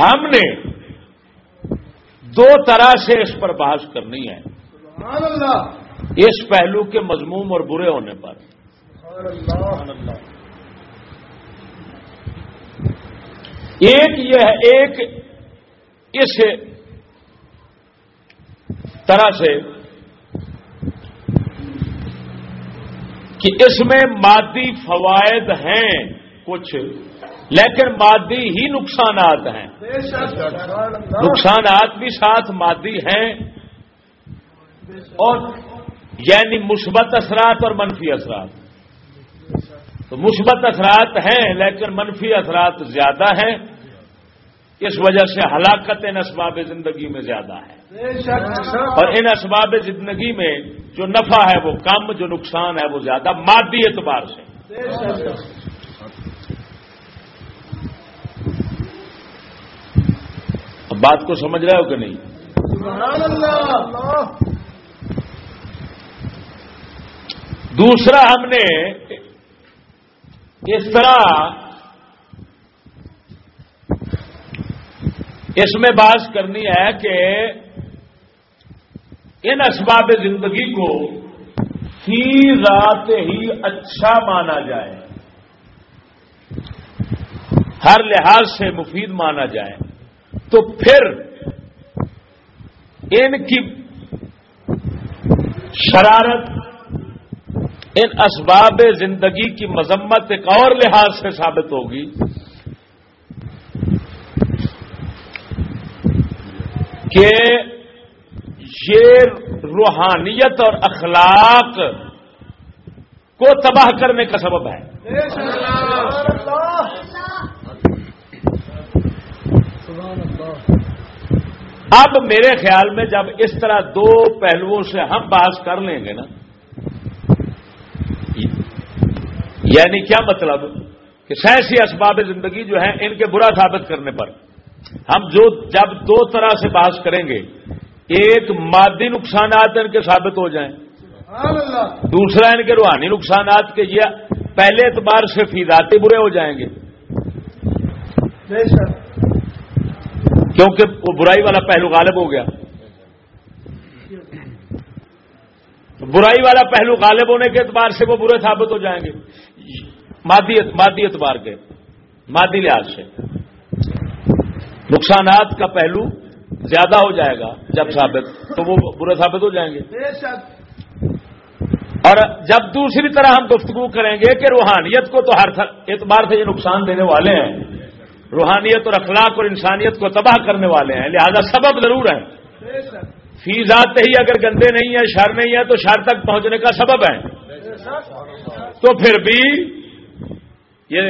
ہم نے دو طرح سے اس پر بحث کرنی ہے۔ اس پہلو کے مضموم اور برے ہونے پر۔ ایک یہ ہے ایک اس طرح سے کہ اس میں مادی فوائد ہیں کچھ۔ لیکن مادی ہی نقصانات ہیں۔ نقصانات بھی ساتھ مادی ہیں۔ اور یعنی مثبت اثرات اور منفی اثرات۔ تو مثبت اثرات ہیں لیکن منفی اثرات زیادہ ہیں۔ اس وجہ سے ہلاکت ان اسباب زندگی میں زیادہ ہے۔ اور ان اسباب زندگی میں جو نفع ہے وہ کم، جو نقصان ہے وہ زیادہ۔ مادی اعتبار سے۔ بات کو سمجھ رہے ہو کہ نہیں؟ دوسرا ہم نے اس طرح اس میں بات کرنی ہے کہ ان اسباب زندگی کو فی رات ہی اچھا مانا جائے، ہر لحاظ سے مفید مانا جائے۔ تو پھر ان کی شرارت، ان اسباب زندگی کی مذمت ایک اور لحاظ سے ثابت ہوگی۔ کہ یہ روحانیت اور اخلاق کو تباہ کرنے کا سبب ہے۔ جی، اب میرے خیال میں جب اس طرح دو پہلوؤں سے ہم بحث کر لیں گے نا یعنی کیا مطلب؟ کہ سیاسی اسباب زندگی جو ہیں ان کے برا ثابت کرنے پر ہم جو جب دو طرح سے بحث کریں گے ایک مادی نقصانات ان کے ثابت ہو جائیں دوسرا ان کے روحانی نقصانات کے یہ پہلے اعتبار سے فی ذاتی برے ہو جائیں گے۔ کیونکہ وہ برائی والا پہلو غالب ہو گیا۔ برائی والا پہلو غالب ہونے کے اعتبار سے وہ برے ثابت ہو جائیں گے۔ مادی اعتبار کے مادی لحاظ سے۔ نقصانات کا پہلو زیادہ ہو جائے گا جب ثابت تو وہ برے ثابت ہو جائیں گے۔ اور جب دوسری طرح ہم گفتگو کریں گے کہ روحانیت کو تو ہر اعتبار سے یہ نقصان دینے والے ہیں۔ روحانیت اور اخلاق اور انسانیت کو تباہ کرنے والے ہیں، لہذا سبب ضرور ہے فی ذات ہی اگر گندے نہیں ہیں، شر نہیں ہے تو شر تک پہنچنے کا سبب ہے تو پھر بھی یہ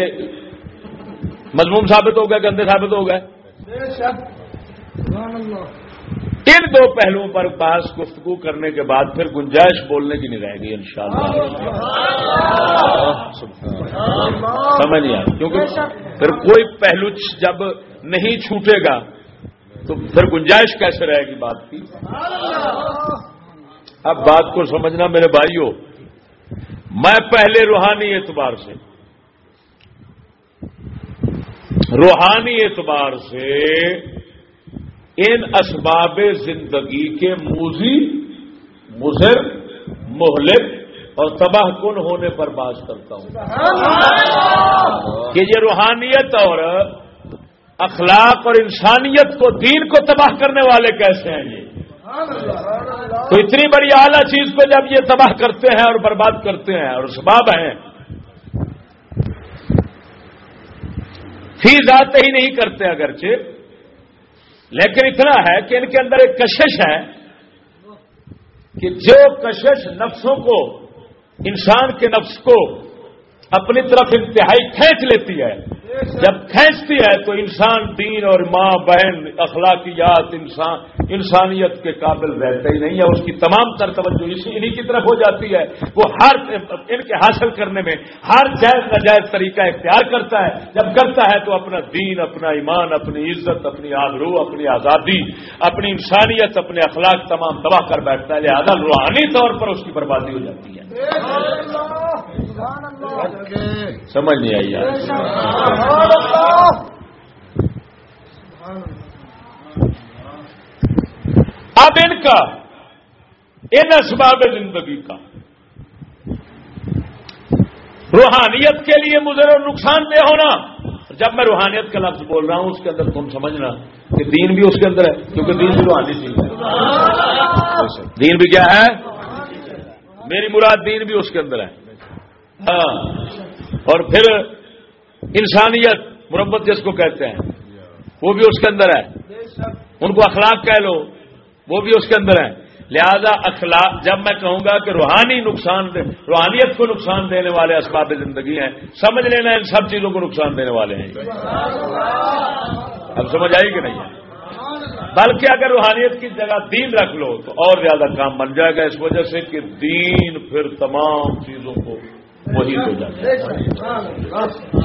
مضموم ثابت ہو گئے، گندے ثابت ہو گئے۔ ان دو پہلوؤں پر پاس گفتگو کرنے کے بعد پھر گنجائش بولنے کی نہیں رہے گی ان شاء اللہ۔ سمجھ نہیں کیونکہ پھر کوئی پہلو جب نہیں چھوٹے گا تو پھر گنجائش کیسے رہے گی بات کی؟ اب بات کو سمجھنا میرے بھائیوں میں پہلے روحانی اعتبار سے روحانی اعتبار سے ان اسباب زندگی کے موزی، مضر، مہلک اور تباہ کن ہونے پر بات کرتا ہوں۔ کہ یہ روحانیت اور اخلاق اور انسانیت کو، دین کو تباہ کرنے والے کیسے ہیں یہ؟ تو اتنی بڑی اعلیٰ چیز کو جب یہ تباہ کرتے ہیں اور برباد کرتے ہیں اور اسباب ہیں، فی ذات ہی نہیں کرتے اگرچہ۔ لیکن اتنا ہے کہ ان کے اندر ایک کشش ہے کہ جو کشش نفسوں کو، انسان کے نفس کو اپنی طرف انتہائی کھینچ لیتی ہے جب کھینچتی ہے تو انسان دین اور ماں بہن اخلاقیات، انسان انسانیت کے قابل رہتا ہی نہیں ہے اس کی تمام تر توجہ اسی انہی کی طرف ہو جاتی ہے۔ وہ ہر ان کے حاصل کرنے میں ہر جائز نجائز طریقہ اختیار کرتا ہے۔ جب کرتا ہے تو اپنا دین، اپنا ایمان، اپنی عزت، اپنی آبرو، اپنی آزادی، اپنی انسانیت، اپنے اخلاق تمام تباہ کر بیٹھتا ہے۔ لہٰذا روحانی طور پر اس کی بربادی ہو جاتی ہے۔ سمجھ نہیں آئی یار۔ اب ان کا، ان اسباب زندگی کا۔ روحانیت کے لیے مضر اور نقصان دہ ہونا۔ جب میں روحانیت کا لفظ بول رہا ہوں، اس کے اندر تم سمجھنا کہ دین بھی اس کے اندر ہے، کیونکہ دین بھی روحانی چیز ہے۔ دین بھی کیا ہے؟ میری مراد دین بھی اس کے اندر ہے۔ ہاں۔ اور پھر انسانیت، مربت جس کو کہتے ہیں، وہ بھی اس کے اندر ہے۔ ان کو اخلاق کہہ لو، وہ بھی اس کے اندر ہے لہذا اخلاق، جب میں کہوں گا کہ روحانی نقصان دے، روحانیت کو نقصان دینے والے اسباب زندگی ہیں، سمجھ لینا ان سب چیزوں کو نقصان دینے والے ہیں۔ اب سمجھ آئی کہ نہیں بلکہ اگر روحانیت کی جگہ دین رکھ لو تو اور زیادہ کام بن جائے گا۔ اس وجہ سے کہ دین پھر تمام چیزوں کو وہی ہو جاتا ہے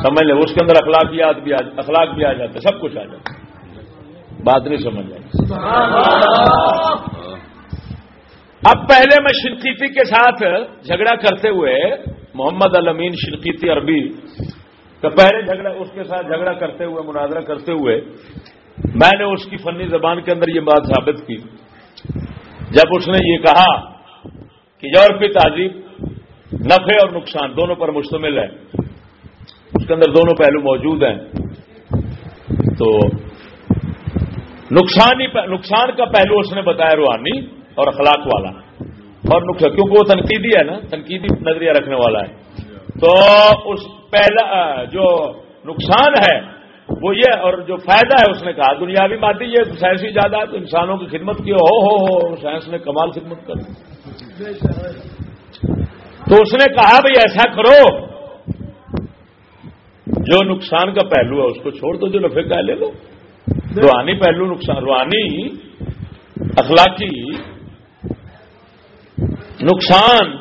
سمجھ لیں، اس کے اندر اخلاقیات بھی اخلاق بھی آ جاتے سب کچھ آ جاتا بات نہیں سمجھ آئی۔ اب پہلے میں شنقیتی کے ساتھ جھگڑا کرتے ہوئے محمد علمین شنقیتی عربی کا پہلے جھگڑا، اس کے ساتھ جھگڑا کرتے ہوئے، مناظرہ کرتے ہوئے میں نے اس کی فنی زبان کے اندر یہ بات ثابت کی۔ جب اس نے یہ کہا کہ یورپی تہذیب نفع اور نقصان دونوں پر مشتمل ہے۔ اس کے اندر دونوں پہلو موجود ہیں۔ تو نقصان کا پہلو اس نے بتایا روحانی اور اخلاق والا۔ اور نقصان کیونکہ وہ تنقیدی ہے نا، تنقیدی نظریہ رکھنے والا ہے۔ تو اس پہلا جو نقصان ہے، وہ یہ اور جو فائدہ ہے، اس نے کہا، دنیاوی مادی یہ سائنسی زیادہ ہے تو انسانوں کی خدمت کی ہو ہو ہو، سائنس نے کمال خدمت کر تو اس نے کہا بھائی ایسا کرو۔ جو نقصان کا پہلو ہے اس کو چھوڑ دو جو نفے کا لے لو۔ روحانی پہلو نقصان، روحانی اخلاقی نقصان،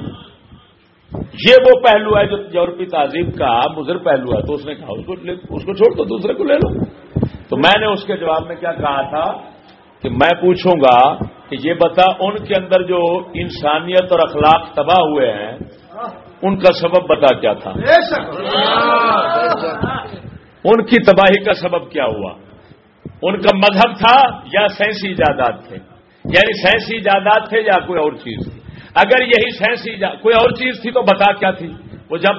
یہ وہ پہلو ہے جو یورپی تہذیب کا مضر پہلو ہے۔ تو اس نے کہا اس کو اس کو چھوڑ دو دوسرے کو لے لو۔ تو میں نے اس کے جواب میں کیا کہا تھا؟ کہ میں پوچھوں گا کہ یہ بتا ان کے اندر جو انسانیت اور اخلاق تباہ ہوئے ہیں ان کا سبب بتا کیا تھا؟ ان کی تباہی کا سبب کیا ہوا؟ ان کا مذہب تھا یا سائنسی ایجادات تھے؟ یعنی سائنسی ایجادات تھے یا کوئی اور چیز تھی؟ اگر یہی سائنسی کوئی اور چیز تھی تو بتا کیا تھی؟ وہ جب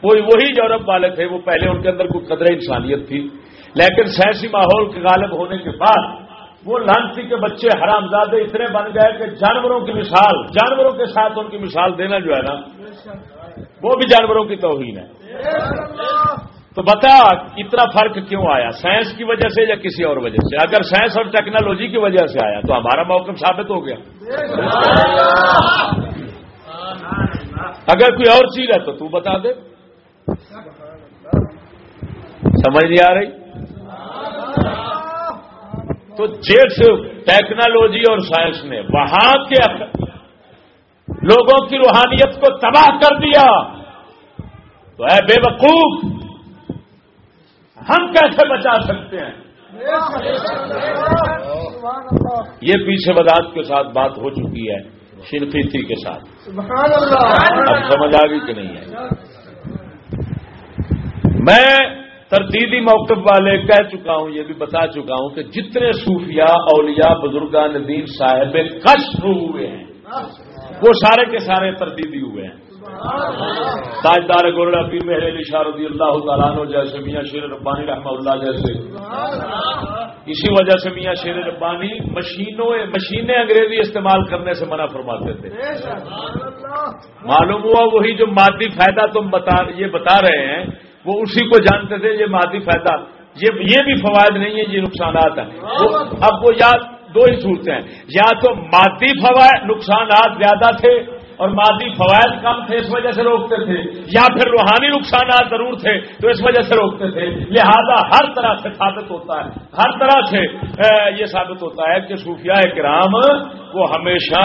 کوئی وہی یورپ والے تھے وہ پہلے ان کے اندر کوئی قدر انسانیت تھی۔ لیکن سائنسی ماحول کے غالب ہونے کے بعد وہ لانسی کے بچے حرام زادے اتنے بن گئے کہ جانوروں کی مثال، جانوروں کے ساتھ ان کی مثال دینا جو ہے نا، وہ بھی جانوروں کی توہین ہے۔ تو بتا اتنا فرق کیوں آیا؟ سائنس کی وجہ سے یا کسی اور وجہ سے؟ اگر سائنس اور ٹیکنالوجی کی وجہ سے آیا تو ہمارا موقف ثابت ہو گیا۔ اگر کوئی اور چیز ہے تو تو بتا دے۔ سمجھ نہیں آ رہی؟ تو جیس ٹیکنالوجی اور سائنس نے وہاں کے لوگوں کی روحانیت کو تباہ کر دیا۔ تو اے بے وقوف ہم کیسے بچا سکتے ہیں؟ یہ پیچھے بدات کے ساتھ بات ہو چکی ہے شرفیتی کے ساتھ۔ اب سمجھ آ گئی کہ نہیں ہے۔ میں تردیدی موقف والے کہہ چکا ہوں یہ بھی بتا چکا ہوں کہ جتنے صوفیاء اولیاء بزرگان دین صاحب کشف ہوئے ہیں۔ وہ سارے کے سارے تردیدی ہوئے ہیں۔ تاجدار گولڈا پیر مہر علی شاہ رضی اللہ تعالیٰ جیسے میاں شیر ربانی رحمہ اللہ جیسے۔ اسی وجہ سے میاں شیر ربانی مشینوں مشینیں انگریزی استعمال کرنے سے منع فرماتے تھے۔ معلوم ہوا وہی جو مادی فائدہ تم بتا یہ بتا رہے ہیں وہ اسی کو جانتے تھے یہ مادی فائدہ۔ یہ بھی فوائد نہیں ہے یہ نقصانات ہیں۔ اب وہ یا دو ہی صورتیں ہیں۔ یا تو مادی فوائد نقصانات زیادہ تھے اور مادی فوائد کم تھے، اس وجہ سے روکتے تھے۔ یا پھر روحانی نقصانات ضرور تھے، تو اس وجہ سے روکتے تھے۔ لہذا ہر طرح سے ثابت ہوتا ہے۔ ہر طرح سے یہ ثابت ہوتا ہے کہ صوفیاء کرام وہ ہمیشہ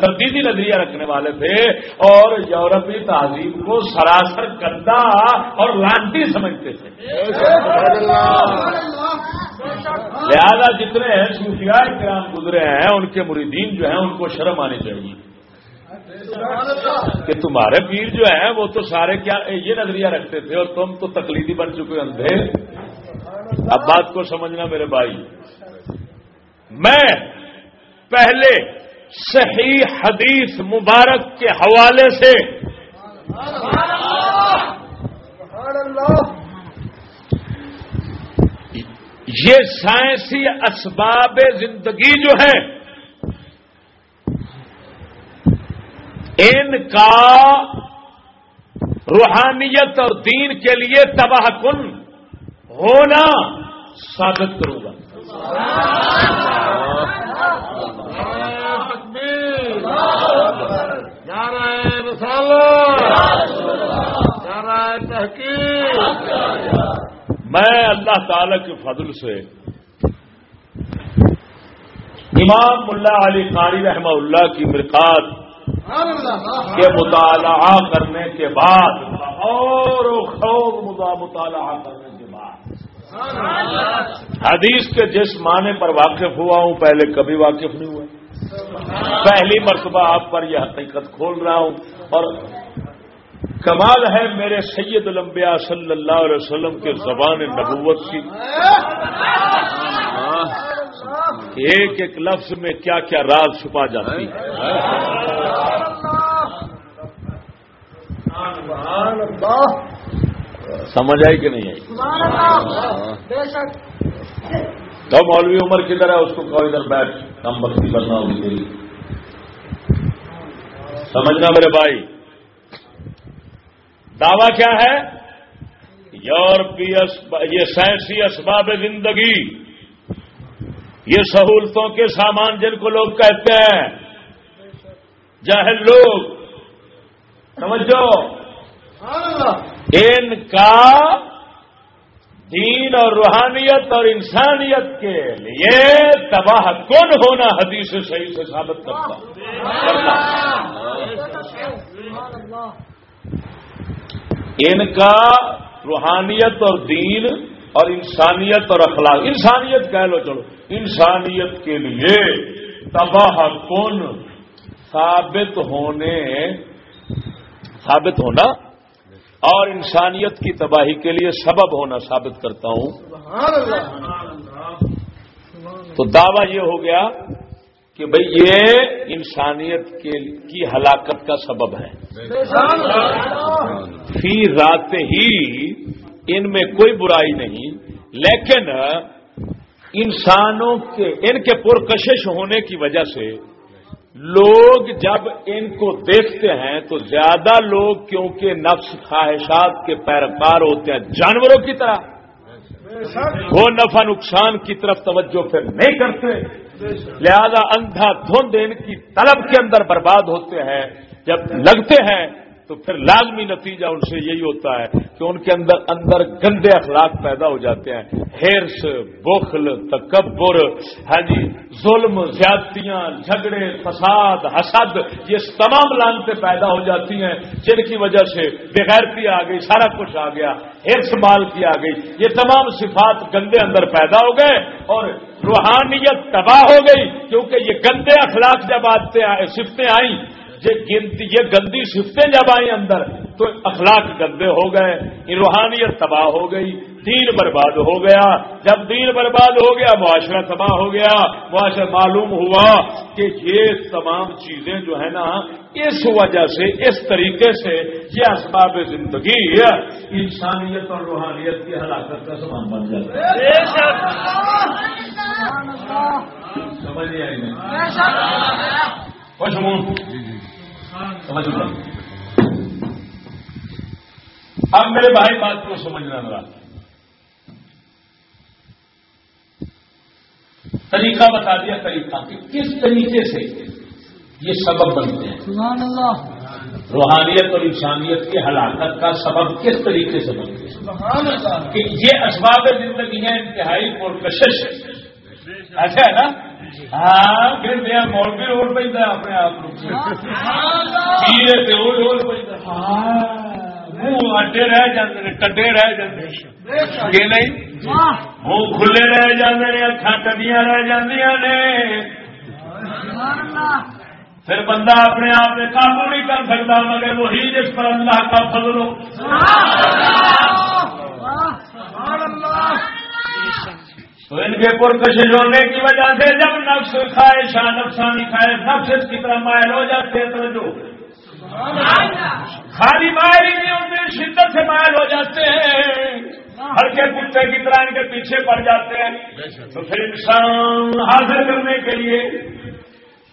تبدیلی نظریہ رکھنے والے تھے اور یورپی تہذیب کو سراسر گندا اور لانتی سمجھتے تھے۔ لہذا جتنے ہیں صوفیاء کرام گزرے ہیں، ان کے مریدین جو ہیں، ان کو شرم آنی چاہیے۔ کہ تمہارے پیر جو ہیں، وہ تو سارے کیا یہ نظریہ رکھتے تھے اور تم تو تکلیدی بن چکے اندھے۔ اب بات کو سمجھنا میرے بھائی، میں پہلے صحیح حدیث مبارک کے حوالے سے یہ سائنسی اسباب زندگی جو ہے، ان کا روحانیت اور دین کے لیے تباہ کن ہونا ثابت کروں گا۔ تحقیق۔ میں اللہ تعالی کے فضل سے امام اللہ علی قاری رحمہ اللہ کی مرکات کے مطالعہ کرنے کے بعد، اور مطالعہ کرنے کے بعد۔ حدیث کے جس معنی پر واقف ہوا ہوں، پہلے کبھی واقف نہیں ہوا۔ پہلی مرتبہ آپ پر یہ حقیقت کھول رہا ہوں۔ اور کمال ہے میرے سید الانبیاء صلی اللہ علیہ وسلم کے زبان نبوت کی۔ ایک ایک لفظ میں کیا کیا راز چھپا جاتی ہے۔ سمجھ آئی کہ نہیں آئی؟ تو مولوی عمر کدھر ہے اس کو کوئی ادھر بیٹھ کم بختی کرنا ہوگی میری سمجھنا میرے بھائی دعویٰ کیا ہے؟ یورپی یہ سائنسی اسباب زندگی۔ یہ سہولتوں کے سامان جن کو لوگ کہتے ہیں۔ جاہل لوگ۔ سمجھو ان کا دین اور روحانیت اور انسانیت کے لیے تباہ کون ہونا حدیث صحیح سے ثابت کرتا ان کا روحانیت اور دین اور انسانیت اور اخلاق انسانیت کہہ لو چلو انسانیت کے لیے تباہ کن ثابت ہونے ثابت ہونا اور انسانیت کی تباہی کے لیے سبب ہونا ثابت کرتا ہوں۔ تو دعویٰ یہ ہو گیا کہ بھئی یہ انسانیت کی ہلاکت کا سبب ہے۔ فی رات ہی ان میں کوئی برائی نہیں، لیکن انسانوں کے، ان کے پرکشش ہونے کی وجہ سے لوگ جب ان کو دیکھتے ہیں تو زیادہ لوگ کیونکہ نفس خواہشات کے پیروکار ہوتے ہیں جانوروں کی طرح۔ وہ نفع نقصان کی طرف توجہ پھر نہیں کرتے۔ لہذا اندھا دھند ان کی طلب کے اندر برباد ہوتے ہیں۔ جب لگتے ہیں تو پھر لازمی نتیجہ ان سے یہی ہوتا ہے کہ ان کے اندر اندر گندے اخلاق پیدا ہو جاتے ہیں۔ ہیرس بخل، تکبر ہاں جی ظلم، زیادتیاں، جھگڑے، فساد، حسد، یہ تمام لانتیں پیدا ہو جاتی ہیں، جن کی وجہ سے بغیرتی آ گئی، سارا کچھ آ گیا، ہرس مال کی آ گئی۔ یہ تمام صفات گندے اندر پیدا ہو گئے اور روحانیت تباہ ہو گئی کیونکہ یہ گندے اخلاق جب آتے سفتیں آئیں یہ گندی سفتیں جب آئی اندر تو اخلاق گندے ہو گئے روحانیت تباہ ہو گئی دین برباد ہو گیا۔ جب دین برباد ہو گیا معاشرہ تباہ ہو گیا۔ معاشرہ معلوم ہوا کہ یہ تمام چیزیں جو ہے نا اس وجہ سے اس طریقے سے یہ اسباب زندگی انسانیت اور روحانیت کی ہلاکت کا سامان بن جاتا ہے۔ سمجھ نہیں آئی۔ اب میرے بھائی بات کو سمجھنا ذرا۔ طریقہ بتا دیا طریقہ۔ کہ کس طریقے سے یہ سبب بنتے ہیں؟ روحانیت اور انسانیت کی ہلاکت کا سبب کس طریقے سے بنتے ہیں؟ کہ یہ اسباب زندگی ہے انتہائی پرکشش اچھا ہے نا؟ ہاں پھر میں مول بھی روڈ پہ اپنے آپ منہ اڈے رہ جاتے کڈے رہ جاتے کہ نہیں منہ کھلے رہ جاتے ہیں اکھان کدیاں رہ جاندیاں نے پھر بندہ اپنے آپ میں قابو نہیں کر سکتا مگر وہی جس پر اللہ کا فضل ہو تو ان کے پرکشش ہونے کی وجہ سے جب نفس خواہشہ نفسانی خواہش نفس کی طرح مائل ہو جاتے ہیں تو جو خالی مائل ہی نہیں ہوتے شدت سے مائل ہو جاتے ہیں۔ ہلکے کتے کی طرح ان کے پیچھے پڑ جاتے ہیں۔ تو پھر انسان حاصل کرنے کے لیے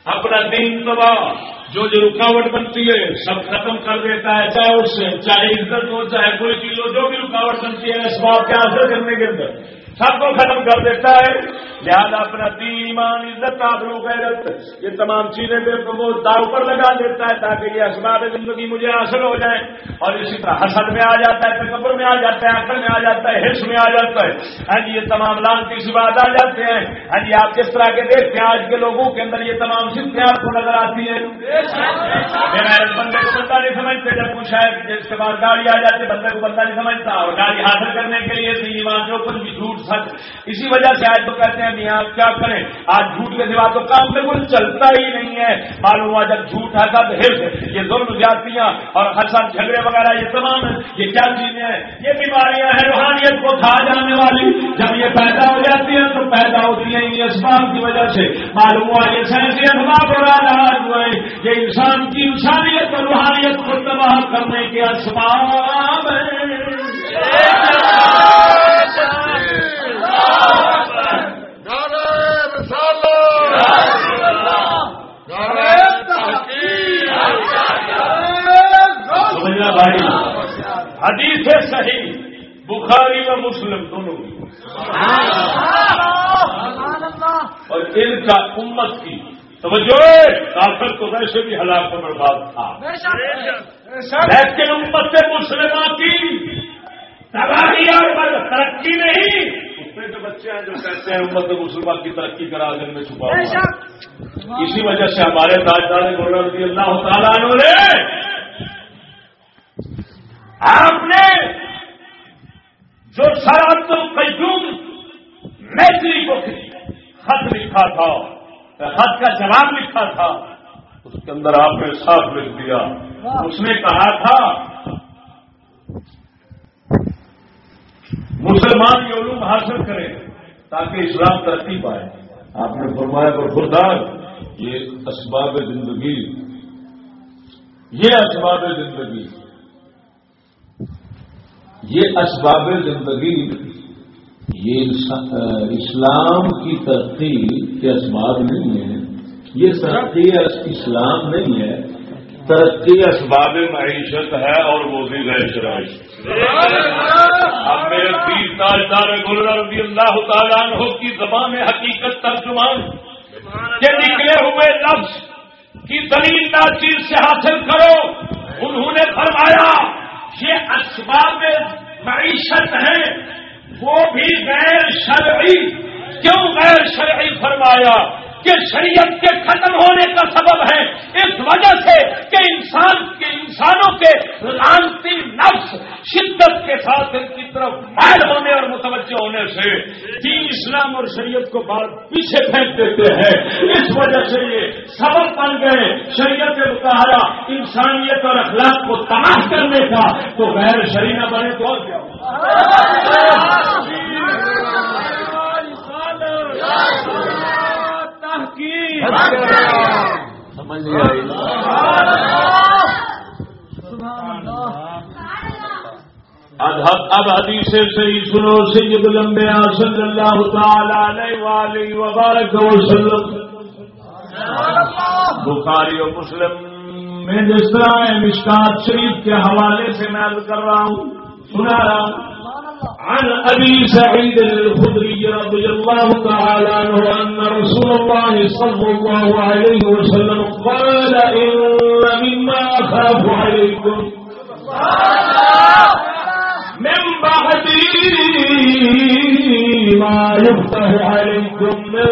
اپنا دین تباہ جو جو رکاوٹ بنتی ہے سب ختم کر دیتا ہے چاہے اس سے چاہے عزت ہو چاہے کوئی چیز ہو جو بھی رکاوٹ بنتی ہے اس بات کے حاصل کرنے کے اندر۔ سب کو ختم کر دیتا ہے۔ لہٰذا اپنا دین ایمان، عزت آبرو غیرت، یہ تمام چیزیں وہ داؤ پر لگا دیتا ہے تاکہ یہ اسباب زندگی مجھے حاصل ہو جائے اور اسی طرح حسد میں آ جاتا ہے، تکبر میں آ جاتا ہے، عقل میں آ جاتا ہے حص میں آ جاتا ہے۔ ہاں جی یہ تمام لان کی سی بات آ جاتے ہیں۔ ہاں جی آپ کس طرح کے دیکھتے ہیں، آج کے لوگوں کے اندر یہ تمام سکھیں آپ کو نظر آتی ہیں۔ بندے کو بندہ نہیں سمجھتے، جب کچھ ہے جس کے بعد گاڑی آ جاتی، بندے کو بندہ نہیں سمجھتا اور گاڑی حاصل کرنے کے لیے ایمان جو کچھ بھی جھوٹ سچ اسی وجہ سے آج تو کہتے ہیں میاں، کیا کریں؟ آج جھوٹ کے سوا تو کام میں کچھ چلتا ہی نہیں ہے۔ معلوم ہوا جب جھوٹ ہے تب ہرس یہ ظلم، زیادتیاں اور حسن جھگڑے وغیرہ، یہ تمام یہ کیا چیزیں ہیں؟ یہ بیماریاں ہیں، روحانیت کو کھا جانے والی۔ جب یہ پیدا ہو جاتی ہیں تو پیدا ہوتی ہیں یہ اسباب کی وجہ سے۔ معلوم ہوا یہ سائنسی اسباب اور آج ہوئے۔ یہ انسان کی انسانیت اور روحانیت کو تباہ کرنے کے اسباب بھائی حدیث صحیح، بخاری و مسلم دونوں اور ان کا امت کی، توجہ، کافر تو ویسے بھی ہلاک و برباد تھا۔ لیکن امت سے کی تباہی اور ترقی نہیں میں جو بچے ہیں جو کہتے ہیں امت مسلمان کی ترقی کرا دن میں چھپا اسی وجہ سے ہمارے تاجدار رضی اللہ تعالیٰ نے آپ نے جو سرحد القیوم میتری کو خط لکھا تھا خط کا جواب لکھا تھا اس کے اندر آپ نے صاف لکھ دیا۔ اس نے کہا تھا مسلمان یہ علوم حاصل کریں تاکہ اسلام ترقی پائے۔ آپ نے فرمایا پر خردار، یہ اسباب زندگی۔ یہ اسباب زندگی۔ یہ اسباب زندگی، یہ اسلام کی ترقی کے اسباب نہیں ہے یہ ترقی اسلام نہیں ہے ترقی اسباب معیشت ہے اور وہ بھی غیر شرائش اب میرے پیر تاجدار گل رضی اللہ تعالیٰ عنہ کی زبان حقیقت ترجمان کے نکلے ہوئے لفظ کی دلیل چیز سے حاصل کرو۔ انہوں نے فرمایا، یہ اسباب معیشت ہیں، وہ بھی غیر شرعی۔ کیوں غیر شرعی فرمایا؟ کہ شریعت کے ختم ہونے کا سبب ہے اس وجہ سے کہ انسان کے انسانوں کے لانتی نفس شدت کے ساتھ ان کی طرف مائل ہونے اور متوجہ ہونے سے دین اسلام اور شریعت کو بار پیچھے پھینک دیتے ہیں۔ اس وجہ سے یہ سبب بن گئے شریعت کے مطالعہ انسانیت اور اخلاق کو تباہ کرنے کا۔ تو غیر شرینا بنے تو اور کیا سمجھ اب حدیث سے ہی سنو، سید لمبیا صلی اللہ تعالی علیہ وبارک وسلم۔ بخاری و مسلم میں جس طرح مشکات شریف کے حوالے سے میں کر رہا ہوں، سنا رہا ہوں۔ عن أبي سعيد الخدري رضي الله تعالى عنه أن رسول الله صلى الله عليه وسلم قال إن مما أخاف عليكم. من بعد ما يفتح عليكم من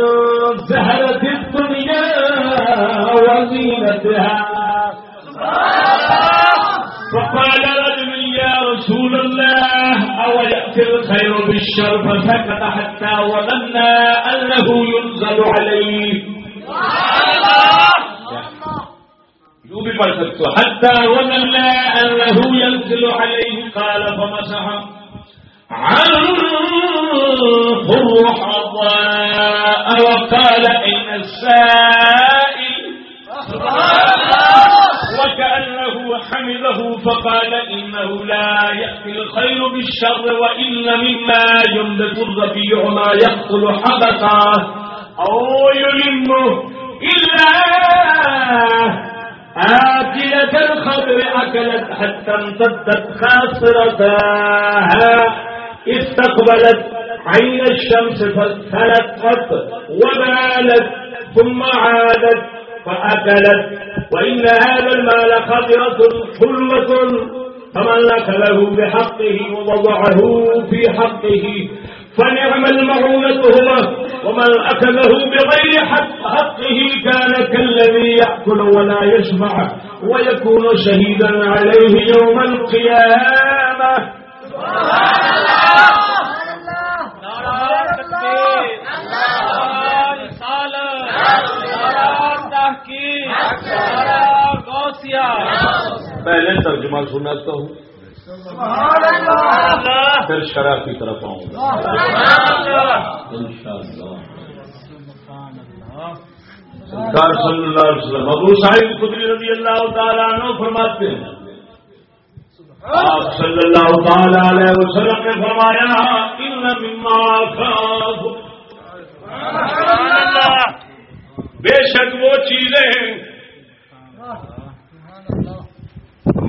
زهرة الدنيا وزينتها فقال رجل يا رسول الله أو يأتي الخير بالشر فسكت حتى وظن أنه ينزل عليه. يو بھی پڑھ سکتے ہو حتى وظن أنه ينزل عليه. قال فمسح عن فرحض الضاء وقال أين السائل وكأنه حمله فقال إنه لا يأتي الخير بالشر وإن مما ينبت الربيع ما يقتل حبطا أو يلمه إلا آكلة الخضر أكلت حتى امتدت خاصرتها استقبلت عين الشمس فاستلقت وبالت ثم عادت فأكلت. وإن هذا المال خضرة حلوة. فمن أكله بحقه ووضعه في حقه فنعم المعونة هو ومن أكله بغير حق حقه كان كالذي يأكل ولا يشبع ويكون شهيدا عليه يوم القيامة. پہلے ترجمہ سناتا ہوں، پھر شرح کی طرف آؤں۔ گا سرکار صلی اللہ علیہ وسلم، ابو صاحب خدری رضی اللہ تعالیٰ عنہ فرماتے ہیں، آپ صلی اللہ تعالی علیہ وسلم نے فرمایا، ان مما بے شک وہ چیزیں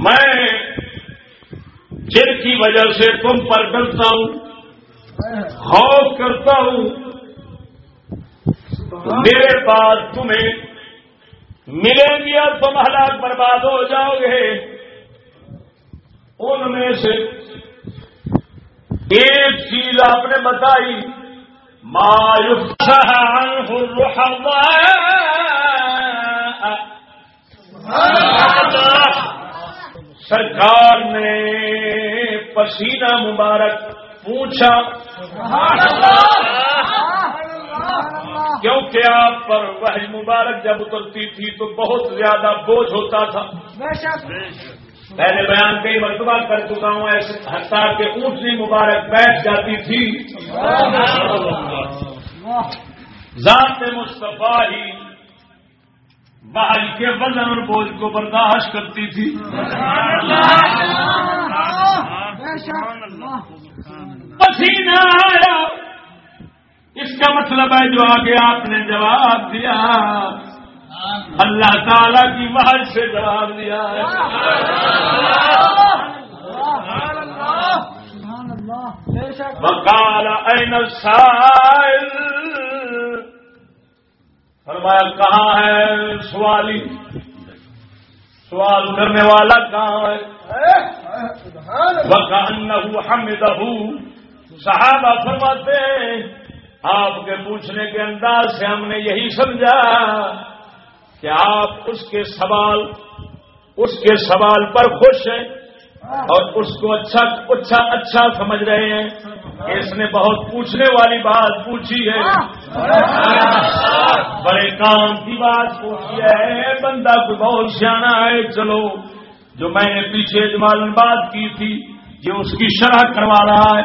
میں جن کی وجہ سے تم پر ڈرتا ہوں، خوف کرتا ہوں، میرے پاس تمہیں ملیں گی اور تم ہلاک برباد ہو جاؤ گے۔ ان میں سے ایک چیز آپ نے بتائی مایوس سرکار نے پسینہ مبارک پوچھا، کیونکہ آپ پر وہ مبارک جب اترتی تھی تو بہت زیادہ بوجھ ہوتا تھا۔ پہلے بیان کئی مرتبہ کر چکا ہوں، ایسے حتیٰ کہ اونٹنی مبارک بیٹھ جاتی تھی۔ ذات مصطفیٰ ہی بھائی کے وزن اور بوجھ کو برداشت کرتی تھی۔ پسینہ آیا۔ اس کا مطلب ہے جو آگے آپ نے جواب دیا۔ اللہ تعالی کی محل سے جواب دیا۔ بکال این سائل فرمایا، کہاں ہے سوالی؟ سوال کرنے والا کہاں ہے؟ بکان حمد صحابہ فرماتے آپ کے پوچھنے کے انداز سے ہم نے یہی سمجھا کہ آپ اس کے سوال، اس کے سوال پر خوش ہیں۔ اور اس کو اچھا اچھا اچھا سمجھ رہے ہیں۔ کہ اس نے بہت پوچھنے والی بات پوچھی ہے۔ بڑے کام کی بات پوچھی ہے۔ بندہ کو بہت سیاح ہے چلو۔ جو میں نے پیچھے اجمال بات کی تھی یہ اس کی شرح کروا رہا ہے۔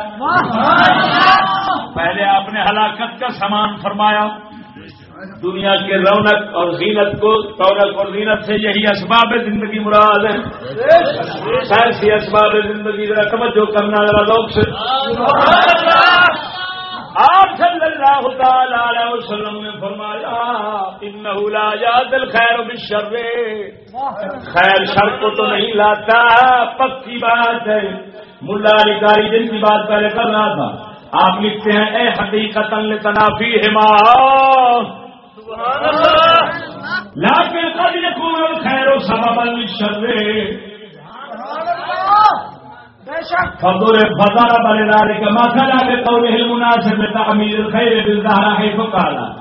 پہلے آپ نے ہلاکت کا سامان فرمایا۔ دنیا کے رونق اور زینت کو رونق اور زینت سے یہی اسباب زندگی مراد ہے سائنسی اسباب زندگی، ذرا توجہ کرنا، ذرا لوگ سے۔ آپ صلی اللہ تعالی علیہ وسلم نے فرمایا انه لا یاد الخير بالشر۔ خیر شر کو تو نہیں لاتا پکی بات ہے۔ ملا علی کاری جن کی بات پہلے کر رہا تھا۔ آپ لکھتے ہیں، اے حقیقت تنافی ہما لیکن قد يكون الخير سببا للشر. فضل فضل بل ذلك ما كان بقوله المناسب تعمیر الخير بالظهر حیف قالا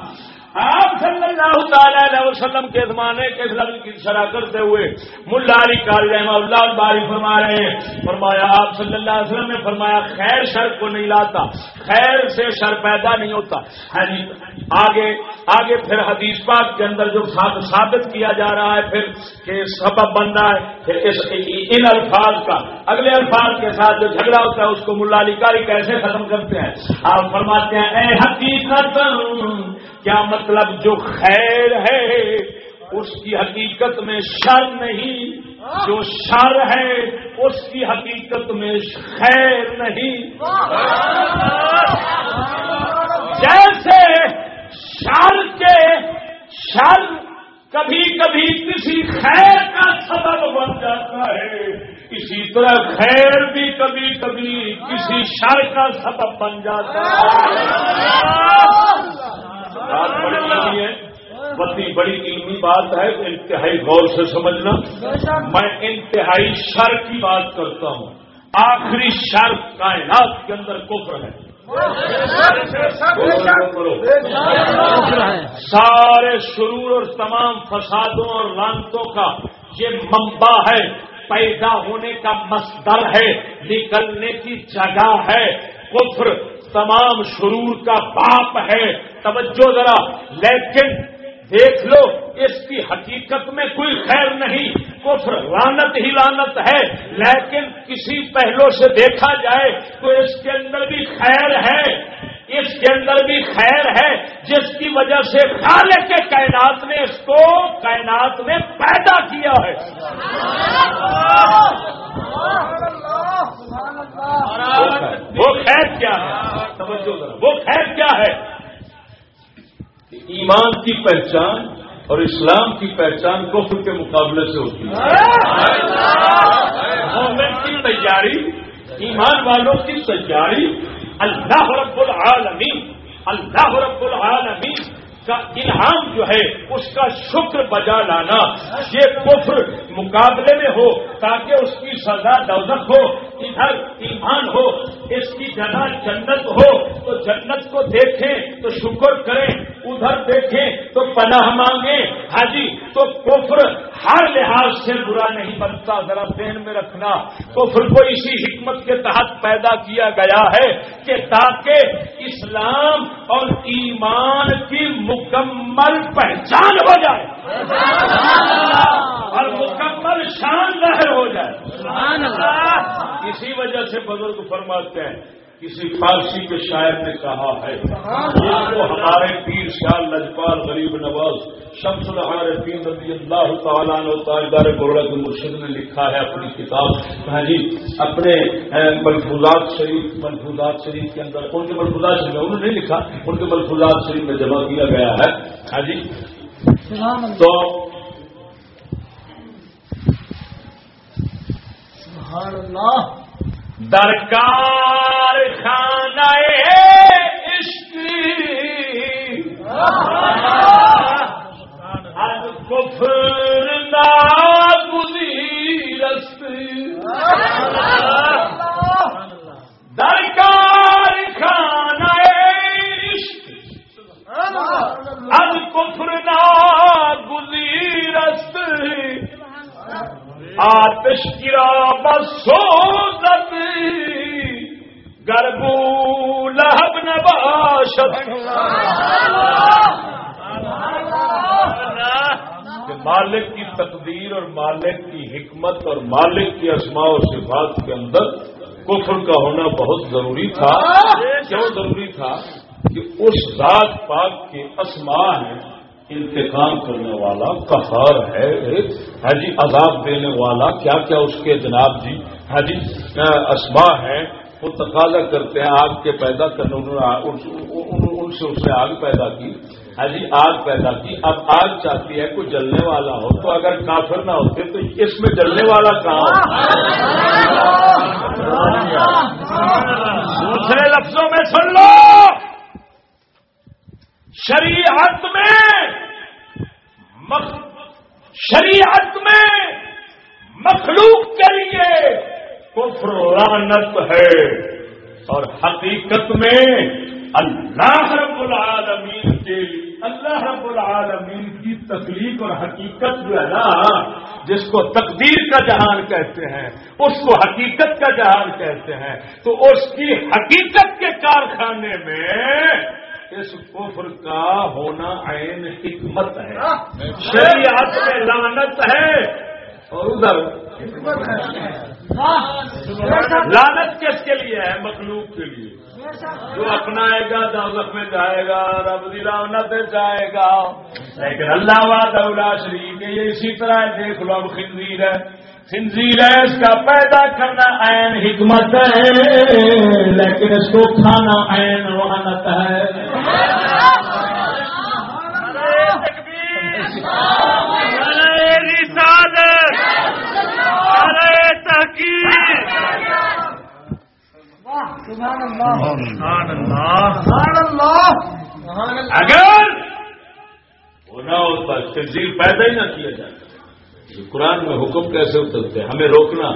آپ صلی اللہ تعالی علیہ وسلم کے زمانے کے لفظ کی شرح کرتے ہوئے ملا علی کاری رحمہ اللہ باری فرما رہے ہیں۔ فرمایا، آپ صلی اللہ علیہ وسلم نے فرمایا، خیر شر کو نہیں لاتا، خیر سے شر پیدا نہیں ہوتا۔ ہاں جی آگے آگے پھر حدیث پاک کے اندر جو ثابت کیا جا رہا ہے، پھر کہ سبب بن رہا ہے، پھر اس ان الفاظ کا، اگلے الفاظ کے ساتھ جو جھگڑا ہوتا ہے، اس کو ملا علی کاری کیسے ختم کرتے ہیں؟ آپ فرماتے ہیں، اے حقیقت کیا مطلب جو خیر ہے اس کی حقیقت میں شر نہیں، جو شر ہے اس کی حقیقت میں خیر نہیں۔ جیسے شر کے شر کبھی کبھی کسی خیر کا سبب بن جاتا ہے، اسی طرح خیر بھی کبھی کبھی کسی شر کا سبب بن جاتا ہے۔ بات بڑی علمی ہے۔ بتی بڑی علمی بات ہے، انتہائی غور سے سمجھنا۔ میں انتہائی شر کی بات کرتا ہوں۔ آخری شر کائنات کے اندر کفر ہے۔ سارے شرور اور تمام فسادوں اور لانتوں کا یہ منبع ہے۔ پیدا ہونے کا مصدر ہے، نکلنے کی جگہ ہے۔ کفر تمام شرور کا باپ ہے۔ توجہ ذرا لیکن دیکھ لو اس کی حقیقت میں کوئی خیر نہیں۔ کفر لانت ہی لانت ہے۔ لیکن کسی پہلو سے دیکھا جائے تو اس کے اندر بھی خیر ہے۔ اس کے اندر بھی خیر ہے۔ جس کی وجہ سے خالق کے کائنات نے اس کو کائنات میں پیدا کیا ہے۔ وہ خیر کیا ہے؟ وہ خیر کیا ہے؟ ایمان کی پہچان اور اسلام کی پہچان کفر کے مقابلے سے ہوتی ہے۔ مومن کی تیاری، ایمان والوں کی تیاری۔ اللہ رب العالمین، اللہ رب العالمین۔ کا انعام جو ہے، اس کا شکر بجا لانا۔ یہ کفر مقابلے میں ہو، تاکہ اس کی سزا دوزخ ہو، ادھر ایمان ہو، اس کی جگہ جنت ہو۔ تو جنت کو دیکھیں، تو شکر کریں۔ ادھر دیکھیں تو پناہ مانگیں۔ حاجی تو کفر ہر لحاظ سے برا نہیں بنتا ذرا ذہن میں رکھنا۔ کفر کو اسی حکمت کے تحت پیدا کیا گیا ہے کہ تاکہ اسلام اور ایمان کی مکمل پہچان ہو جائے۔ اور مکمل شان ظاہر ہو جائے۔ اسی وجہ سے بزرگ فرماتے ہیں کسی فارسی کے شاعر نے کہا ہے وہ ہمارے پیر شاہ لجپال غریب نواز شمس الحار پیر رضی اللہ تعالیٰ تاجدار گوڑا کے مرشد نے لکھا ہے اپنی کتاب۔ ہاں جی اپنے ملفوظات شریف ملفوظات شریف کے اندر ان کے ملفوظات شریف انہوں نے نہیں لکھا۔ ان کے ملفوظات شریف میں جمع کیا گیا ہے۔ ہاں جی۔ تو درکار خانہ عشق۔ از کفر ناگزیرست۔ درکار خانہ عشق۔ از کفر ناگزیرست۔ آتش گرا بسوزت گربو لہب نباشت۔ مالک کی تقدیر اور مالک کی حکمت اور مالک کی اسماء و صفات کے اندر کفر کا ہونا بہت ضروری تھا۔ کیوں ضروری تھا؟ کہ اس ذات پاک کے اسماء ہیں۔ انتقام کرنے والا کفار ہے۔ حجی عذاب دینے والا کیا کیا اس کے جناب جی؟ حجی اسما ہے وہ تقاضا کرتے ہیں آگ کے پیدا کرنے ان سے اس نے آگ پیدا کی۔ حجی آگ پیدا کی۔ اب آگ چاہتی ہے کوئی جلنے والا ہو تو اگر کافر نہ ہوتے تو اس میں جلنے والا کہاں دوسرے لفظوں میں سن لو۔ شریعت میں شریعت میں مخلوق کے لیے کفر رانت ہے۔ اور حقیقت میں اللہ رب العالمین کے اللہ تکلیف اور حقیقت جو ہے نا، جس کو تقدیر کا جہان کہتے ہیں، اس کو حقیقت کا جہان کہتے ہیں، تو اس کی حقیقت کے کارخانے میں اس کفر کا ہونا عین حکمت ہے۔ شریعت میں لانت ہے۔ اور ادھر لانت کس کے لیے ہے؟ مخلوق کے لیے۔ جو اپنائے گا دولت میں جائے گا رب دی رونت جائے گا۔ لیکن اللہ والا شریف یہ اسی طرح دیکھ لو اب خنزیر ہے۔ خنزیر ہے اس کا پیدا کرنا عین حکمت ہے۔ لیکن اس کو کھانا عین روحانت ہے۔ اگر وہ نہ ہوتا تنظیم پیدا ہی نہ کیا جاتا قرآن میں حکم کیسے اترتے ہمیں روکنا،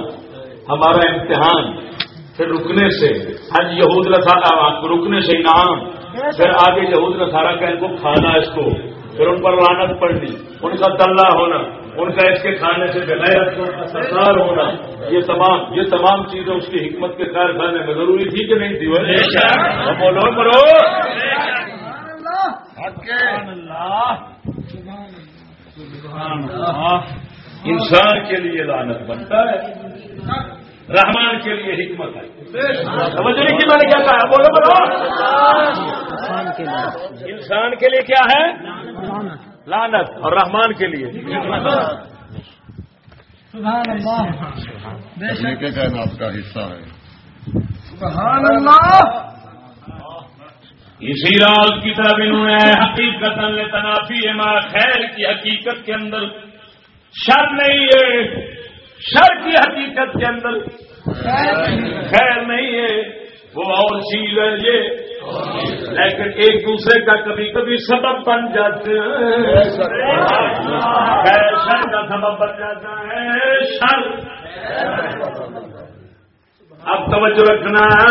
ہمارا امتحان، پھر رکنے سے۔ ہر یہود رسارا رکنے سے انعام۔ پھر آگے یہود رسارا کا ان کو کھانا اس کو۔ پھر ان پر لانت پڑنی ان کا دلہ ہونا ان کا اس کے کھانے سے سرکار ہونا یہ تمام یہ تمام چیزیں اس کی حکمت کے کارخانے میں ضروری تھی کہ نہیں تھی؟ بولو کرو۔ انسان کے لیے لانت بنتا ہے۔ رحمان کے لیے حکمت ہے۔ سمجھنے کی میں نے کیا کہا؟ بولو بولو۔ انسان کے لیے۔ کیا ہے؟ لانت اور رحمان کے لیے۔ کائنات کا حصہ ہے۔ اسی راز کی طرف انہوں نے حقیقت تنافی ہے ماں خیر کی حقیقت کے اندر شر نہیں ہے۔ شر کی حقیقت کے اندر۔ خیر نہیں ہے، وہ اور چیز ہے یہ۔ لیکن ایک دوسرے کا کبھی کبھی سبب بن جاتے ہیں۔ شر کا سبب بن جاتا ہے۔ شر۔ اب توجہ رکھنا۔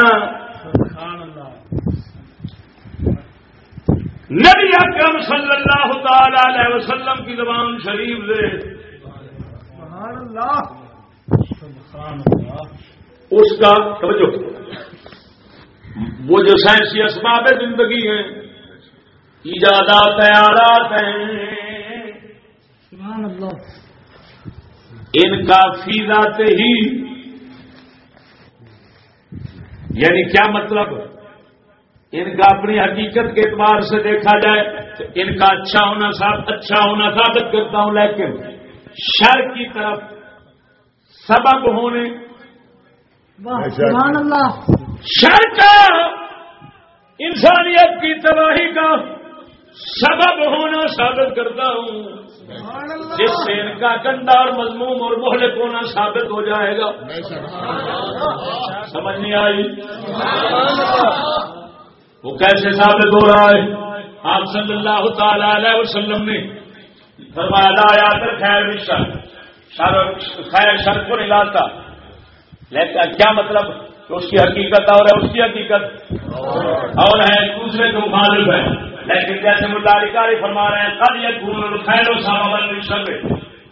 نبی اکرم صلی اللہ تعالی علیہ وسلم کی زبان شریف سے اس کا توجہ. وہ جو سائنسی اسباب زندگی ہیں ایجادات تیارات ہیں. ان کا فیضات ہی یعنی کیا مطلب؟ ان کا اپنی حقیقت کے اعتبار سے دیکھا جائے تو ان کا اچھا ہونا ثابت اچھا ہونا ثابت کرتا ہوں لیکن شر کی طرف سبب ہونے۔ شر کا انسانیت کی تباہی کا سبب ہونا ثابت کرتا ہوں۔ جس سے ان کا گندا اور مضموم اور مہلک ہونا ثابت ہو جائے گا۔ سمجھ نہیں آئی؟ وہ کیسے ثابت ہو رہا ہے؟ آپ صلی اللہ تعالی علیہ وسلم نے فرمایا لا یا کر خیر شر۔ خیر شر کو نہیں لاتا لیکن کیا مطلب کہ اس کی حقیقت اور ہے اس کی حقیقت؟ اور ہے دوسرے کو مخالف ہے۔ لیکن جیسے مداری فرما رہے ہیں کل یہ گھوم خیر و سبب شر۔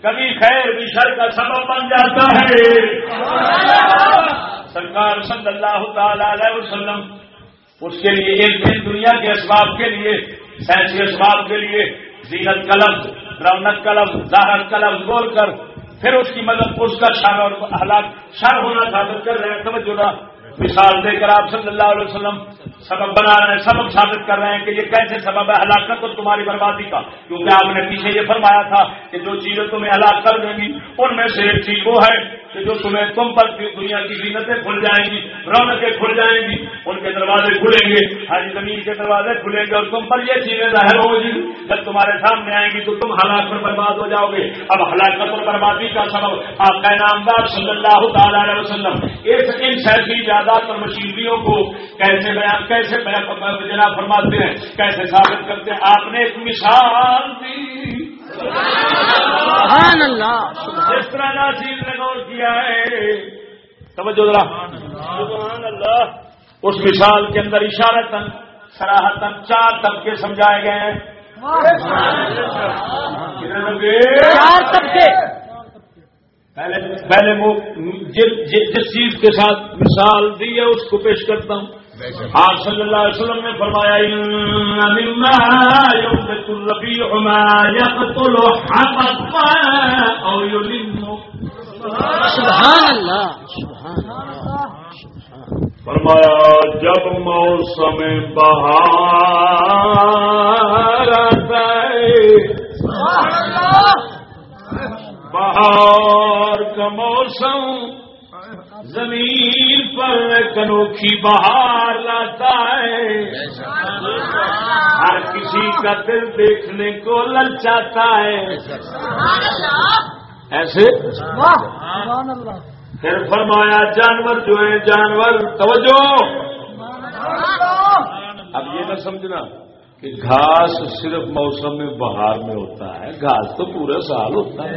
کبھی خیر بھی شر کا سبب بن جاتا ہے۔ سرکار صلی اللہ تعالی علیہ وسلم اس کے لیے ایک دن دنیا کے اسباب کے لیے سائنسی اسباب کے لیے زینت قلم، رونق قلم زاہر قلم بول کر پھر اس کی مدد، اس کا شر اور حالات شر ہونا ثابت کر رہے ہیں سمجھ مثال دے کر آپ صلی اللہ علیہ وسلم سبب بنا رہے ہیں، سبب ثابت کر رہے ہیں کہ یہ کیسے سبب ہے؟ ہلاکت اور تمہاری بربادی کا۔ کیونکہ آپ نے پیچھے یہ فرمایا تھا کہ جو چیزیں تمہیں ہلاک کر دیں گی، ان میں سے ایک چیز وہ ہے کہ جو تمہیں تم پر دنیا کی زینتیں کھل جائیں گی، رونقیں کھل جائیں گی، ان کے دروازے کھلیں گے، ہری زمین کے دروازے کھلیں گے اور تم پر یہ چیزیں ظاہر ہوں گی۔ جب تمہارے سامنے آئیں گی تو تم ہلاک پر برباد ہو جاؤ گے۔ اب ہلاکت اور بربادی کا سبب آپ کا نامدار صلی اللہ تعالی علیہ وسلم ان سیاسی جائیداد اور مشینریوں کو کیسے بیان کیسے جناب فرماتے ہیں کیسے ثابت کرتے ہیں؟ آپ نے ایک مثال دی۔ جس طرح ناصیر نے غور کیا ہے۔ توجہ ذرا۔ اس مثال کے اندر اشارتن سراہتن چار طبقے سمجھائے گئے ہیں۔ چار طبقے۔ پہلے پہلے وہ جس چیز کے ساتھ مثال دی ہے اس کو پیش کرتا ہوں۔ آپ صلی اللہ علیہ وسلم نے فرمایا سبحان اللہ سبحان اللہ۔ فرمایا جب موسم بہار آتا ہے بہار کا موسم زمین پر ایک انوکھی بہار لاتا ہے۔ ہر کسی کا دل دیکھنے کو للچاتا ہے۔ ایسے؟ پھر فرمایا جانور جو ہیں جانور توجہ۔ اب یہ نہ سمجھنا۔ کہ گھاس صرف موسم میں بہار میں ہوتا ہے، گھاس تو پورا سال ہوتا ہے۔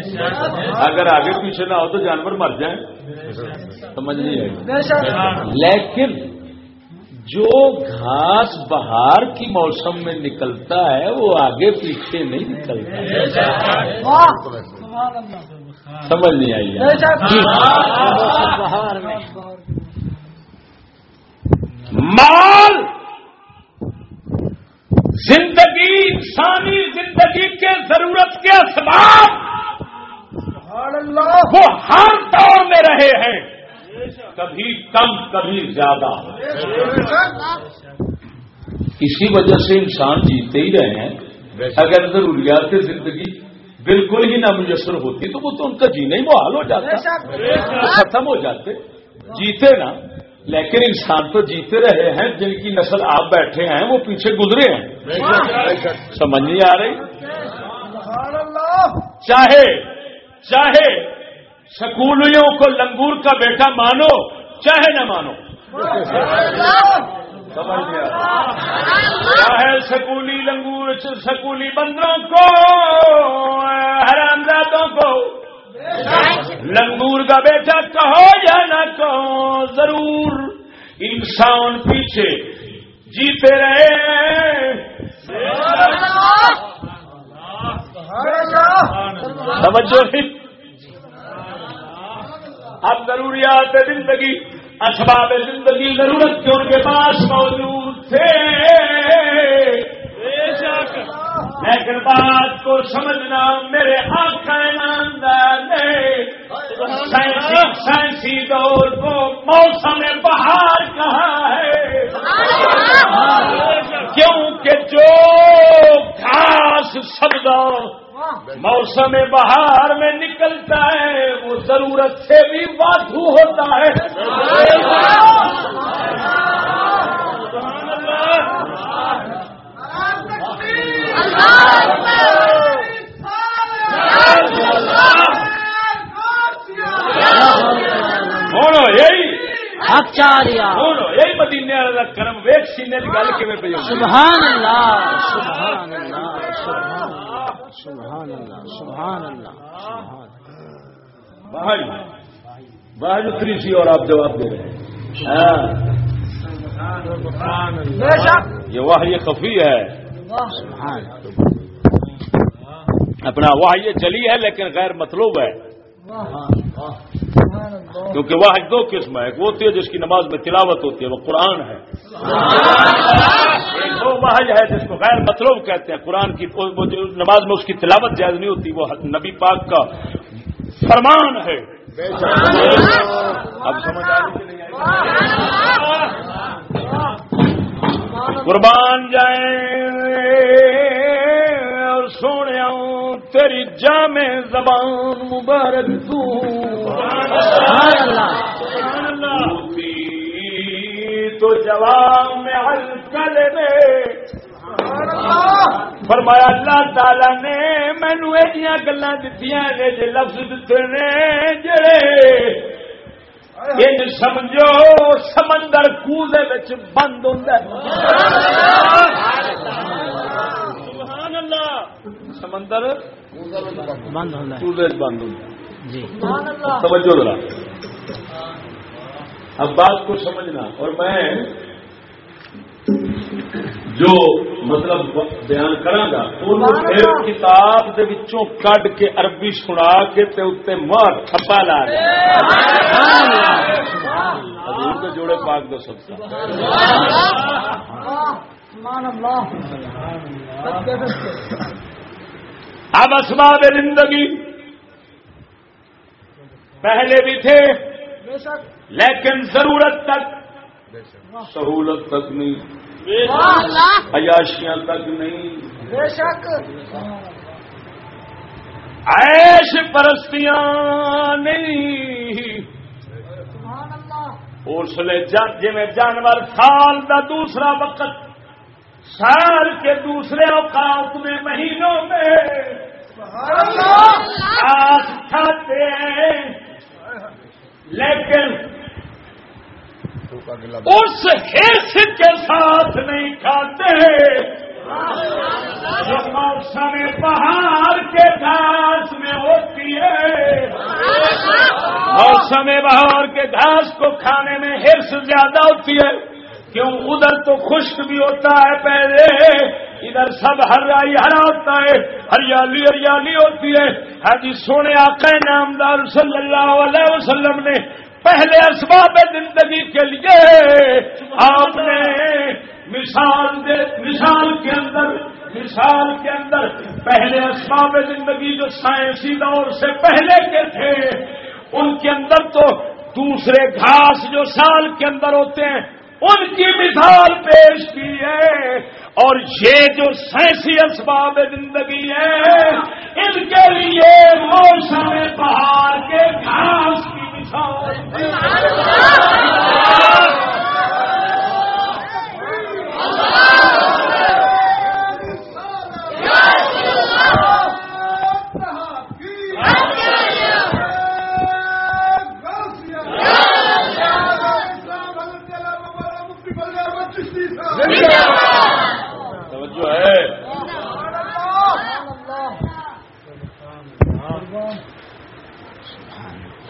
اگر آگے پیچھے نہ ہو تو جانور مر جائیں۔ سمجھ نہیں آئے لیکن جو گھاس بہار کی موسم میں نکلتا ہے، وہ آگے پیچھے نہیں نکلتا۔ سمجھ نہیں آئی۔ بہار میں مال! زندگی انسانی زندگی کے ضرورت کے اسباب وہ ہر دور میں رہے ہیں۔ کبھی کم کبھی زیادہ۔ اسی وجہ سے انسان جیتے ہی رہے ہیں۔ اگر ضروریات زندگی بالکل ہی نامیسر ہوتی تو وہ تو ان کا جینا ہی محال ہو جاتا۔ ختم ہو جاتے۔ جیتے نا۔ لیکن انسان تو جیتے رہے ہیں، جن کی نسل آپ بیٹھے ہیں، وہ پیچھے گزرے ہیں۔ سمجھ نہیں آ رہی؟ چاہے چاہے سکولیوں کو لنگور کا بیٹا مانو، چاہے نہ مانو۔ سمجھ چاہے سکولی لنگور، سکولی بندروں کو حرامزادوں کو۔ لنگور کا بیٹا کہو یا نہ کہو، ضرور انسان پیچھے جیتے رہے سمجھو اب ضروریات زندگی، اسباب زندگی، ضرورت کے ان کے پاس موجود تھے۔ لیکن بات کو سمجھنا میرے آقا ایماندار نے سائنسی دور کو موسم بہار کہا ہے۔ کیونکہ جو گھاس سبزہ موسم بہار میں نکلتا ہے، وہ ضرورت سے بھی وادو ہوتا ہے۔ حق چاریا بولو یہی مدینے والا کرم ویک سینے کی گل کیون پہ سبحان اللہ سبحان اللہ سبحان اللہ سبحان اللہ سبحان باہر باہر اتری سی اور آپ جواب دے رہے ہیں۔ ہاں۔ یہ واہ یہ خفی ہے۔ سبحان اپنا واہ یہ چلی ہے لیکن غیر مطلوب ہے۔ کیونکہ وہ دو قسم ہے. ایک وہ ہوتی ہے جس کی نماز میں تلاوت ہوتی ہے وہ قرآن ہے. ایک وہ واحد ہے جس کو غیر مطلوب کہتے ہیں. قرآن کی نماز میں اس کی تلاوت جائز نہیں ہوتی وہ نبی پاک کا فرمان ہے. اب سمجھ آئی؟ قربان جائیں اور سونے تیری جامع زبان مبارک تو۔ تو جواب میں ہلکل میں۔ فرمایا اللہ تعالی نے مینو یہ گلا دیتی نے جی لفظ دیتے نے جڑے۔ ان سمجھو سمندر کوزے بند ہوں سمندر بند جی۔ توجہ ذرا۔ اب بات کو سمجھنا۔ اور میں جو مطلب بیان کرا پھر کتاب دے وچوں کڈ کے عربی سنا کے تے اتنے مار تھپا لا حضور کے جوڑے پاک دو سب اب اسباب زندگی پہلے بھی تھے، لیکن ضرورت تک، سہولت تک نہیں، عیاشیاں تک نہیں۔ بے شک ایش پرستیاں نہیں اس لیے جی میں جانور سال کا دوسرا وقت۔ سال کے دوسرے اوقات میں مہینوں میں آس کھاتے ہیں۔ لیکن اس حص کے ساتھ نہیں کھاتے۔ جو موسم بہار کے گھاس میں ہوتی ہے، موسم بہار کے گھاس کو کھانے میں ہرس زیادہ ہوتی ہے۔ کیوں ادھر تو خشک بھی ہوتا ہے پہلے؟ ادھر سب ہریائی ہرا ہوتا ہے، ہریالی ہریالی ہوتی ہے۔ حاجی سونے آقا نامدار صلی اللہ علیہ وسلم نے پہلے اسباب زندگی کے لیے آپ نے مثال دے، مثال کے اندر، مثال کے اندر پہلے اسباب زندگی جو سائنسی دور سے پہلے کے تھے، ان کے اندر تو دوسرے گھاس جو سال کے اندر ہوتے ہیں ان کی مثال پیش کی ہے۔ اور یہ جو سینسی اسباب زندگی ہے، ان کے لیے موسم پہاڑ کے گھاس کی مثال۔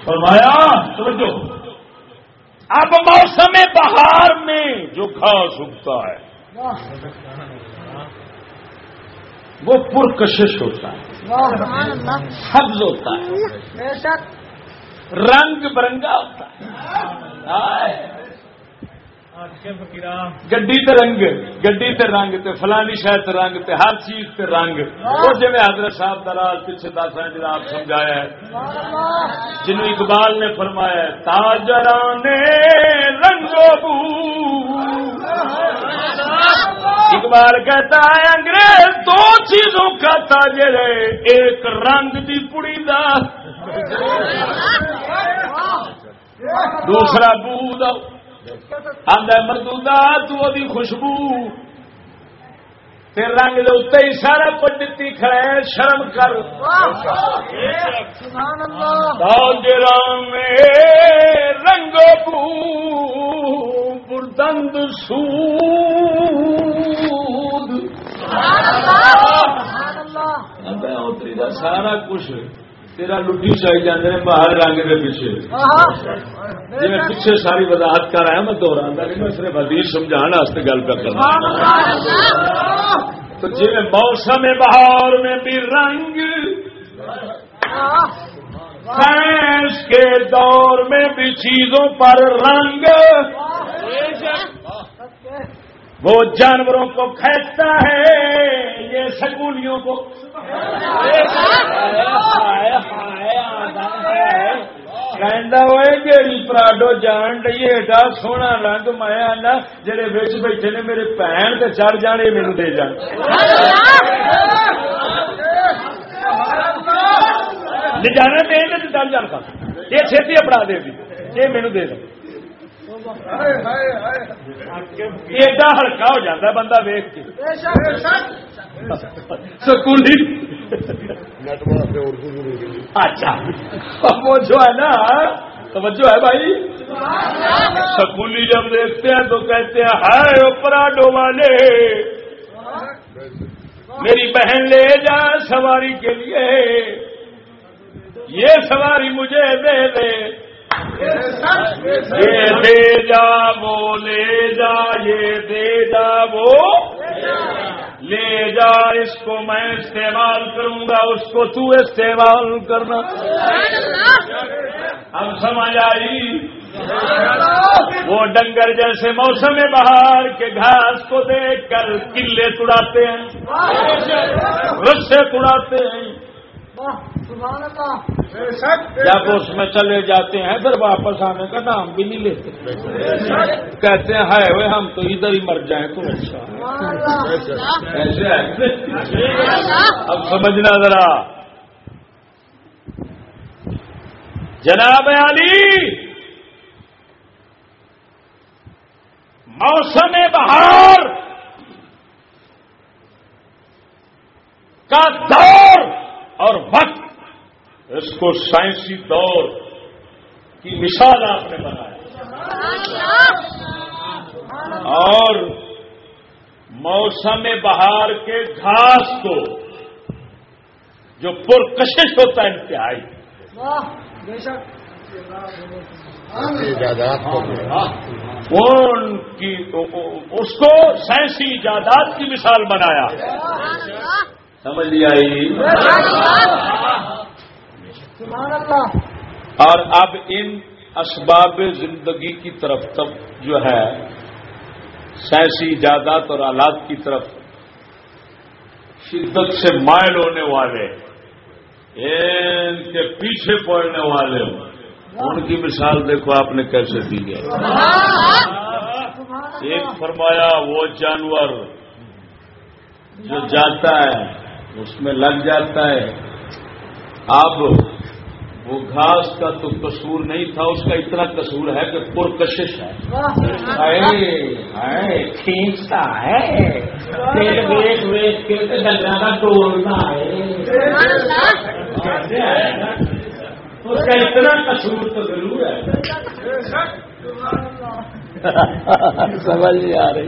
فرمایا سمجھو اب موسم بہار میں جو گھاس اگتا ہے، وہ پرکشش ہوتا ہے، سبز ہوتا ہے، رنگ برنگا ہوتا ہے۔ گڈی تے رنگ گڈی تے رنگ تے فلانی تے رنگ تے ہر چیز تے رنگ۔ وہ جی حضرت صاحب دراز پیچھے دس ہیں جناب سمجھایا ہے۔ جنہوں اقبال نے فرمایا تاجران بو۔ اقبال کہتا ہے انگریز دو چیزوں کا تاجر ہے ایک رنگ دی پڑی دا۔ دوسرا بو دا۔ آدھا مردودا تو دی خوشبو۔ تے رنگ دے اتنے ہی سارا کچھ دیتی کھڑے شرم کر۔ رنگ بو بردند سود۔ اتری سارا کچھ۔ تیرا لٹی چاہیے جانے باہر رنگ کے پیچھے۔ جی میں پیچھے ساری وضاحت کر رہا میں نہیں میں صرف حدیث سمجھانا گل کر کرنا تو جی میں موسم بہار میں بھی رنگ سائنس کے دور میں بھی چیزوں پر رنگ۔ وہ جانوروں کو کھینچتا ہے، یہ سکولیوں کو۔ پراڈو جان ڈی ایڈا سونا رنگ میں آنا جڑے بچ بیٹھے نے میرے بھن تو چڑھ جانے میرے دے جان۔ لے جانا دے چڑھ جان کا یہ چھتی اپنا دے دی۔ یہ میرے دے دیں ایڈا ہلکا ہو جاتا ہے بندہ ویخ کے۔ سکولی اچھا۔ جو ہے نا۔ توجہ ہے بھائی۔ سکولی جب دیکھتے ہیں تو کہتے ہیں، ہائے، اوپرا والے میری بہن لے جا سواری کے لیے۔ یہ سواری مجھے دے دے۔ یہ دے جا وہ لے جا، یہ دے جا وہ لے جا۔ اس کو میں استعمال کروں گا، اس کو تو استعمال کرنا۔ ہم سمجھ آئی؟ وہ ڈنگر جیسے موسم بہار کے گھاس کو دیکھ کر کلے توڑاتے ہیں رسے توڑاتے ہیں۔ جب اس میں چلے جاتے ہیں پھر واپس آنے کا نام بھی نہیں لیتے۔ کہتے ہیں ہائے ہوئے ہم تو ادھر ہی مر جائیں تو اچھا۔ ایسے اب سمجھنا ذرا۔ جناب علی موسم بہار کا دور اور وقت۔ اس کو سائنسی دور کی مثال آپ نے بنایا اور موسم بہار کے گھاس کو جو پرکشش ہوتا ہے انتہائی۔ ان کی اس کو سائنسی ایجادات کی مثال بنایا۔ سمجھ لیا اور اب ان اسباب زندگی کی طرف تب جو ہے، سائنسی ایجادات اور آلات کی طرف شدت سے مائل ہونے والے، ان کے پیچھے پڑنے والے۔ ان کی مثال دیکھو آپ نے کیسے دی ہے۔ ایک فرمایا، وہ جانور جو جاتا ہے، اس میں لگ جاتا ہے۔ اب وہ گھاس کا تو قصور نہیں تھا اس کا اتنا قصور ہے کہ پرکشش ہے۔ کھینچتا ہے۔ ٹولنا ہے۔ اس کا اتنا قصور تو ضرور ہے۔ سمجھ نہیں آ رہی۔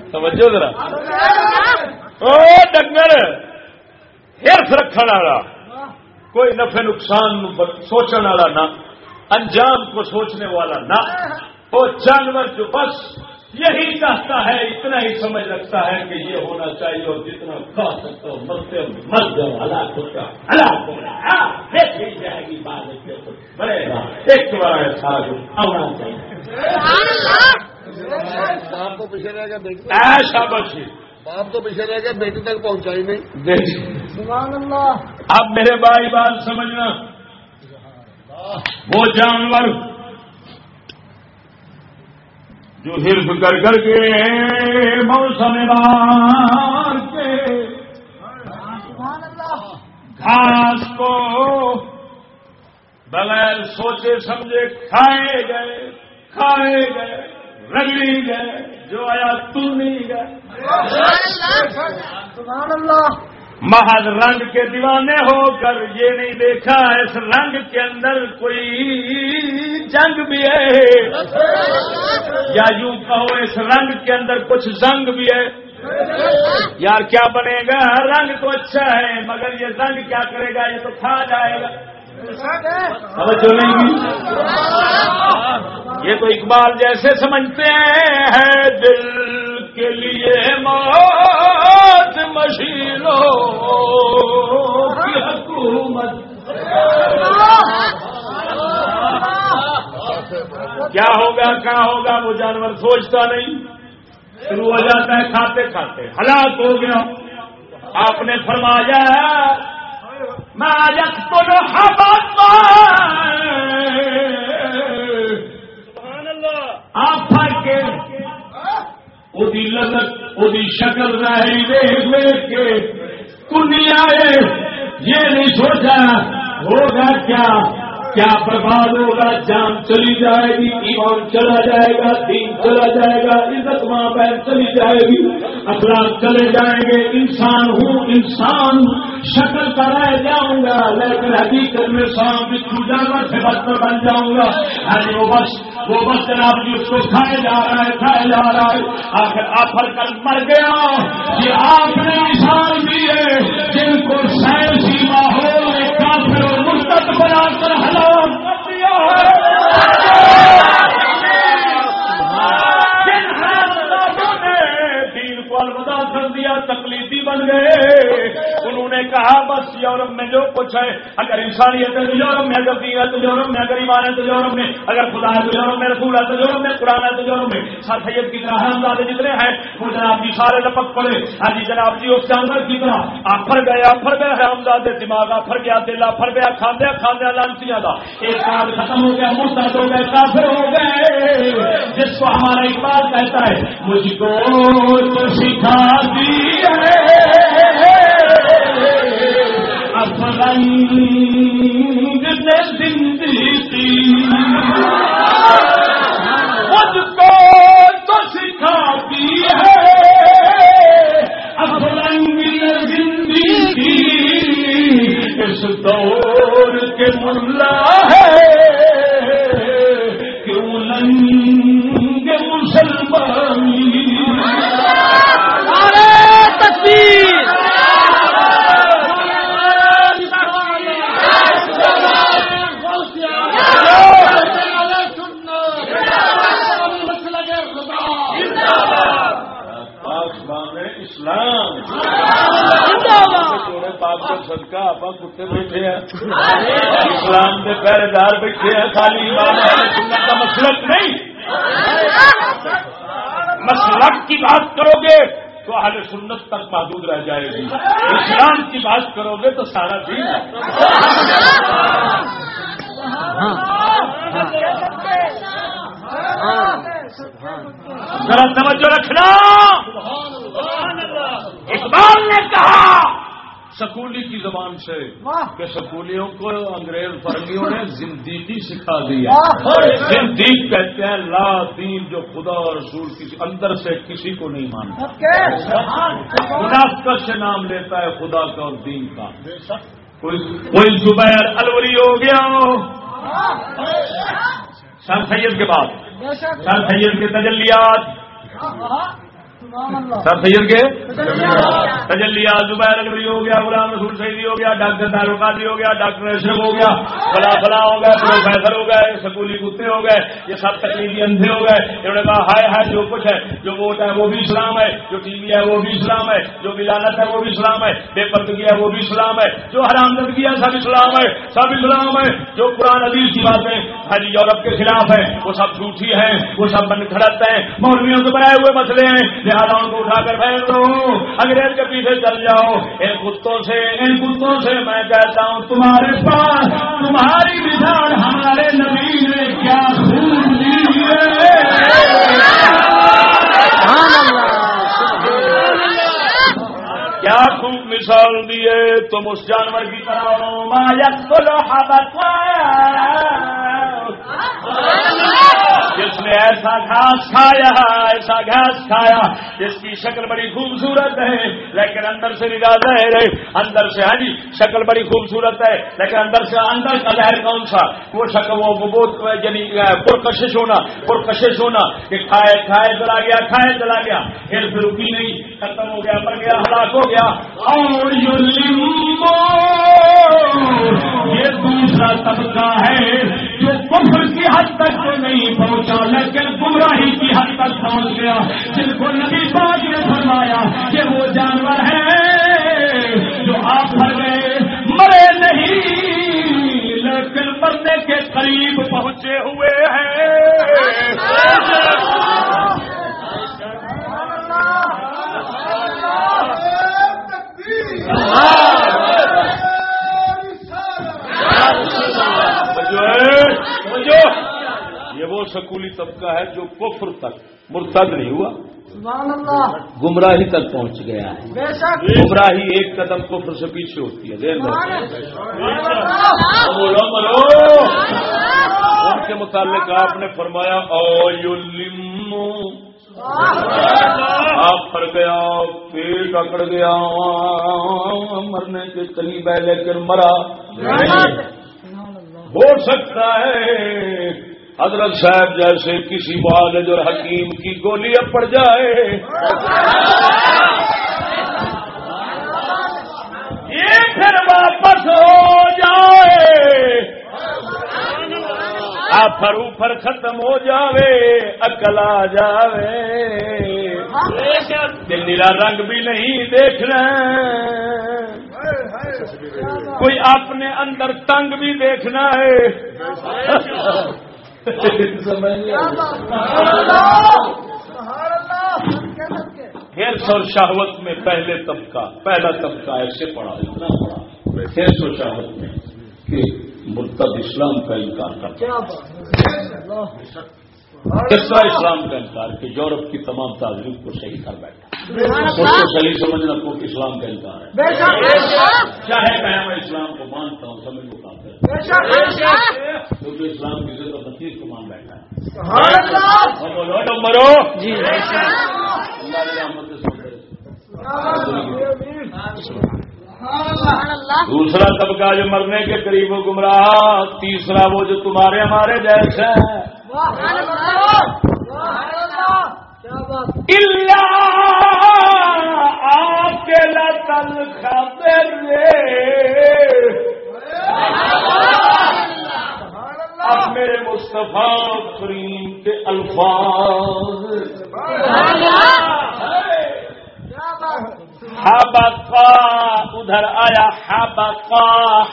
توجہ ذرا۔ او ڈنگر، ہرس رکھنے والا۔ کوئی نفع نقصان سوچنے والا نہ۔ انجام کو سوچنے والا نہ۔ وہ جانور جو بس یہی چاہتا ہے، اتنا ہی سمجھ رکھتا ہے کہ یہ ہونا چاہیے اور جتنا کھا سکتا ہو، مرتے مر جاؤ، ہلاک ہو جاؤ، ہلاک ہو رہا جائے گی بات بڑے گا ایک بار ایسا آنا چاہیے۔ باپ تو پیچھے رہ گیا بیٹی ایسا بچی باپ تو پیچھے رہ گیا بیٹی تک پہنچائی نہیں۔ دیکھ اب میرے بھائی بات سمجھنا۔ وہ جانور جو حرف کر کر کے موسم بار کے گھاس کو بغیر سوچے سمجھے کھائے گئے کھائے گئے۔ رگڑی گئے جو آیا تو نہیں گئے محض رنگ کے دیوانے ہو کر یہ نہیں دیکھا اس رنگ کے اندر کوئی جنگ بھی ہے۔ یا یوں کہو اس رنگ کے اندر کچھ زنگ بھی ہے۔ یار کیا بنے گا؟ رنگ تو اچھا ہے مگر یہ رنگ کیا کرے گا؟ یہ تو کھا جائے گا۔ توجہ نہیں یہ تو اقبال جیسے سمجھتے ہیں، دل کے لیے موت مشینوں کی حکومت۔ کیا ہوگا کیا ہوگا، وہ جانور سوچتا نہیں۔ شروع ہو جاتا ہے، کھاتے کھاتے، ہلاک ہو گیا۔ آپ نے فرمایا میں تو آپ کے وہی لذت وہی شکل ظاہری دیکھ دیکھ کے دنیا یہ نہیں سوچا ہوگا کیا؟ کیا برباد ہوگا جان چلی جائے گی؟ ایمان چلا جائے گا، دین چلا جائے گا، عزت ماں بہن چلی جائے گی، اخلاق چلے جائیں گے، انسان ہوں، انسان شکل کا رہ جاؤں گا، لیکن حقیقت میں سام بچھو جانور سے بدتر بن جاؤں گا۔ یعنی وہ بس وہ بس جناب جی اس کو کھائے جا رہا ہے، کھائے جا رہا ہے۔ آخر آفر کر مر گیا۔ یہ آپ نے نشان دیے جن کو سائنسی ماحول بنا کر ہلاک کر دیا ہے جن حالاتوں نے دین کو الوداع کر دیا گئے انہوں نے کہا، بس یورپ میں جو کچھ ہے، اگر انسانیت ہے تو یورپ میں، اگر دین ہے تو یورپ میں، اگر ایمان ہے تو یورپ میں، اگر خدا ہے تو یورپ میں، رسول ہے تو یورپ میں، قرآن ہے تو یورپ میں۔ سر سید کی طرح ہم جتنے ہیں، وہ جناب جی سارے لپک پڑے۔ ہاں جی جناب جی اس جانور کی طرح آفر گئے آفر گئے حرام دماغ آفر گیا دل آفر گیا کھاندیا کھاندیا لانسیاں دا۔ ایک کام ختم ہو گیا مرتد ہو گئے، کافر ہو گئے۔ جس کو ہمارا اقبال کہتا ہے، مجھ کو تو سکھا دی ہے۔ نے زندگی۔ دور کے ملا ہے۔ صدقہ آپ کتے بیٹھے ہیں۔ اسلام کے پہرے دار بیٹھے ہیں، خالی امام سنت کا مسلک نہیں۔ مسلک کی بات کرو گے تو اہل سنت تک محدود رہ جائے گی۔ اسلام کی بات کرو گے تو سارا دین۔ ذرا توجہ رکھنا۔ اقبال نے کہا سکولی کی زبان سے۔ کہ سکولیوں کو انگریز فرنگیوں نے زندگی سکھا دیا زندگی کہتے ہیں لا دین جو خدا اور رسول کسی اندر سے کسی کو نہیں مانتا۔ منافقت سے نام لیتا ہے خدا کا اور دین کا۔ کوئی کوئی زبیر الوری ہو گیا سر سید کے بعد۔ سر سید کے تجلیات۔ سر سید کے؟ تجلیات زبیر اگری ہو گیا غلام رسول سعیدی ہو گیا ڈاکٹر تعلقاتی ہو گیا ڈاکٹر اشرف ہو گیا فلا فلا ہو گیا پروفیسر ہو گئے سکولی کتے ہو گئے یہ سب تکلیفی اندھے ہو گئے۔ انہوں نے کہا ہائے ہائے جو کچھ ہے جو ووٹ ہے وہ بھی اسلام ہے جو ٹی وی ہے وہ بھی اسلام ہے جو ملانت ہے وہ بھی اسلام ہے بے پردگی ہے وہ بھی اسلام ہے جو حرام زندگی ہے سب اسلام ہے سب اسلام ہے جو قرآن عزیز کی باتیں ہر یورپ کے خلاف ہیں وہ سب جھوٹھی ہیں وہ سب بن کھڑتے ہیں مولویوں سے بنائے ہوئے مسئلے ہیں لہٰذا ان کو اٹھا کر پھینک دو انگریز کے پیچھے چل جاؤ۔ ان کتوں سے ان کتوں سے میں کہتا ہوں، تمہارے پاس تمہاری مثال ہمارے نبی نے کیا خون دی ہے؟ کیا خوب مثال دیے؟ تم اس جانور کی طرح ہو ما یقتل حبطا جس نے ایسا گھاس کھایا، ایسا گھاس کھایا، جس کی شکل بڑی خوبصورت ہے، لیکن اندر سے نگاہ ظاہر ہے، اندر سے ہاں جی شکل بڑی خوبصورت ہے، لیکن اندر سے اندر کا ظاہر کون سا؟ وہ شکل، وہ بہت یعنی پرکشش ہونا پرکشش ہونا کہ کھائے کھائے چلا گیا، کھائے چلا گیا، پھر پھر رکی نہیں، ختم ہو گیا، مر گیا، ہلاک ہو گیا۔ اور یہ دوسرا طبقہ ہے جو کفر کی حد تک تو نہیں پہنچا لیکن گمراہی کی حد تک پہنچ گیا جن کو نبی پاک نے فرمایا کہ وہ جانور ہے جو آپ مر گئے مرے نہیں لیکن مرنے کے قریب پہنچے ہوئے ہیں سمجھو اے، سمجھو یہ وہ سکولی طبقہ ہے جو کفر تک مرتد نہیں ہوا۔ گمراہی تک پہنچ گیا ہے۔ گمراہی ایک قدم کفر سے پیچھے ہوتی ہے۔ دیر بولو بولو ان کے متعلق آپ نے فرمایا او آپ پھر گیا پیٹ اکڑ گیا مرنے کے قریب ہے لیکن مرا۔ ہو سکتا ہے حضرت صاحب جیسے کسی والد اور حکیم کی گولی پڑ جائے۔ یہ پھر واپس ہو جائے۔ آفر اوپر ختم ہو جاوے اکل آ جاوے۔ دل نیلا رنگ بھی نہیں دیکھنا۔ کوئی اپنے اندر تنگ بھی دیکھنا ہے۔ ہرس اور شہوت میں پہلے طبقہ، پہلا طبقہ ایسے پڑا اتنا پڑا ہرس اور شہوت میں کہ مرتب اسلام کا انکار کرتا۔ کس طرح اسلام کا انکار کہ یورپ کی تمام تعلیم کو صحیح کر بیٹھا؟ اس کو صحیح سمجھنا کو اسلام کا انکار ہے۔ چاہے میں میں اسلام کو مانتا ہوں؟ سمجھ کو کام کرتا کیونکہ اسلام کی ضرورت نتیج کو مان بیٹھا ہے۔ جی دوسرا طبقہ جو مرنے کے قریب و گمراہ تیسرا وہ جو تمہارے ہمارے جیسے ہیں اب میرے مصطفیٰ کریم کے الفاظ۔ حبقا ادھر آیا حبقا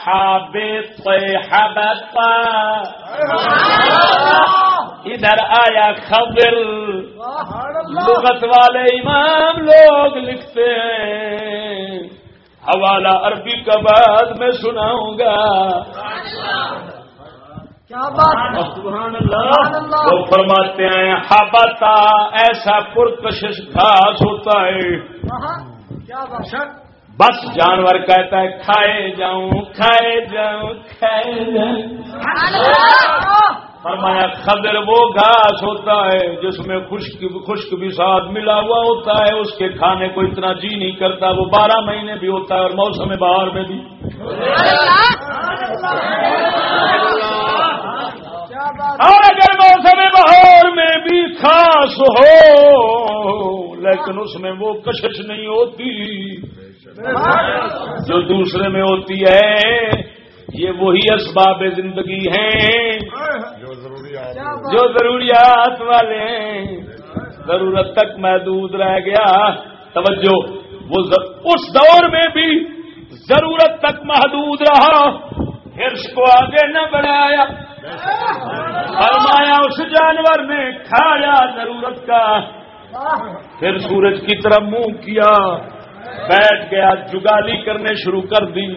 حابط حبقا ادھر آیا خبر لغت والے امام لوگ لکھتے ہیں۔ حوالہ عربی کا بعد میں سناؤں گا۔ وہ فرماتے ہیں ہابتا ایسا پرکشش گھاس ہوتا ہے؟ بس جانور کہتا ہے، کھائے جاؤں کھائے جاؤں کھائے جاؤں۔ فرمایا خدر وہ گھاس ہوتا ہے جس میں خشک خشک بھی ساتھ ملا ہوا ہوتا ہے، اس کے کھانے کو اتنا جی نہیں کرتا، وہ بارہ مہینے بھی ہوتا ہے اور موسم بہار میں بھی۔ اور اگر موسم بہار میں بھی خاص ہو، لیکن اس میں وہ کشش نہیں ہوتی۔ جو دوسرے میں ہوتی ہے یہ وہی اسباب زندگی ہیں۔ جو ضروریات والے ہیں۔ ضرورت تک محدود رہ گیا۔ توجہ وہ اس دور میں بھی ضرورت تک محدود رہا۔ ہرس کو آگے نہ بڑھایا۔ فرمایا اس جانور نے کھایا ضرورت کا۔ پھر سورج کی طرف منہ کیا۔ بیٹھ گیا جگالی کرنے شروع کر دی۔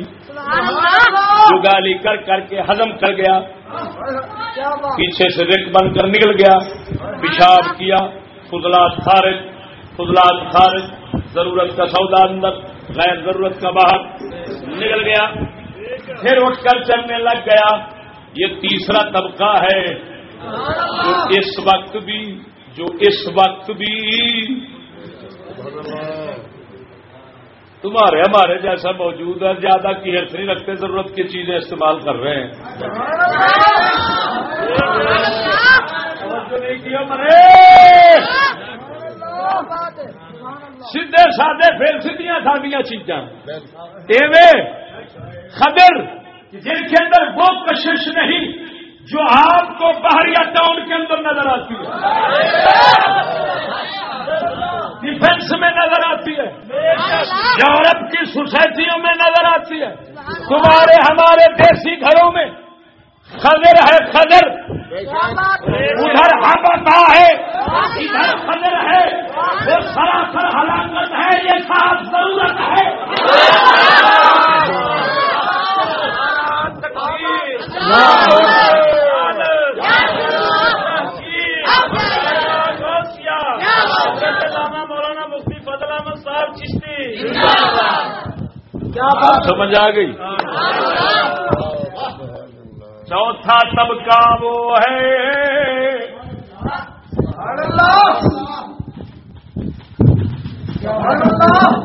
جگالی کر کر کے ہزم کر گیا۔ پیچھے سے رک بن کر نکل گیا۔ پیشاب کیا فضلات خارج فضلات خارج۔ ضرورت کا سودا اندر غیر ضرورت کا باہر۔ نکل گیا۔ پھر اٹھ کر چلنے لگ گیا۔ یہ تیسرا طبقہ ہے۔ جو اس وقت بھی جو اس وقت بھی۔ تمہارے ہمارے جیسا موجود ہے، زیادہ کی نہیں رکھتے، ضرورت کی چیزیں استعمال کر رہے ہیں۔ سیدھے سادے پھر سیدیاں سادیاں چیزاں۔ خبر جن کے اندر وہ کشش نہیں، جو آپ کو باہر ٹاؤن کے اندر نظر آتی ہے۔ ڈیفینس میں نظر آتی ہے۔ یورپ کی سوسائٹیوں میں نظر آتی ہے۔ تمہارے ہمارے دیسی گھروں میں خدر ہے خدر ادھر ہمتا ہے۔ ادھر خدر ہے۔ وہ سراسر ہلاکت ہے۔ یہ خاص ضرورت ہے۔ آپ سمجھ آ گئی؟ چوتھا طبقہ وہ ہے۔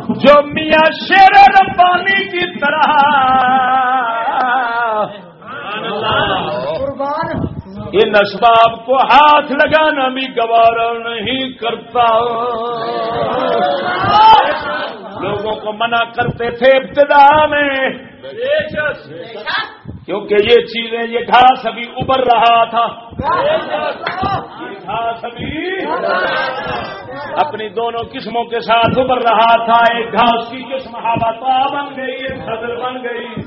جو میاں شیر ربانی کی طرح۔ ان اسباب کو ہاتھ لگانا بھی گوارا نہیں کرتا۔ لوگوں کو منع کرتے تھے ابتدا میں۔ کیونکہ یہ چیزیں یہ گھاس ابھی ابھر رہا تھا۔ یہ گھاس ابھی اپنی دونوں قسموں کے ساتھ ابھر رہا تھا۔ ایک گھاس کی قسم آباتا بن گئی، ایک فضل بن گئی۔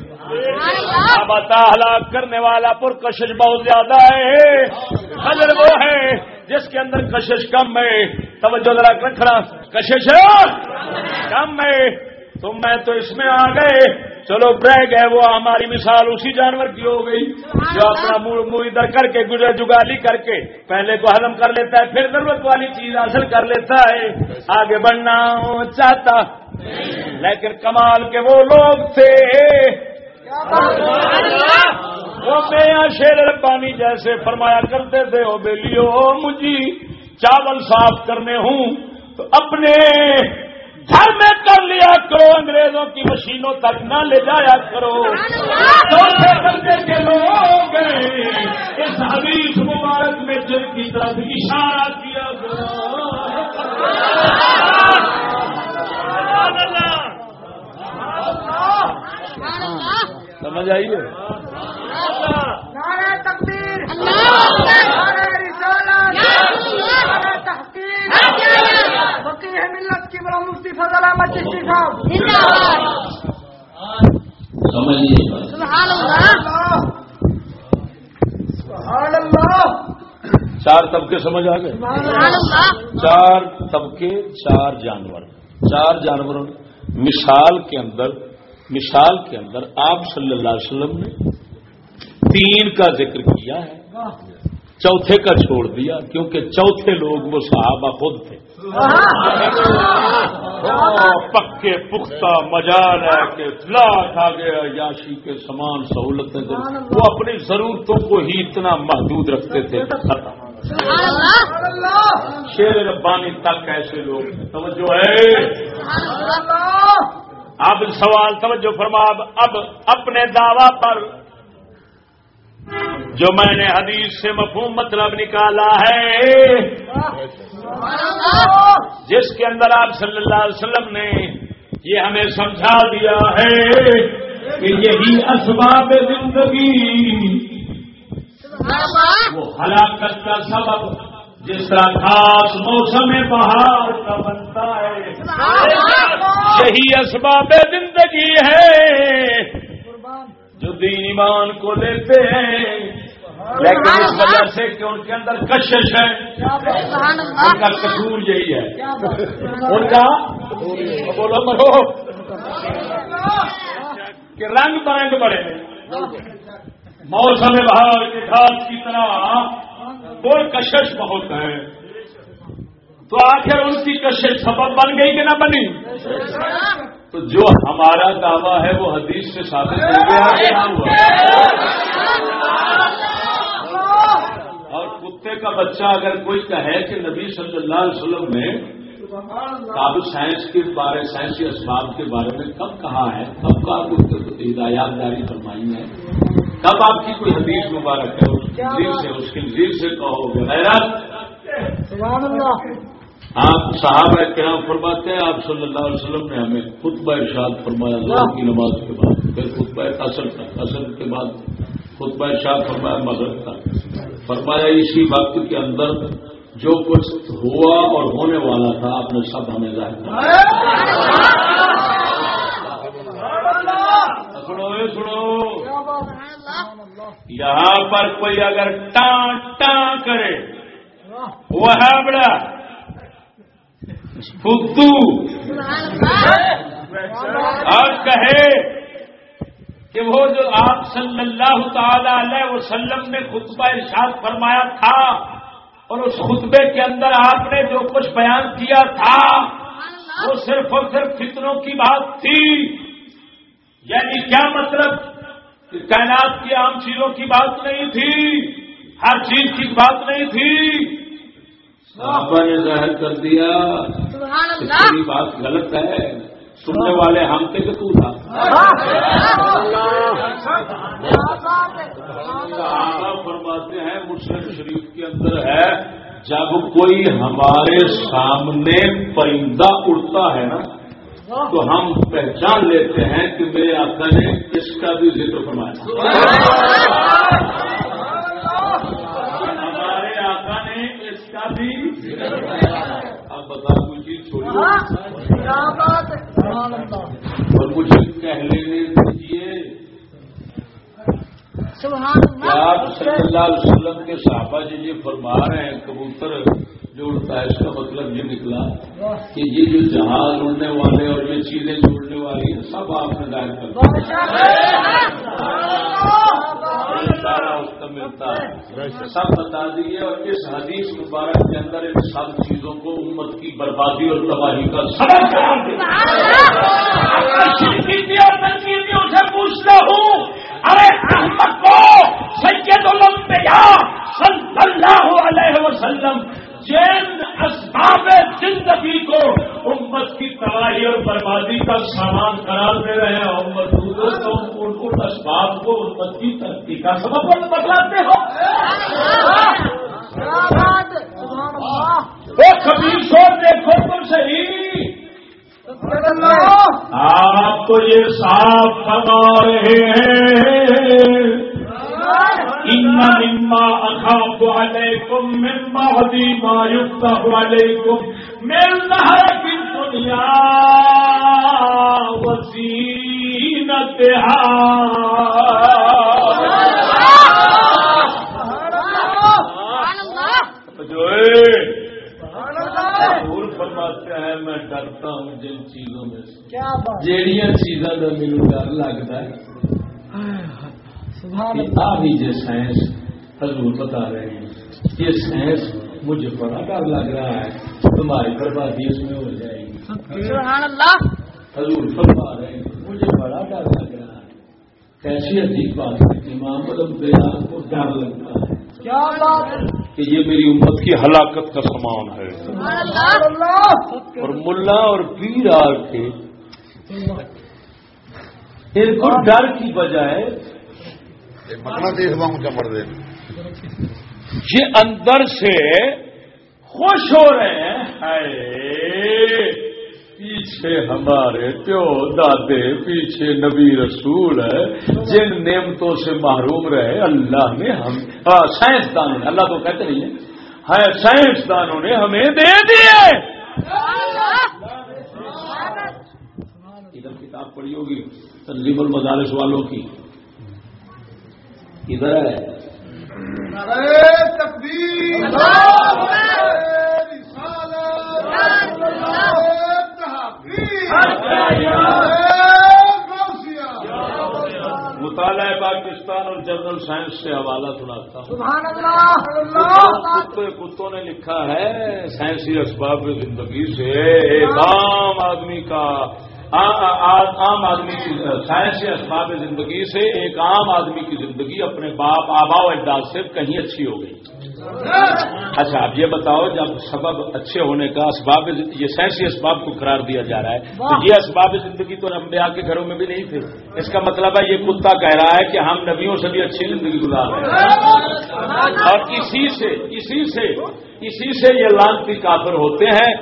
آباتا ہلاک کرنے والا پرکشش بہت زیادہ ہے۔ فضل وہ ہے جس کے اندر کشش کم ہے۔ توجہ ذرا رکھنا کشش کم ہے۔ تو میں تو اس میں آ گئے۔ چلو رہ گئے وہ۔ ہماری مثال اسی جانور کی ہو گئی جو اپنا منہ ادھر کر کے گزر جگالی کر کے پہلے کو ہضم کر لیتا ہے، پھر ضرورت والی چیز حاصل کر لیتا ہے۔ آگے بڑھنا چاہتا، لیکن کمال کے وہ لوگ تھے۔ وہ میاں شیر ربانی جیسے فرمایا کرتے تھے وہ بیلیو مجھے چاول صاف کرنے ہوں۔ تو اپنے گھر میں کر لیا کرو، انگریزوں کی مشینوں تک نہ لے جایا کرو۔ چوتھے کے لوگ اس حدیث مبارک میں جن کی طرف اشارہ کیا سمجھ آئیے چار طبقے سمجھ آ گئے؟ چار طبقے چار جانور۔ چار جانوروں مثال کے اندر، مثال کے اندر آپ صلی اللہ علیہ وسلم نے تین کا ذکر کیا ہے، چوتھے کا چھوڑ دیا، کیونکہ چوتھے لوگ وہ صحابہ خود تھے۔ پکے، پختہ، مجال ہے کہ لاکھ آ گیا یاشی کے سامان، سہولتیں وہ اپنی ضرورتوں کو ہی اتنا محدود رکھتے تھے۔ شیر ربانی تک ایسے لوگ توجہ ہے۔ اب سوال توجہ فرما اب اب اپنے دعوی پر جو میں نے حدیث سے مفہوم مطلب نکالا ہے۔ جس کے اندر آپ صلی اللہ علیہ وسلم نے یہ ہمیں سمجھا دیا ہے کہ یہی اسباب زندگی وہ ہلاکت کا سبب جس طرح خاص موسم بہار کا بنتا ہے۔ یہی اسباب زندگی ہے۔ جو دین ایمان کو لیتے ہیں۔ لیکن اس وجہ سے کہ ان کے اندر کشش ہے۔ ان کا قصور یہی ہے۔ ان کا بولو مرو۔ کہ رنگ برنگ بڑے۔ موسم بہار کے گھاس کی طرح وہ کشش بہت ہے۔ تو آخر ان کی کشش سبب بن گئی کہ نہ بنی؟ تو جو ہمارا دعویٰ ہے وہ حدیث سے ثابت ہو گیا اور کتے کا بچہ اگر کوئی کہے کہ نبی صلی اللہ علیہ وسلم نے اب سائنس کے بارے سائنسی اسباب کے بارے میں کب کہا ہے، کب کا ہدایات جاری فرمائی ہے کب آپ کی کوئی حدیث مبارک ہے؟ دل سے اس کے دل سے کہو غیرت اللہ۔ آپ صحابہ کرام فرماتے ہیں آپ صلی اللہ علیہ وسلم نے ہمیں خطبہ ارشاد فرمایا ظہر کی نماز کے بعد۔ پھر خطبہ اثر کا اثر کے بعد خطبہ ارشاد فرمایا مغرب کا فرمایا اسی وقت کے اندر جو کچھ ہوا اور ہونے والا تھا آپ نے سب ہمیں ظاہر کیا سنو سنو۔ یہاں پر کوئی اگر ٹان ٹان کرے وہ ہے بڑا فدو۔ اور کہے کہ وہ جو آپ صلی اللہ تعالی علیہ وسلم نے خطبہ ارشاد فرمایا تھا اور اس خطبے کے اندر آپ نے جو کچھ بیان کیا تھا وہ صرف اور صرف فتنوں کی بات تھی۔ یعنی کیا مطلب کہ کائنات کی عام چیزوں کی بات نہیں تھی؟ ہر چیز کی بات نہیں تھی؟ صحابہ نے ظاہر کر دیا سبحان کہ اللہ! تیری بات غلط ہے سننے والے ہم تھے کہ تو تھا۔ صحابہ فرماتے ہیں مسلم شریف کے اندر ہے جب کوئی ہمارے سامنے پرندہ اڑتا ہے نا تو ہم پہچان لیتے ہیں کہ میرے آقا نے اس کا بھی ذکر فرمایا۔ ہمارے آقا نے اس کا بھی ذکر فرمایا اب بتا کوئی چیز چھوڑی۔ اور مجھے کہہ لینے دیجیے کیا آپ صلی اللہ علیہ وسلم کے صحابہ جی یہ فرما رہے ہیں، کبوتر جو اڑتا ہے، اس کا مطلب یہ نکلا کہ یہ جو جہاز اڑنے والے اور یہ چیزیں جو اڑنے والی ہیں، سب آپ نے ظاہر کر سارا اس کا ملتا ہے۔ سب بتا دیجیے اور اس حدیث مبارک کے اندر ان سب چیزوں کو امت کی بربادی اور تباہی کا سبب قرار تنقیدیوں سے پوچھتا ہوں، ارے احمد کو سید الانبیاء صلی اللہ علیہ وسلم جن اسباب زندگی کو امت کی تباہی اور بربادی کا سامان قرار دے رہے ہیں۔ امت تو ان ان اسباب کو امت کی ترقی کا سبب بتلاتے ہو۔ وہ کبھی سو دیکھو تو صحیح۔ آپ تو یہ صاف فرما رہے ہیں۔ دنیا وزینتہا جو ضرور فرماتے ہیں میں ڈرتا ہوں جن چیزوں میں سے کیا جیڑیاں کا میرے ڈر لگتا ہے سبحان کہ آ بھی جو سائنس حضور بتا رہے ہیں یہ سائنس مجھے بڑا ڈر لگ رہا ہے۔ تمہاری بربادی اس میں ہو جائے گی۔ سبحان اللہ۔ حضور فرما رہے ہیں مجھے بڑا ڈر لگ رہا ہے۔ کیسی عجیب بات ہے امام الانبیاء کو ڈر لگتا ہے۔ کیا بات کہ یہ میری امت کی ہلاکت کا سامان ہے۔ سبحان اللہ۔ اور ملا اور پیر آ کے ان کو ڈر کی بجائے مکنا تیس بانگ چمڑ دے یہ اندر سے خوش ہو رہے ہیں۔ ہائے پیچھے ہمارے پیو دادے پیچھے نبی رسول ہے۔ جن نعمتوں سے محروم رہے اللہ نے ہم سائنسدانوں نے اللہ تو کہتے نہیں ہے ہے سائنسدانوں نے ہمیں دے دیے۔ ادھر کتاب پڑھی ہوگی تنظیم المدارس والوں کی۔ ادھر ہے؟ مطالعہ پاکستان اور جنرل سائنس سے حوالہ سناتا ہوں۔ کتے کتوں نے لکھا ہے؟ سائنسی اسباب زندگی سے۔ ایک عام آدمی کا عام آدمی کی سائنسی اسباب زندگی سے ایک عام آدمی کی زندگی اپنے باپ آبا و اجداد سے کہیں اچھی ہو گئی۔ اچھا اب یہ بتاؤ جب سبب اچھے ہونے کا اسباب یہ سائنسی اسباب کو قرار دیا جا رہا ہے تو یہ اسباب زندگی تو انبیاء کے گھروں میں بھی نہیں تھے۔ اس کا مطلب ہے یہ کتا کہہ رہا ہے کہ ہم نبیوں سے بھی اچھی زندگی گزار رہے ہیں۔ اور اسی سے اسی سے اسی سے یہ لانتی کافر ہوتے ہیں۔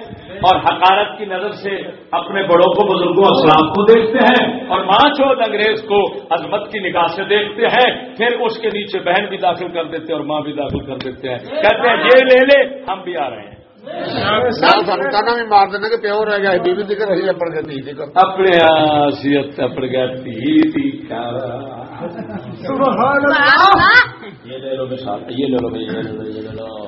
اور حقارت کی نظر سے اپنے بڑوں کو بزرگوں اسلام کو دیکھتے ہیں اور ماں چوت انگریز کو عظمت کی نگاہ سے دیکھتے ہیں پھر اس کے نیچے بہن بھی داخل کر دیتے ہیں اور ماں بھی داخل کر دیتے ہیں۔ کہتے ہیں یہ لے لے ہم بھی آ رہے ہیں۔ بھی مار دینا کہ پیور رہ گیا بیوی رہی اپنے سبحان اللہ۔ یہ لے لو مثال یہ لے لو بھائی یہ لے لو۔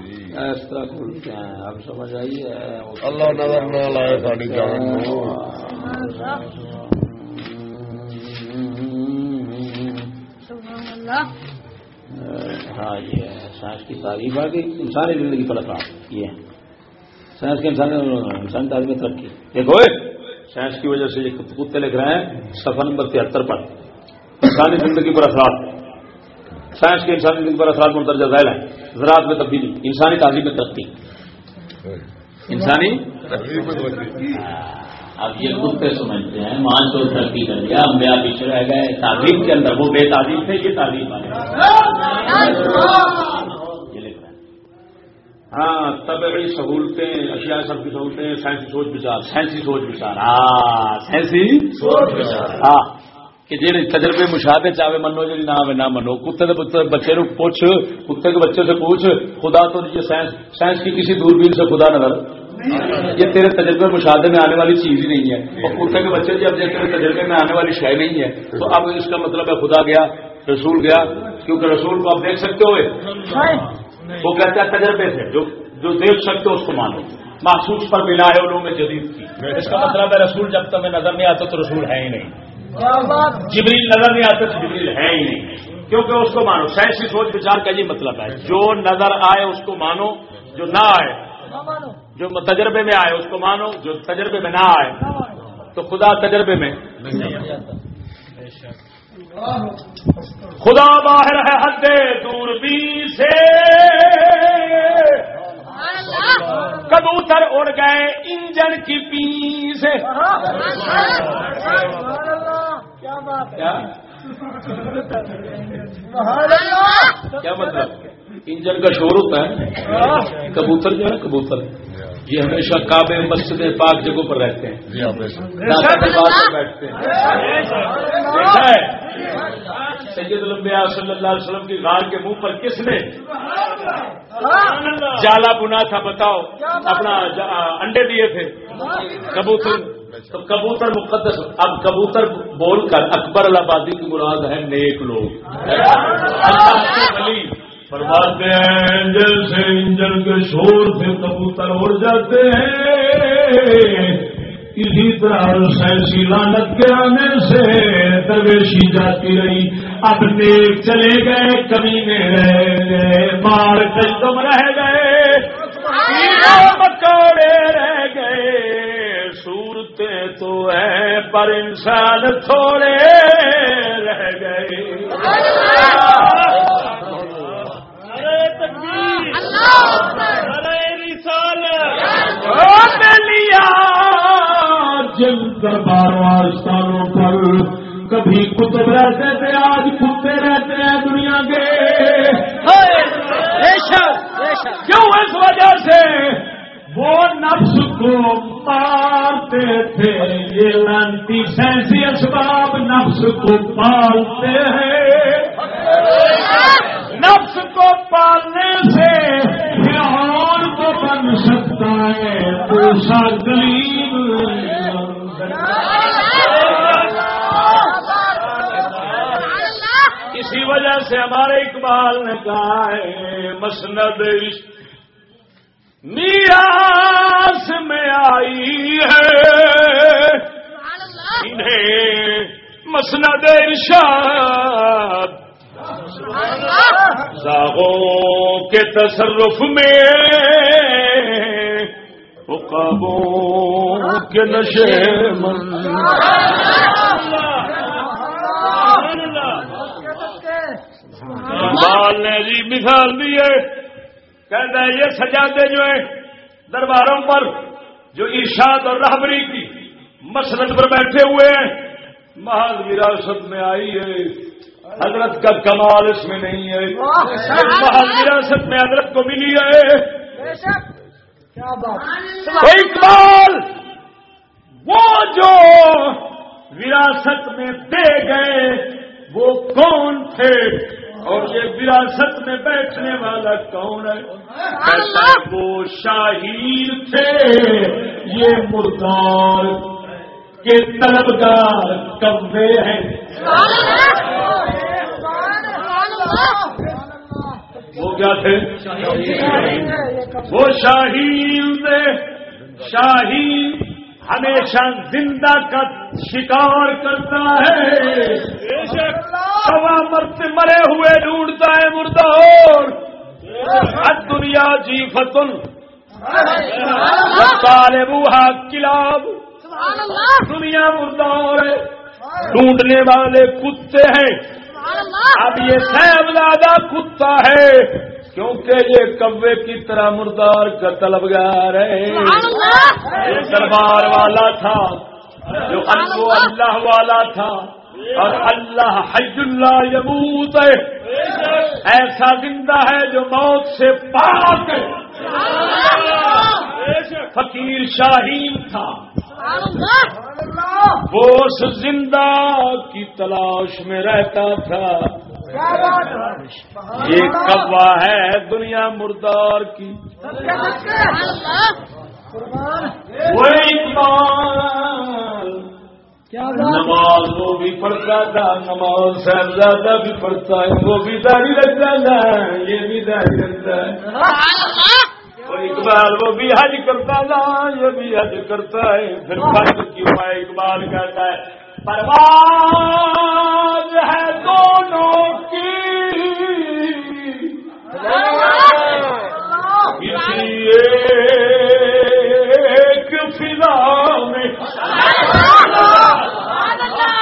اس طرح سمجھ آئیے اللہ نظر نہ لائے ساری جان۔ ہاں یہ سائنس کی تعریف آ گئی انسانی زندگی پر اثرات یہ ہے۔ سائنس کے انسانی انسانی تعریف میں ترقی دیکھو سائنس کی وجہ سے یہ کتے لکھ رہے ہیں صفحہ نمبر تہتر پر۔ انسانی زندگی پر اثرات۔ سائنس کے انسانی زندگی پر اثرات مندرجہ ذیل ہیں۔ زراعت میں تبدیلی انسانی تعلیم میں ترقی۔ انسانی اب یہ کتے سمجھتے ہیں مان تو ترقی کر لیا امبیا پیچھے رہ گئے تعلیم کے اندر وہ بے تعلیم تھے یہ تعلیم ہیں۔ ہاں طبعی سہولتیں اشیاء سب کی سہولتیں سائنسی سوچ بچار۔ سائنسی سوچ بچار۔ ہاں سائنسی سوچ بچار۔ ہاں۔ کہ جی تجربے مشاہدے چاہے منو جی نہ نہ منو۔ کتے کے بچے بچے نو پوچھ، کتے کے بچے سے پوچھ، خدا تو یہ سائنس سائنس کی کسی دوربین سے خدا نظر یہ تیرے تجربے مشاہدے میں آنے والی چیز ہی نہیں ہے۔ اور کتے کے بچے جب تیرے تجربے میں آنے والی شے نہیں ہے، تو اب اس کا مطلب ہے خدا گیا، رسول گیا۔ کیونکہ رسول کو آپ دیکھ سکتے ہوئے؟ وہ کہتا ہے تجربے سے، جو جو دیکھ سکتے ہو اس کو مانو۔ محسوس پر بنا ہے علوم جدید کی۔ اس کا مطلب ہے رسول جب تمہیں نظر نہیں آتا تو رسول ہے ہی نہیں۔ جبریل نظر نہیں آتا تو جبریل ہے ہی نہیں۔ کیونکہ اس کو مانو۔ سائنسی سوچ بچار کا یہ مطلب ہے۔ جو نظر آئے اس کو مانو، جو نہ آئے، جو تجربے میں آئے اس کو مانو، جو تجربے میں نہ آئے، تو خدا تجربے میں خدا باہر ہے حد دوربین سے۔ کبوتر اڑ گئے انجن کی پی سے سبحان اللہ کیا؟ بات کیا سبحان اللہ کیا مطلب؟ انجن کا شور ہوتا ہے۔ کبوتر جو ہے کبوتر۔ یہ ہمیشہ کعبے مسجد پاک جگہوں پر رہتے ہیں۔ جی بیٹھتے ہیں۔ سید الانبیاء صلی اللہ علیہ وسلم کی غار کے منہ پر کس نے جالا بنا تھا بتاؤ؟ اپنا انڈے دیے تھے۔ کبوتر۔ تو کبوتر مقدس۔ اب کبوتر بول کر اکبر آبادی کی مراد ہے نیک لوگ۔ فرماتے ہیں جیسے انجن کے شور سے کبوتر اڑ جاتے ہیں اسی طرح سینسی لانت کے آنے سے درویشی جاتی رہی۔ اب نیک چلے گئے کمینے رہ گئے۔ مار کم رہ گئے۔ مکوڑے رہ گئے۔ صورتیں تو ہیں پر انسان تھوڑے رہ گئے۔ لیا۔ جن دربار آستانوں پر کبھی کتب رہتے تھے آج کتے رہتے ہیں دنیا کے۔ کیوں اس وجہ سے؟ وہ نفس کو مارتے تھے یہ لانتی سینسی اسباب نفس کو پالتے ہیں۔ نفس کو پالنے سے فرعون کو بن سکتا ہے موسا گلیب اسی وجہ سے ہمارے اقبال نے کہا ہے، مسند عشق میراث میں آئی ہے۔ انہیں مسند ارشاد زاغوں کے تصرف میں کے نشے من اقبال نے عجیب مثال دی ہے کہتا ہے یہ سجادے جو ہیں درباروں پر جو ارشاد اور رہبری کی مسلط پر بیٹھے ہوئے ہیں محض وراثت میں آئی ہے۔ حضرت کا کمال اس میں نہیں ہے۔ محض وراثت میں حضرت کو ملی ہے۔ اقبال وہ جو وراثت میں دے گئے وہ کون تھے؟ اور یہ وراثت میں بیٹھنے والا کون ہے؟ وہ شاہیر تھے یہ مردار کے طلبگار کبے ہیں۔ وہ کیا تھے۔ وہ شاہین تھے شاہین ہمیشہ زندہ کا شکار کرتا ہے۔ سوا مرتے مرے ہوئے ڈھونڈتا ہے مردہ اور۔ دنیا جی فتل سارے بوہا کلاب دنیا مردہ اور ڈھونڈنے والے کتے ہیں۔ اب یہ صاحبزادہ کتا ہے کیونکہ یہ کبے کی طرح مردار کا طلبگار ہے یہ دربار والا تھا جو اللہ! اللہ والا تھا۔ اور اللہ حج اللہ یموت ہے۔ ایسا زندہ ہے جو موت سے پاک ہے۔ فقیر شاہین تھا۔ وہ اس زندہ کی تلاش میں رہتا تھا۔ یہ کبا ہے دنیا مردار کی۔ وہ اقبال نماز وہ بھی پڑھتا تھا نماز صاحبزادہ بھی پڑھتا ہے وہ بھی داڑھی رکھتا تھا یہ بھی داڑھی رکھتا ہے۔ اور اقبال وہ بھی حج کرتا تھا یہ بھی حج کرتا ہے۔ پھر فرق کیوں ہے، اقبال کہتا ہے، پرواز ہے دونوں کی۔ کسی ایک فضا میں۔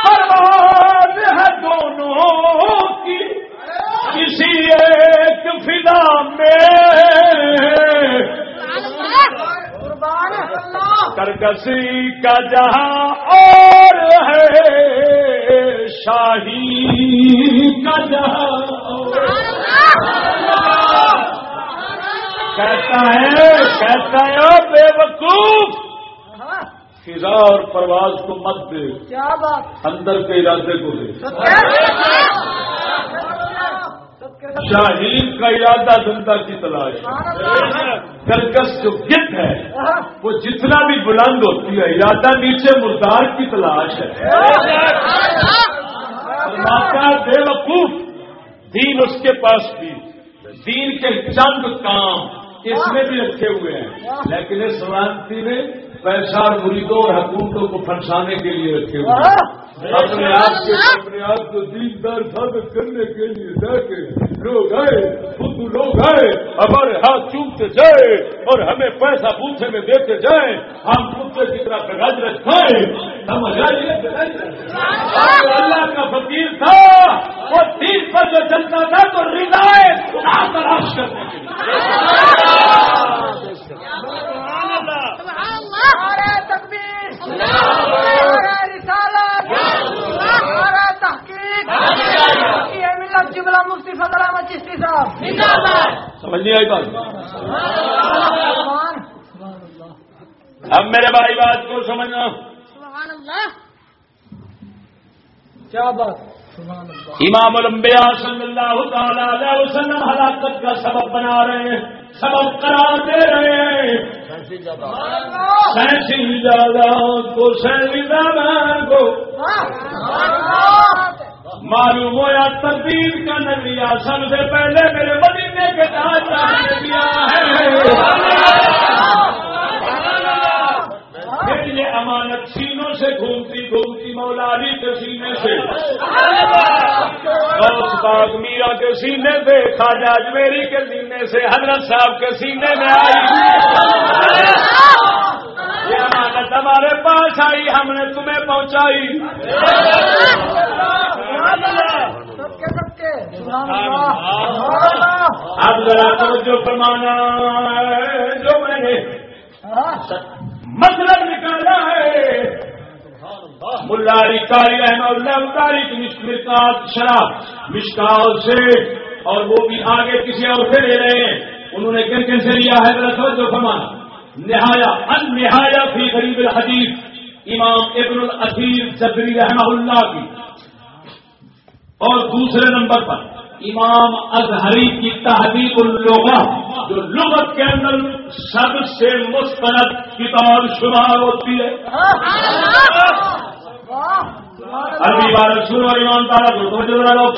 پرواز ہے دونوں کی۔ کسی ایک فضا میں۔ کرکسی کا جہاں اور ہے شاہی کا جہاں کہتا ہے کہتا ہے بے وقوف فضا اور پرواز کو مت دے۔ کیا بات؟ اندر کے ارادے کو دے۔ شاہین کا ارادہ دنتا کی تلاش کرکس جو گت ہے وہ جتنا بھی بلند ہوتی ہے ارادہ نیچے مردار کی تلاش ہے۔ بے وقوف دین اس کے پاس بھی۔ دین کے چند کام اس میں بھی رکھے ہوئے ہیں۔ لیکن اس سلامتی میں پیسہ مریدوں اور حکومتوں کو پھنسانے کے لیے رکھے ہوئے اپنے آپ کے اپنے آپ کو دیندار ثابت کرنے کے لیے جا کے لوگ آئے خود لوگ آئے ہمارے ہاتھ چومتے جائے اور ہمیں پیسہ پوچھے میں دیتے جائیں۔ ہم کتے کی طرح گج رکھائیں سمجھ آئیے اللہ کا فقیر تھا۔ وہ تیس پر جو چلتا تھا تو ردائے خدا تلاش کرنے کے لیے۔ نعرہ تکبیر نعرہ رسالت نعرہ تحقیق یہ ملت جملہ مفتی فضل احمد چشتی صاحب۔ سمجھ نہیں آئی بات؟ سبحان اب میرے بھائی بات کو سمجھنا۔ کیا بات؟ امام الانبیاء صلی اللہ تعالی علیہ وسلم ہلاکت کا سبب بنا رہے ہیں، سبب قرار دے رہے ہیں۔ سینسی ایجادات کو، سینسی دامان کو۔ معلوم ہوا تردید کا نظریہ سب سے پہلے میرے مدینے کے تاجدار نے دیا ہے پھر یہ امانت سینوں سے گھومتی گھومتی مولالی کے سینے سے۔ غوث پاک میرا کے سینے سے خواجہ اجمیری کے سینے سے حضرت صاحب کے سینے میں۔ آئی یہ امانت ہمارے پاس آئی ہم نے تمہیں پہنچائی۔ اب ذرا توجہ فرمانا ہے جو میں نے ہاں، مطلب نکالا ہے۔ ملاری کاری رحمہ اللہ کاری کی مشکلات شراب، مشکال سے اور وہ بھی آگے کسی اور سے لے رہے ہیں۔ انہوں نے کن کن سے لیا ہے؟ ذرا توجہ فرمانا نہایا، ان نہایا فی غریب الحدیث، امام ابن الاثیر زبری رحمہ اللہ کی۔ اور دوسرے نمبر پر۔ امام اظہری کی تحدیب اللغہ جو لغت کے اندر سب سے مستند کتاب شمار ہوتی ہے۔ عربی بارہ سن اور ایمان تارا جو تو لوگ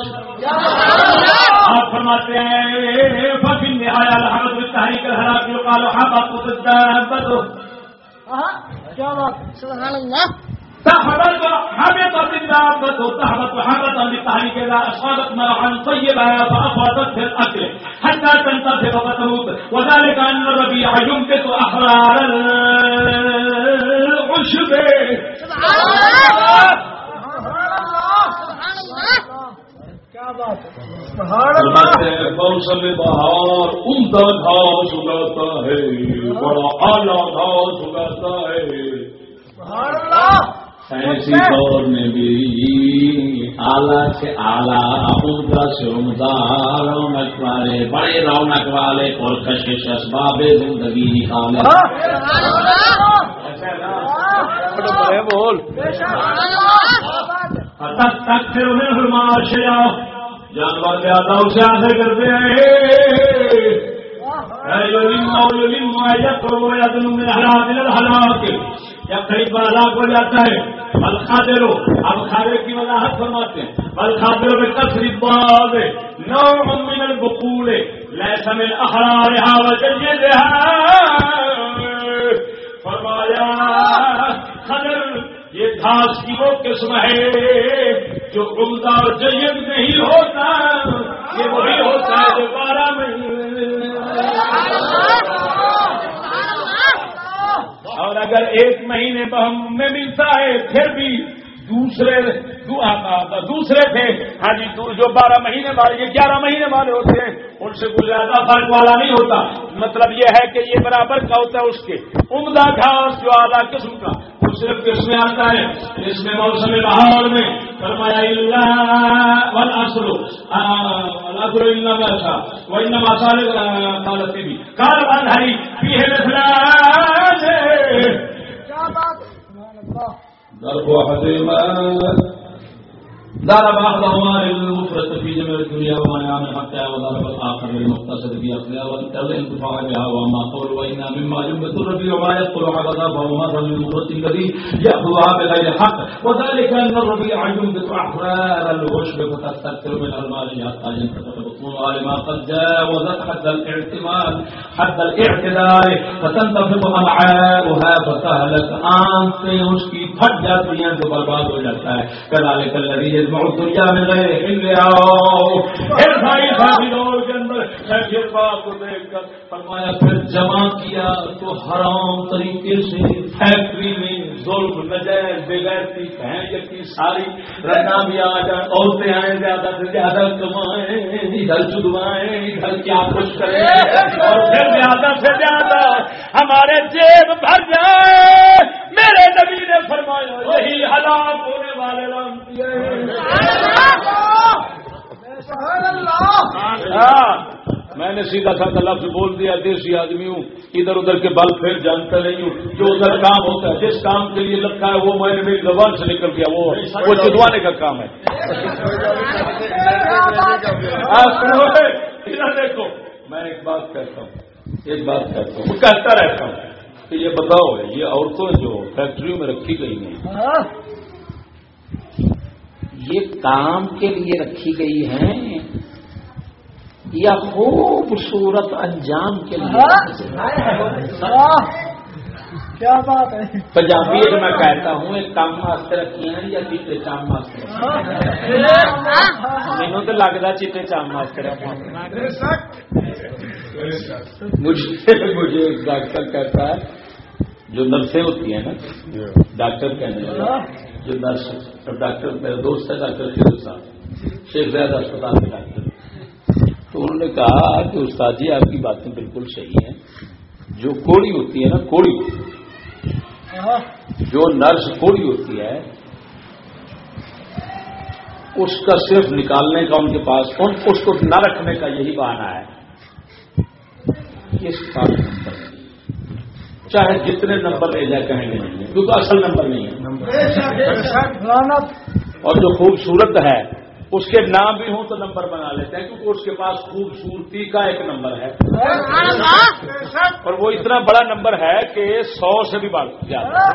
آپ فرماتے ہیں فصل نہایا حضرت تحریک الحرا کی قال حبط بدو کیا بات سبحان اللہ۔ تحبط حبط الدابة تهبط حبطا للتحريك إذا أصابت مرحا طيبا فأفاضت في الأكل حتى تنتفق فتموت وذلك أن الربيع ينبت أحرار العشب سبحان اللہ سبحان اللہ سبحان اللہ کیا بات سبحان اللہ. موسم بہار عمدہ گھاس اگاتا ہے بڑا اعلیٰ گھاس اگاتا ہے سبحان اللہ. ایسی دور میں بھی اعلیٰ سے اعلیٰ عمدہ سے عمدہ رونق والے بڑے رونق والے اور کشش اسباب زندگی نکالے بول تک تک پھر انہیں ہرمار شیا جانور زیادہ اسے آسے کرتے ہیں۔ جب قریب ہلاک ہو جاتا ہے۔ بل خادرو اب خادر کی وضاحت فرماتے ہیں۔ بل میں تصریف باب نو من البقول لیس من احرارها وجیدها فرمایا خدر یہ گھاس کی وہ قسم ہے جو عمدہ اور جید نہیں ہوتا۔ یہ وہی ہوتا ہے جو بارہ مہینے اور اگر ایک مہینے بہم میں ملتا ہے پھر بھی دوسرے دوسرے تھے۔ ہاں جی جو بارہ مہینے والے، یہ گیارہ مہینے والے ہوتے ہیں، ان سے کوئی زیادہ فرق والا نہیں ہوتا۔ مطلب یہ ہے کہ یہ برابر کا ہوتا ہے اس کے۔ عمدہ گھاس جو اعلیٰ قسم کا، وہ صرف کس میں آتا ہے۔ اس میں موسم بہار میں فرمایا اچھا وہ مسالے بھی ہری کیا بات سبحان اللہ ضرب حزيمة للمفرد في جميع الدنيا وما يعمل حتى وضرب الآخر للمقتصد في أصلها والانتفاع بها وما قول وإنا مما ينبت الربيع وما يدخل حبذا فهو مثل للمفرد الذي يأخذها بغير حق. وذلك أن الربيع ينبت أحرار العشب فتستكثر من المال حتى ينفتح بطونها لما قد جاوزت حد الاعتماد، حد الاعتدال. فتنتفض أمعاؤها فتهلك آنت اس کی پھٹ جاتی ہیں تو برباد ہو جاتا ہے كذلك الذي يجمع الدنيا من غير حلها پھر بھائی بھائی دور کے اندر کو دیکھ کر فرمایا، پھر جمع کیا تو حرام طریقے سے فیکٹری میں ظلم، نجائز بغیرتی بہن کی ساری رہنا بھی آ جائے، عورتیں آئیں، زیادہ سے زیادہ کمائیں، ادھر چدوائیں ادھر کیا کچھ کریں۔ اور پھر زیادہ سے زیادہ ہمارے جیب بھر جائے۔ میرے نبی نے فرمایا یہی ہلاک ہونے والے ہاں میں نے سیدھا سادہ لفظ بول دیا دیسی آدمی ہوں۔ ادھر ادھر کے بل پھر جانتا نہیں ہوں۔ جو ادھر کام ہوتا ہے جس کام کے لیے لگتا ہے وہ میں نے میری زبان سے نکل گیا وہ وہ جدوانے کا کام ہے۔ ہاں، دیکھو۔ میں ایک بات کہتا ہوں ایک بات کہتا ہوں۔ کہتا رہتا ہوں۔ کہ یہ بتاؤ یہ عورتیں جو فیکٹریوں میں رکھی گئی ہیں ہاں۔ یہ کام کے لیے رکھی گئی ہیں یا خوبصورت انجام کے لیے واہ کیا بات ہے؟ پنجابی میں کہتا ہوں ایک کام واسطے رکھی ہیں یا چیٹے چام واسطے مینو تو لگتا چیٹے چام واسطے مجھے مجھے ایک ڈاکٹر کہتا ہے جو نرسیں ہوتی ہیں نا ڈاکٹر کہنے لگا جو نرس ڈاکٹر میرا دوست ہے ڈاکٹر فیروز صاحب شیخ زیادہ اسپتال کے ڈاکٹر۔ تو انہوں نے کہا کہ استاد جی آپ کی باتیں بالکل صحیح ہیں۔ جو کوڑی ہوتی ہے نا کوڑی۔ جو نرس کوڑی ہوتی ہے اس کا صرف نکالنے کا ان کے پاس اس کو نہ رکھنے کا یہی بہانہ ہے۔ اس کا چاہے جتنے نمبر لے جائے کہیں گے نہیں ہے کیونکہ اصل نمبر نہیں ہے۔ اور جو خوبصورت ہے اس کے نام بھی ہوں تو نمبر بنا لیتے ہیں کیونکہ اس کے پاس خوبصورتی کا ایک نمبر ہے۔ اور وہ اتنا بڑا نمبر ہے کہ سو سے بھی جاتا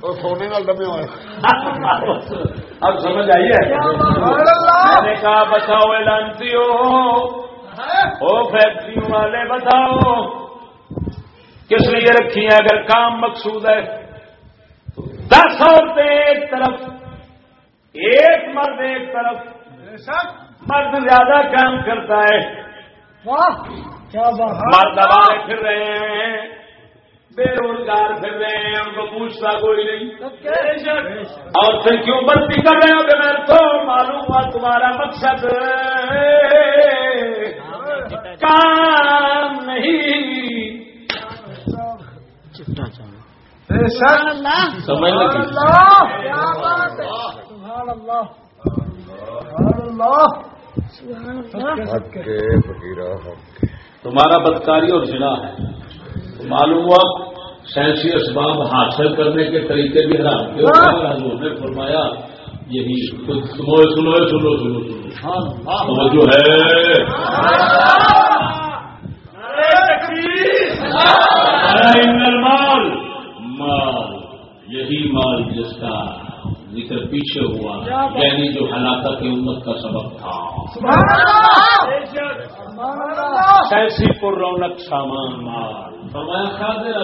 تو سونے کا ڈبے ہوئے۔ اب سمجھ آئیے نے کہا بتاؤ لانتی ہو فیکٹری والے بتاؤ۔ کس لیے رکھی ہیں؟ اگر کام مقصود ہے تو دس عورتیں ایک طرف ایک مرد ایک طرف۔ مرد زیادہ کام کرتا ہے۔ مرد ہمارے پھر رہے ہیں۔ بے روزگار پھر رہے ہیں۔ ان کو پوچھتا کوئی نہیں۔ اور پھر کیوں بستی کر رہے ہو کہ میں تو معلوم ہوا تمہارا مقصد کام نہیں۔ سمجھ لگی۔ تمہارا بدکاری اور زنا ہے۔ تو معلوم ہوا سائنسی اسباب حاصل کرنے کے طریقے بھی حرام کے حضور نے فرمایا یہی سنو سنو سنو سنو سنو۔ جو ہے۔ مال مال یہی مال جس کا ذکر پیچھے ہوا یعنی جو ہلاکت امت کا سبب تھا ایسی پر رونق سامان مال فرمایا خاطر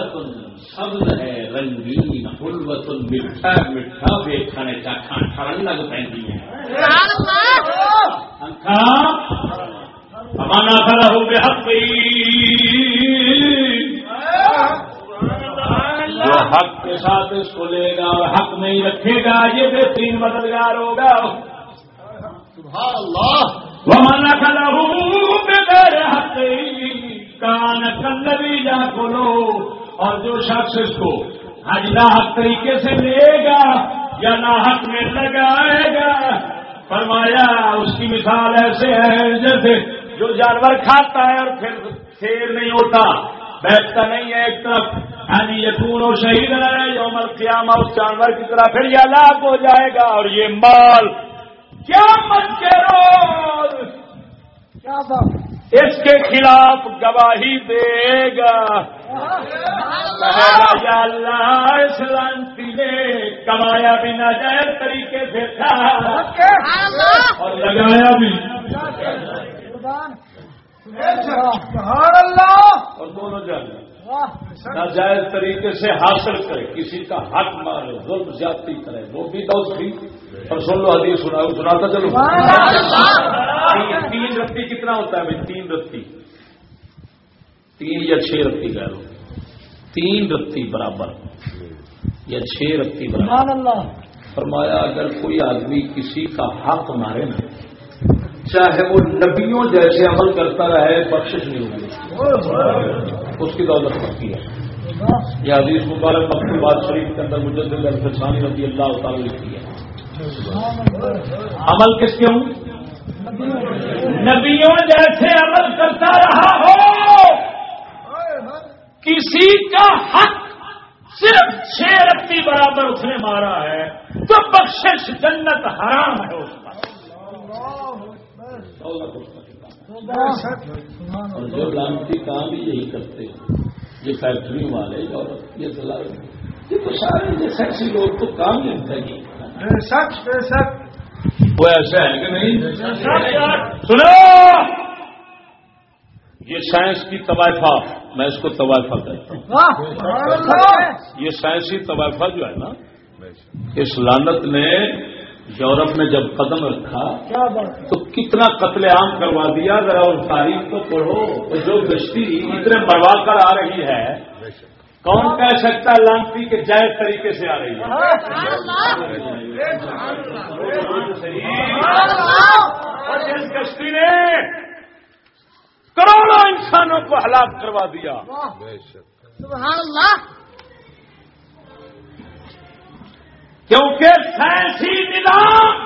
سبز ہے رنگین پلوت میٹھا میٹھا بے کھانے کا کھان کھان لگ پہنتی ہمانا کھڑا ہو گیا حق جو حق کے ساتھ اس کو لے گا اور حق نہیں رکھے گا یہ بہترین مددگار ہوگا۔ کھلا ہوں بغیر حق کان کلبی جا کھولو اور جو شخص اس کو حج حق طریقے سے لے گا یا نہ حق میں لگائے گا فرمایا اس کی مثال ایسے ہے جیسے جو جانور کھاتا ہے اور پھر شیر نہیں ہوتا بیٹھتا نہیں ہے ایک طرف۔ یعنی یقون و شہید ہے یوم القیامہ اس جانور کی طرح پھر یہ لاکھ ہو جائے گا اور یہ مال۔ کیا من کے روز اس کے خلاف گواہی دے گا۔ یا اللہ اس لانتی نے کمایا بھی نہ جائے طریقے سے تھا۔ اور لگایا بھی۔ اور دونوں جانے ناجائز طریقے سے حاصل کرے کسی کا حق مارے ظلم زیادتی کرے وہ بھی دوست تھی۔ اور سن لو حدیث سنا سناتا چلو۔ تین رتی کتنا ہوتا ہے بھائی؟ تین رتی۔ تین یا چھ رتی کہہ لو۔ تین رتی برابر۔ یا چھ رتی برابر۔ فرمایا اگر کوئی آدمی کسی کا حق مارے نا چاہے وہ نبیوں جیسے عمل کرتا رہے، بخشش نہیں ہوگی۔ اس کی دولت پکی ہے۔ یہ عزیز مبارک مکتوبات بات شریف کے اندر مجھے الفسانی رضی اللہ تعالی لکھی ہے۔ عمل کس کے ہوں؟ نبیوں جیسے عمل کرتا رہا ہو۔ کسی کا حق صرف چھ رتی برابر اس نے مارا ہے، تو بخشش جنت حرام ہے اس کا اور جو لانتی کام یہی کرتے ہیں یہ فیکٹری والے اور یہ دلال یہ تو سارے یہ سیکسی لوگ تو کام نہیں وہ ایسا ہے کہ نہیں؟ سنو! یہ سائنس کی طوائفہ میں اس کو طوائفہ کہتا ہوں۔ یہ سائنسی طوائفہ جو ہے نا اس لانت نے یورپ میں جب قدم رکھا تو کتنا قتل عام کروا دیا، ذرا اور تاریخ تو پڑھو۔ جو گشتی اتنے مروا کر آ رہی ہے، کون کہہ سکتا ہے لانتی کے جائز طریقے سے آ رہی ہے؟ جس گشتی نے کروڑوں انسانوں کو ہلاک کروا دیا۔ کیونکہ سائنسی نظام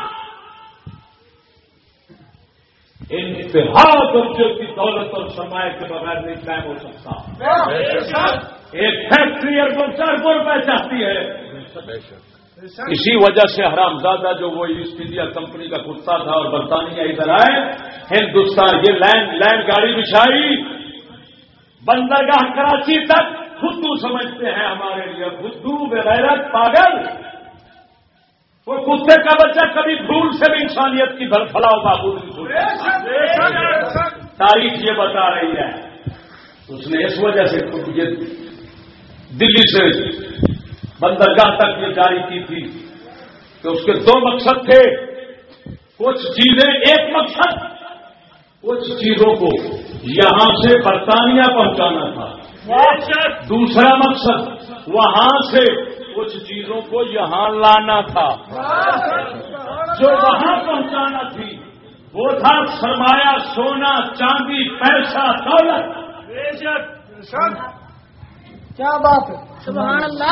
انتہا درجے کی دولت اور سرمایہ کے بغیر نہیں قائم ہو سکتا۔ ایک فیکٹری اربوں چار روپئے چاہتی ہے۔ اسی وجہ سے حرام زادہ جو وہ ایسٹ انڈیا کمپنی کا کتا تھا اور برطانیہ ادھر آئے ہندوستان یہ لینڈ لینڈ گاڑی بچھائی۔ بندرگاہ کراچی تک خدو سمجھتے ہیں ہمارے لیے خدو بغیرت پاگل۔ وہ کتے کا بچہ کبھی بھول سے بھی انسانیت کی بھر فلاؤ بابو تاریخ یہ بتا رہی ہے۔ اس نے اس وجہ سے یہ دلی سے بندرگاہ تک یہ جاری کی تھی کہ اس کے دو مقصد تھے۔ کچھ چیزیں ایک مقصد کچھ چیزوں کو یہاں سے برطانیہ پہنچانا تھا۔ دوسرا مقصد وہاں سے کچھ چیزوں کو یہاں لانا تھا۔ جو وہاں پہنچانا تھی وہ تھا سرمایہ سونا چاندی پیسہ دولت۔ کیا بات ہے؟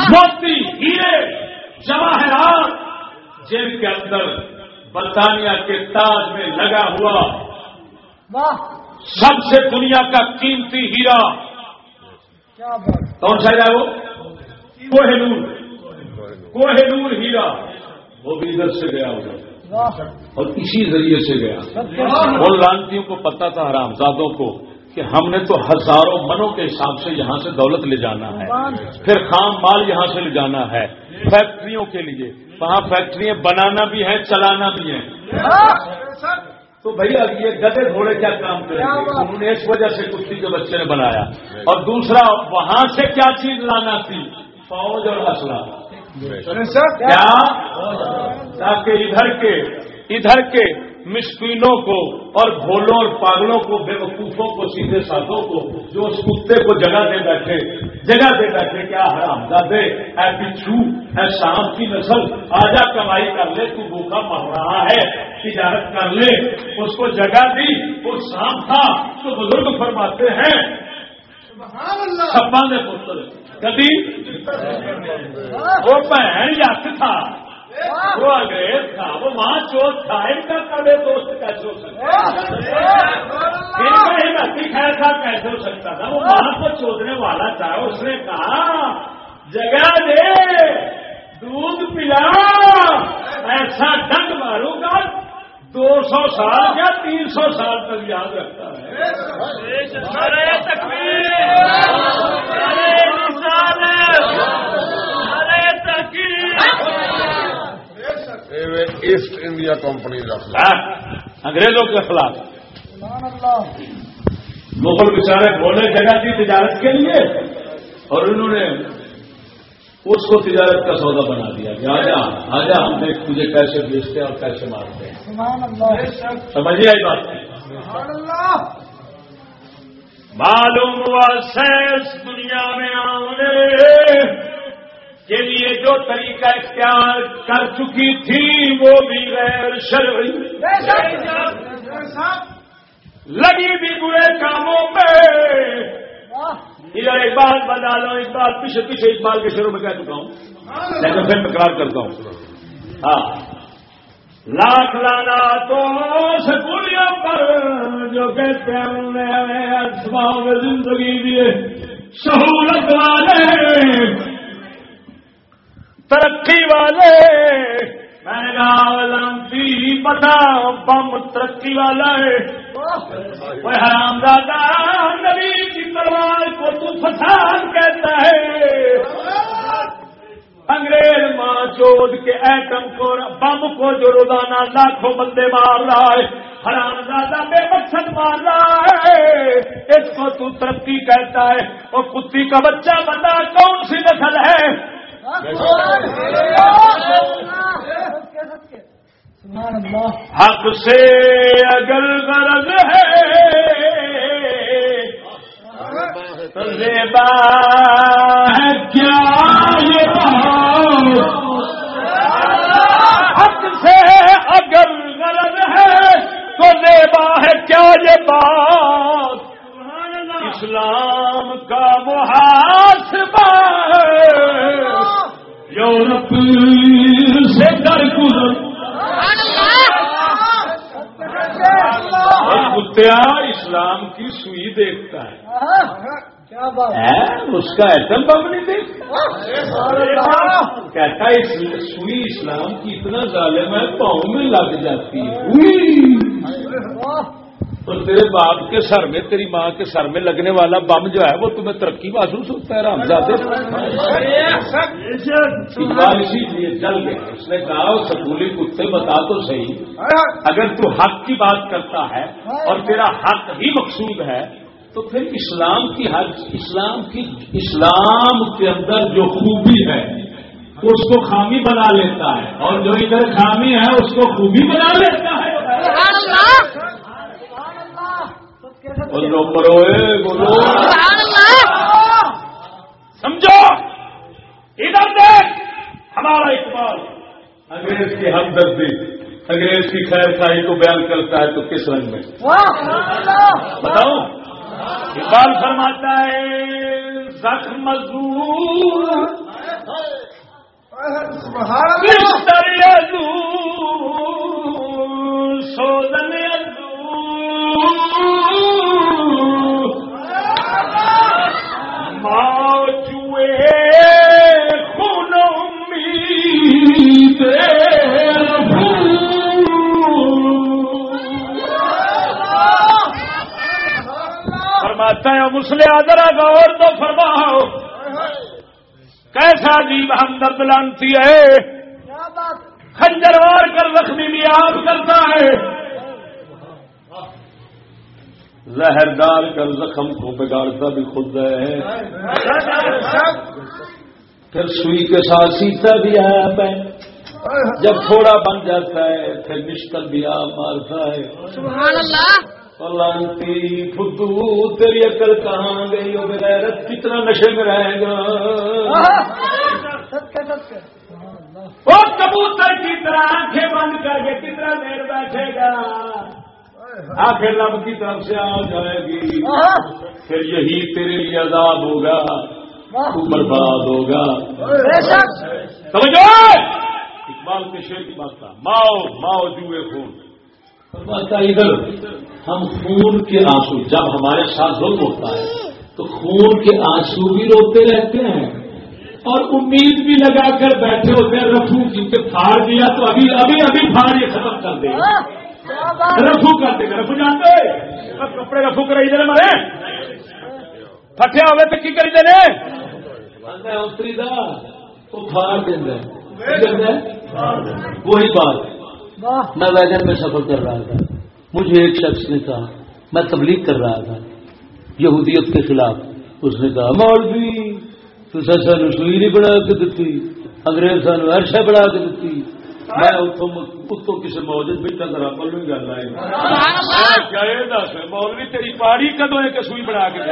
موتی ہیرے جواہرات۔ جن کے اندر برطانیہ کے تاج میں لگا ہوا واہ۔ سب سے دنیا کا قیمتی ہیرا۔ کیا بات کون سا ہے وہ؟ کوہ نور کوہ نور ہیرا۔ وہ بھی ادھر سے گیا ہوگا۔ اور اسی ذریعے سے گیا۔ ان لانتیوں کو پتا تھا حرامزادوں کو کہ ہم نے تو ہزاروں منوں کے حساب سے یہاں سے دولت لے جانا ہے۔ پھر خام مال یہاں سے لے جانا ہے۔ فیکٹریوں کے لیے۔ وہاں فیکٹریاں بنانا بھی ہیں، چلانا بھی ہیں۔ تو بھیا یہ گدے گھوڑے کیا کام کریں گے؟ انہوں نے اس وجہ سے کشتی کے بچے نے بنایا۔ اور دوسرا، وہاں سے کیا چیز لانا تھی؟ فوج اور اسلحہ۔ کیا؟ تاکہ ادھر کے ادھر کے مسکینوں کو اور بھولوں اور پاگلوں کو بے وقوفوں کو سیدھے ساتھوں کو جو اس کتے کو جگہ دے بیٹھے جگہ دے بیٹھے کیا حرام زادے؟ اے بچھو اے شام کی نسل آجا کمائی کر لے تو بھوکا مر رہا ہے تجارت کر لے۔ اس کو جگہ دی وہ شام تھا تو بزرگ فرماتے ہیں سپا نے پتر کبھی وہ بہن یق تھا۔ وہ انگریز تھا۔ وہ ماں چوت تھا۔ ان کا کبھی دوست کیسے ہو سکتا ان کا ہی بتی خیر تھا کیسے ہو سکتا تھا؟ وہ ماں کو چودنے والا تھا۔ اس نے کہا جگہ دے دودھ پلا ایسا ڈنگ ماروں گا۔ دو سو سال یا تین سو سال تک یاد رکھتا ہے۔ ایسٹ انڈیا کمپنی کا ہاں، انگریزوں کے خلاف۔ سبحان اللہ مغل بیچارے بولے جگہ دی تجارت کے لیے اور انہوں نے اس کو تجارت کا سودا بنا دیا کہ آجا آجا ہم دیکھ تجھے کیسے بیچتے ہیں اور کیسے مارتے ہیں۔ سبحان اللہ۔ سمجھیے آئی بات۔ سبحان اللہ۔ معلوم ہوا سینس دنیا میں آنے کے لیے جو طریقہ اختیار کر چکی تھی وہ بھی غیر شرعی۔ لگی بھی برے کاموں واہ ادھر ایک بات بتا لو اس پیچھے پیچھے اس کے شروع میں کہہ چکا ہوں۔ لیکن پھر تکرار کرتا ہوں۔ ہاں۔ لاکھ لانا تو سکولیوں پر جو کہتے ہیں انہوں نے ہمیں زندگی دیے سہولت والے، ترقی والے میں نے کہا لمبی پتا، بم ترقی والا ہے. وہ حرام دادا نبی کی تلوار کو تو فساد کہتا ہے۔ انگریز ماں چود کے ایٹم کو بم کو جو روزانہ لاکھوں بندے مار رہا ہے حرام دادا بے مقصد مار رہا ہے۔ اس کو تو ترقی کہتا ہے۔ اور کتی کا بچہ بتا کون سی نسل ہے؟ حق سے اگر غرض ہے تو زیبا ہے، کیا یہ حق سے اگر غرض ہے تو زیبا ہے، کیا یہ بات؟ اسلام کا محاسبہ یورپ سے در گزر کتیا اسلام کی سوئی دیکھتا ہے۔ کیا اس کا ایٹم بم نہیں دیکھتا۔ کہتا ہے سوئی اسلام کی اتنا ظالم ہے، پاؤں میں لگ جاتی ہے۔ تو تیرے باپ کے سر میں، تیری ماں کے سر میں لگنے والا بم جو ہے، وہ تمہیں ترقی محسوس ہوتا ہے رام اقبال اسی لیے اس نے کہا سکولی کتے، بتا تو صحیح۔ اگر تو حق کی بات کرتا ہے اور تیرا حق ہی مقصود ہے، تو پھر اسلام کی ہر اسلام کی، اسلام کے اندر جو خوبی ہے، اس کو خامی بنا لیتا ہے۔ اور جو ادھر خامی ہے، اس کو خوبی بنا لیتا ہے۔ بولو پروئے بولو۔ سمجھو؟ ادھر دیکھ، ہمارا اقبال۔ انگریز کی ہمدردی، انگریز کی خیر خائی کو بیان کرتا ہے تو کس رنگ میں؟ بتاؤ۔ اقبال فرماتا ہے، زخم مزدور۔ سوزن ادور ماں چوئے خون امید فرماتا ہے مسلے ذرا غور تو فرماؤ۔ کیسا عجیب ہمدرد لانتی ہے۔ خنجر وار کر زخمی بھی آپ کرتا ہے۔ زہر ڈال کر زخم کو بگاڑتا بھی خود ہے۔ پھر سوئی کے ساتھ سیتا بھی آیا پہ جب تھوڑا بن جاتا ہے پھر مشکل بھی آپ مارتا ہے۔ لانتی فدو تیری عقل کہاں گئی؟ ہو بغیرت کتنا نشے میں رہے گا۔ وہ کبوتر کی طرح آنکھیں بند کر کے کتنا دیر بیٹھے گا۔ آخر رب کی طرف سے آ جائے گی. پھر یہی تیرے لیے عذاب ہوگا. تو برباد ہوگا. سمجھو اقبال کے شیر کی بات تھا. ماؤ ماؤ جوئے خون. فرماتا ادھر ہم خون کے آنسو جب ہمارے ساتھ ظلم ہوتا ہے تو خون کے آنسو بھی روتے رہتے ہیں اور امید بھی لگا کر بیٹھے ہوتے ہیں رفو جن کے پھاڑ دیا تو ابھی ابھی ابھی پھاڑ یہ ختم کر گا۔ رفو کر دے گا رفو جانتے کپڑے رفو کر ادھر مرے پٹھے ہوئے تو کی کری دینے اتری دا تو پھاڑ دینا وہی بات۔ میں ویگن میں سفر کر رہا تھا۔ مجھے ایک شخص نے کہا میں تبلیغ کر رہا تھا۔ یہودیت کے خلاف۔ اس نے کہا مولوی تو سانو سوئی نہیں بنا کے دیتی انگریز سانو ارشا بنا کے دیتی۔ میں اتوں کسی موجود بیٹا کرا پل نہیں گل آئی کیا یہ دس مولوی تیری پاڑی کدو کہ سوئی بنا کے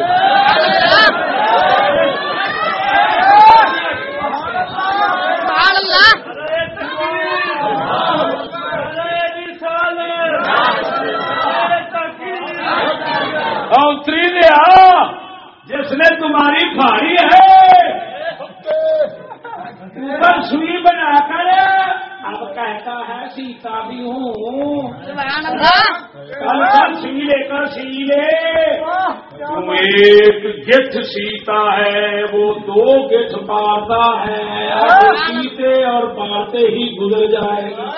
دیا جس نے تمہاری پھاڑی ہے سوئی بنا کر اب کہتا ہے سیتا بھی ہوں۔ سی لے کر سی لے تم ایک گٹھ سیتا ہے وہ دو گٹھ پارتا ہے۔ اب سیتے اور پارتے ہی گزر جائے۔ گا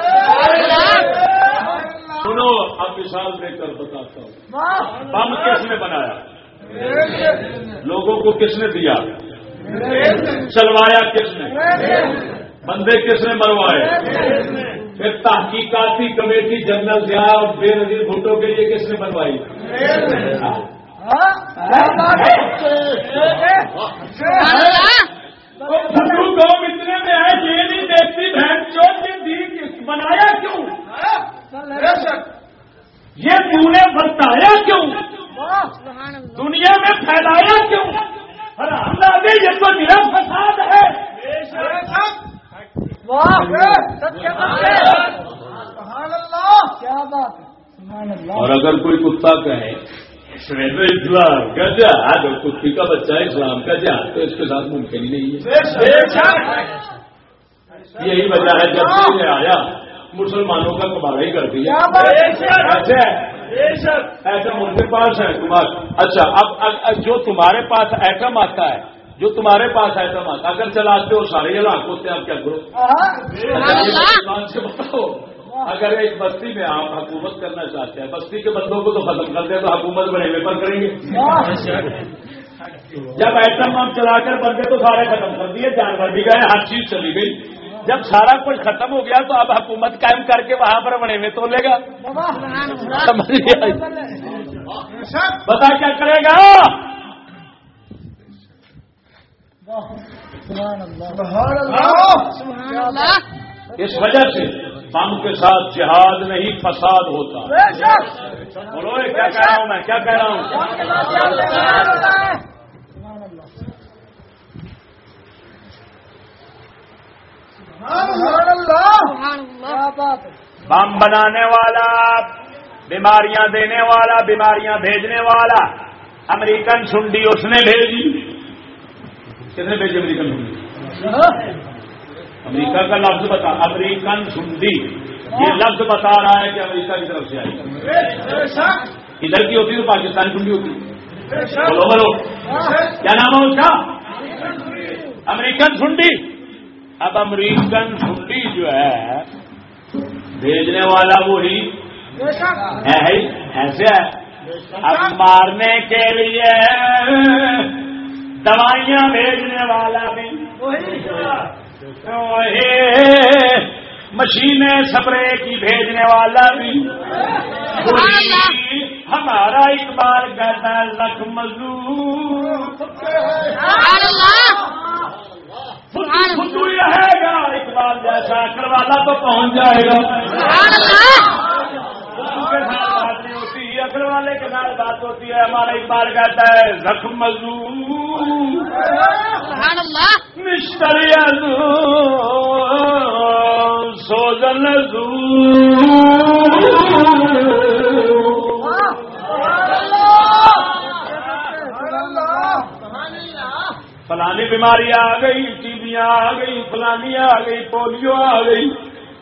سنو اب مثال دے کر بتاتا ہوں۔ بم کس نے بنایا؟ لوگوں کو کس نے دیا؟ چلوایا کس نے؟ بندے کس نے مروائے پھر تحقیقاتی کمیٹی جنرل ضیاء اور بے نظیر بھٹو کے لیے کس نے بنوائی قوم اتنے میں ہے یہ نہیں دیکھتی بہن چوٹ کے دی بنایا کیوں؟ یہ تو نے بتایا کیوں؟ دنیا میں پھیلایا کیوں؟ اور ہم یہ تو میرا فساد ہے۔ اور اگر کوئی کتا کہے میں جہاد اور کتی کا بچہ اسلام کا جہاد تو اس کے ساتھ ممکن ہی نہیں ہے۔ یہی وجہ ہے جب سے یہ آیا مسلمانوں کا کباڑا ہی کر دیا ایسا ایٹم ان کے پاس ہے تمہارا اچھا اب اب جو تمہارے پاس ایٹم آتا ہے جو تمہارے پاس ہے تم اگر چلاتے ہو سارے علاق ہوتے ہیں آپ کیا کرو؟ ایمان سے بتاؤ اگر ایک بستی میں آپ حکومت کرنا چاہتے ہیں بستی کے بندوں کو تو ختم کر دیں تو حکومت بڑے میں پر کریں گے۔ جب ایٹم بم چلا کر بندے تو سارے ختم کر دیے جانور بھی گئے ہر چیز چلی گئی۔ جب سارا کچھ ختم ہو گیا تو اب حکومت قائم کر کے وہاں پر بڑے میں تو لے گا بتا کیا کرے گا؟ اس وجہ سے بم کے ساتھ جہاد نہیں فساد ہوتا. بولو کیا کہہ رہا ہوں میں؟ کیا کہہ رہا ہوں؟ بم بنانے والا بیماریاں دینے والا بیماریاں بھیجنے والا امریکن سنڈی اس نے بھیجی۔ کتنے بھیجی امریکن سنڈی امریکہ کا لفظ بتا امریکن سنڈی یہ لفظ بتا رہا ہے کہ امریکہ کی طرف سے آئی۔ ادھر کی ہوتی تو پاکستان سنڈی ہوتی بولو بولو۔ کیا نام ہے اس کا؟ امریکن سنڈی اب امریکن سنڈی جو ہے بھیجنے والا وہی ایسے ہے۔ اب مارنے کے لیے دوائیاں بھیجنے والا بھی۔ مشینیں سپرے کی بھیجنے والا بھی۔ ہمارا اقبال کہتا ہے لکھ مزدور۔ رہے گا اقبال جیسا کروالا تو پہنچ جائے گا۔ کے ساتھ والے کے ساتھ بات ہوتی ہے ہمارا اقبال کہتا ہے زخم مزدور سوزن فلانی بیماری آ گئی ٹیبیاں آ گئی فلانی آ گئی پولیو آ گئی۔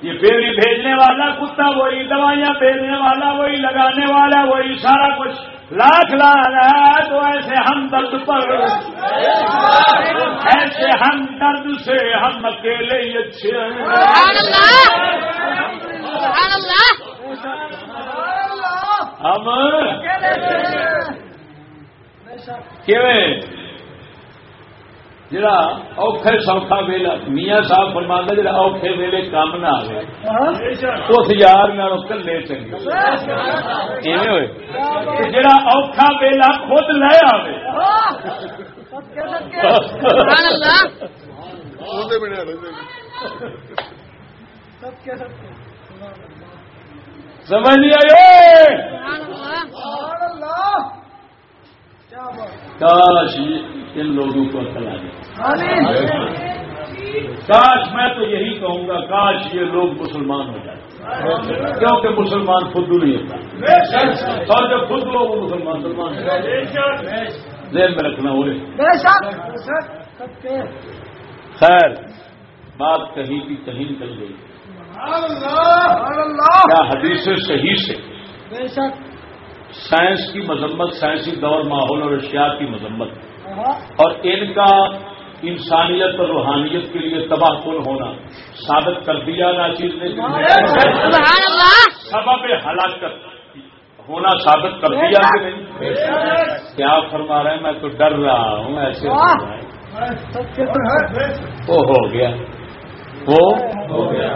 یہ بیڑی بھیجنے والا کتا وہی دوائیاں بھیجنے والا وہی لگانے والا وہی سارا کچھ۔ لاکھ لاکھ ہے تو ایسے ہم درد پر۔ ایسے ہم درد سے ہم اکیلے ہی اچھے ہم جڑا اوکھے سوکھا ویلا میاں صاحب فرما جڑا اوکھے ویلے کام نہ آئے اس یار کلے چنگے۔ ہوئے۔ جڑا اوکھا ویلا خود لے آئے سمجھ نہیں آئے؟ کاش ان لوگوں کو اکل آ کاش میں تو یہی کہوں گا کاش یہ لوگ مسلمان ہو جائے کیونکہ مسلمان خود نہیں ہوتا۔ اور جب خود لوگ مسلمان مسلمان ذہن میں رکھنا ہو رہے خیر بات کہیں کی کہیں نکل گئی۔ کیا حدیث صحیح سے؟ سائنس کی مذمت سائنسی دور ماحول اور اشیاء کی مذمت۔ اور ان کا انسانیت اور روحانیت کے لیے تباہ کن ہونا ثابت کر دیا نا چیز نے۔ سبب ہلاکت۔ ہونا ثابت کر دیا کہ نہیں؟ کیا فرما رہے ہیں؟ میں تو ڈر رہا ہوں ایسے وہ ہو گیا۔ وہ ہو گیا۔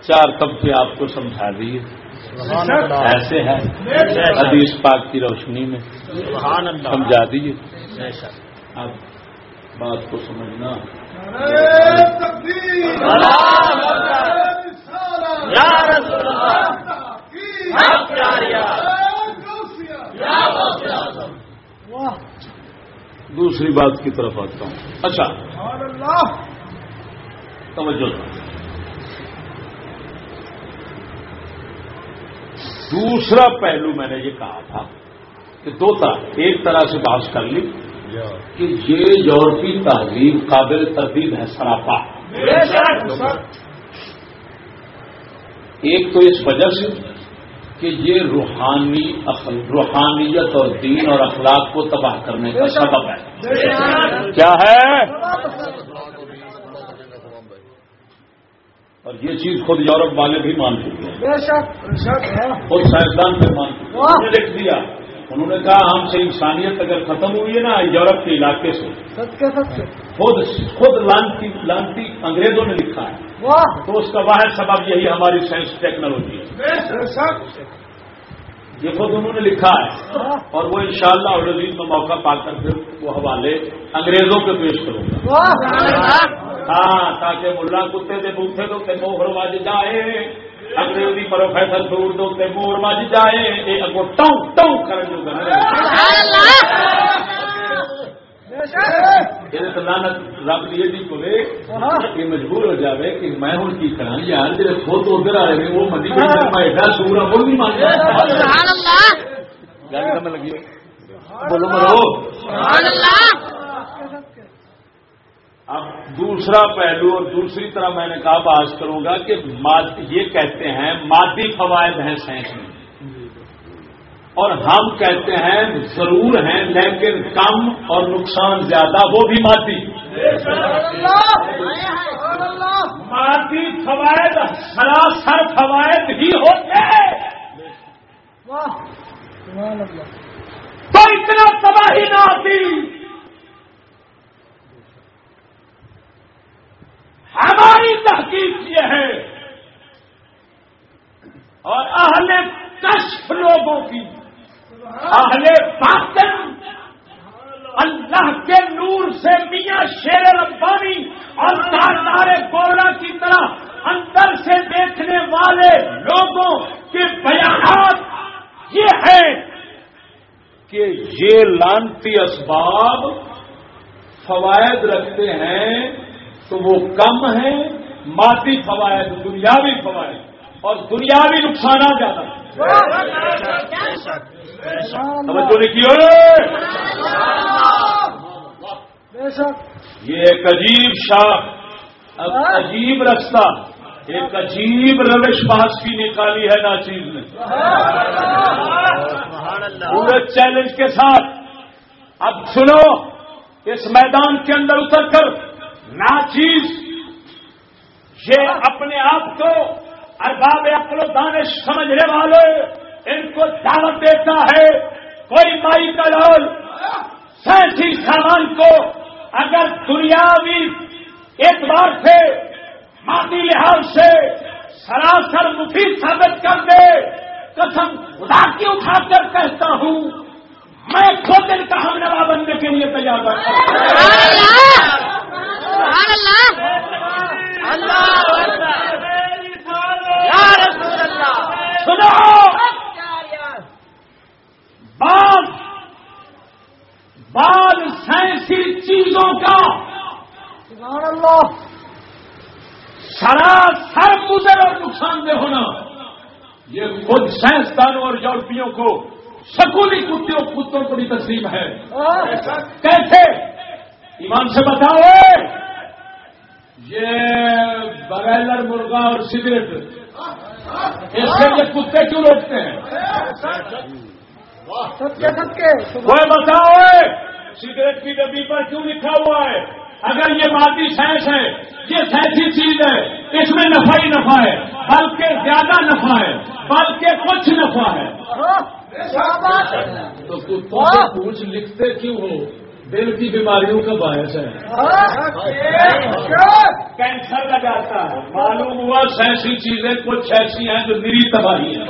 چار طبقے آپ کو سمجھا دیے۔ ایسے ہے حدیث پاک کی روشنی میں۔ سمجھا دیجیے آپ بات کو سمجھنا۔ دوسری بات کی طرف آتا ہوں۔ اچھا۔ توجہ۔ دوسرا پہلو میں نے یہ کہا تھا کہ دو طرح ایک طرح سے بات کر لی کہ یہ یورپی تہذیب قابل تردید ہے سراپا۔ ایک تو اس وجہ سے کہ یہ روحانی روحانیت اور دین اور اخلاق کو تباہ کرنے کا سبب ہے۔ کیا ہے؟ اور یہ چیز خود یورپ والے بھی مان چکے ہیں۔ خود سائنسدان بھی مان چکے لکھ دیا۔ انہوں نے کہا ہم سے انسانیت اگر ختم ہوئی ہے نا یورپ کے علاقے سے۔ خود خود لانتی لانتی انگریزوں نے لکھا ہے۔ تو اس کا واحد سبب یہی ہماری سائنس ٹیکنالوجی ہے۔ یہ خود انہوں نے لکھا ہے اور وہ انشاءاللہ شاء اللہ میں موقع پا کر پھر وہ حوالے انگریزوں کے پیش کروں گا۔ ہاں تاکہ ملا کتے سے پوچھے تو موہر مج جائے۔ انگریزی پروفیسر دور دو مور مج جائے۔ اگو ٹو ٹو کر رب یہ بھی بولے کہ مجبور ہو جاوے کہ میں ہوں کی کرا یار جی خود ادھر آ رہے ہیں وہ مدی میں ایڈا سور ہوں نہیں مان گل لگی؟ بولو بولو اب دوسرا پہلو اور دوسری طرح میں نے کہا بات کروں گا کہ یہ کہتے ہیں مادی فوائد ہیں سائنس میں۔ اور ہم کہتے ہیں ضرور ہیں، لیکن کم اور نقصان زیادہ، وہ بھی مادی۔ مادی فوائد سراسر فوائد ہی ہوتے تو اتنا تباہی نہ آتی ہماری تحقیق یہ ہے۔ اور اہل کشف لوگوں کی۔ اہل باطن اللہ کے نور سے میاں شیر ربانی اور تارے گولہ کی طرح اندر سے دیکھنے والے لوگوں کے بیانات یہ ہے کہ یہ لانتی اسباب فوائد رکھتے ہیں تو وہ کم ہیں، مادی فوائد، دنیاوی فوائد اور دنیاوی نقصانات زیادہ یہ ایک عجیب شاخ عجیب رستہ۔ ایک عجیب روش پاس کی نکالی ہے ناچیز نے۔ پورے چیلنج کے ساتھ۔ اب سنو اس میدان کے اندر اتر کر ناچیز یہ اپنے آپ کو ارباب عقل و دانش سمجھنے والے ان کو دعوت دیتا ہے۔ کوئی مائی کا لال سینسی سامان کو اگر دنیاوی اعتبار سے مادی لحاظ سے سراسر مفید ثابت کر دے قسم خدا کی اٹھا کر کہتا ہوں میں خود دن کا ہم نوا بننے کے لیے تیار سنو! بعض بعض سائنسی چیزوں کا سراسر مضر اور نقصان دہ ہونا۔ یہ خود سائنسدانوں اور یورپیوں کو سکولی کتوں کتوں کو بھی تسلیم ہے۔ کیسے؟ ایمان سے بتاؤ۔ یہ برائلر مرغا اور سگریٹ۔ اس سے یہ کتے کیوں روکتے ہیں؟ کوئی بتاؤ سگریٹ کی ڈبی پر کیوں لکھا ہوا ہے؟ اگر یہ مادی سائنس ہے یہ سائنسی چیز ہے اس میں نفع ہی نفع ہے بلکہ زیادہ نفع ہے بلکہ کچھ نفع ہے۔ تو پوچھ لکھتے کیوں ہو؟ دل کی بیماریوں کا باعث ہے۔ کینسر لگاتا ہے۔ معلوم ہوا ایسی چیزیں کچھ ایسی ہیں جو نری تباہی ہے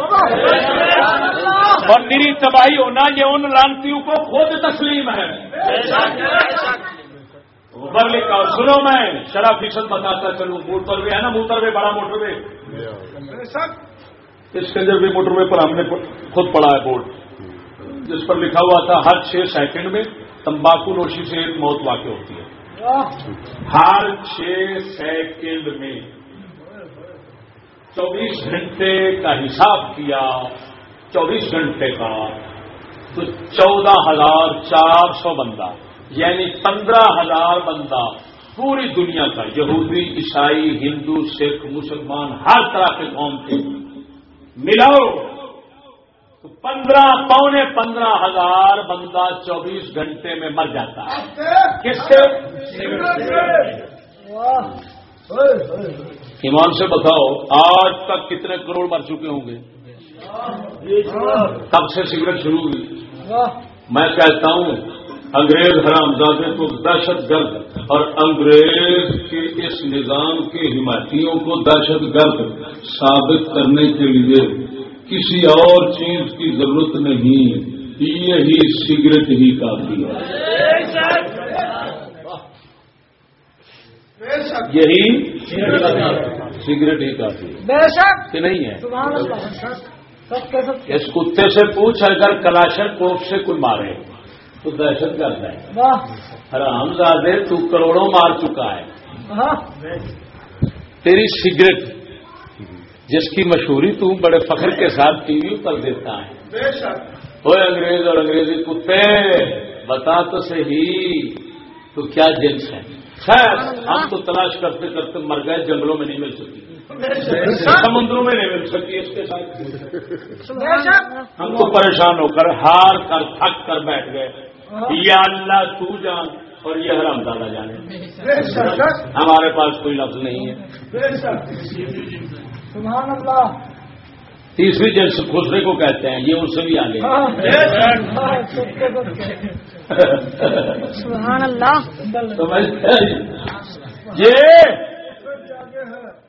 اور نری تباہی ہونا یہ ان لانتیوں کو خود تسلیم ہے۔ اوپر لکھا سنو میں شرح فیصد بتاتا چلوں۔ موٹر وے ہے نا موٹر وے بڑا موٹر وے اس کے اندر بھی موٹر وے پر ہم نے خود پڑھا ہے بورڈ۔ جس پر لکھا ہوا تھا ہر چھ سیکنڈ میں تمباکو نوشی سے ایک موت واقع ہوتی ہے۔ ہر چھ سیکنڈ میں چوبیس گھنٹے کا حساب کیا، چوبیس گھنٹے کا تو چودہ ہزار چار سو بندہ یعنی پندرہ ہزار بندہ پوری دنیا کا، یہودی، عیسائی، ہندو، سکھ، مسلمان، ہر طرح کے قوم کے ملاؤ۔ پندرہ پونے پندرہ ہزار بندہ چوبیس گھنٹے میں مر جاتا ہے۔ کس سے؟ ایمان سے بتاؤ، آج تک کتنے کروڑ مر چکے ہوں گے؟ کب سے سگریٹ شروع ہوئی؟ میں کہتا ہوں، انگریز حرام زادے کو دہشت گرد اور انگریز کے اس نظام کے حمایتیوں کو دہشت گرد ثابت کرنے کے لیے کسی اور چیز کی ضرورت نہیں یہی سگریٹ ہی کافی ہے۔ یہی سگریٹ ہی کافی ہے۔ کہ نہیں ہے؟ اس کتے سے پوچھ اگر کلاشن کوپ سے کوئی مارے تو دہشت گرد ہے۔ حرام زادے تو کروڑوں مار چکا ہے۔ ہاں۔ تیری سگریٹ جس کی مشہوری تو بڑے فخر کے ساتھ ٹی وی پر دیتا ہے۔ وہ انگریز اور انگریزی کتے بتا تو صحیح۔ تو کیا جنس ہے؟ خیر ہم تو تلاش کرتے کرتے مر گئے جنگلوں میں نہیں مل سکی۔ سمندروں میں نہیں مل سکی اس کے ساتھ۔ ہم تو پریشان ہو کر ہار کر تھک کر بیٹھ گئے۔ یا اللہ تو جان اور یہ حرام دادا جانے۔ ہمارے پاس کوئی لفظ نہیں ہے۔ سبحان اللہ۔ تیسری جنس خسرے کو کہتے ہیں یہ ان سے بھی آگے۔ ہاں۔ ہاں، سبحان اللہ؟ یہ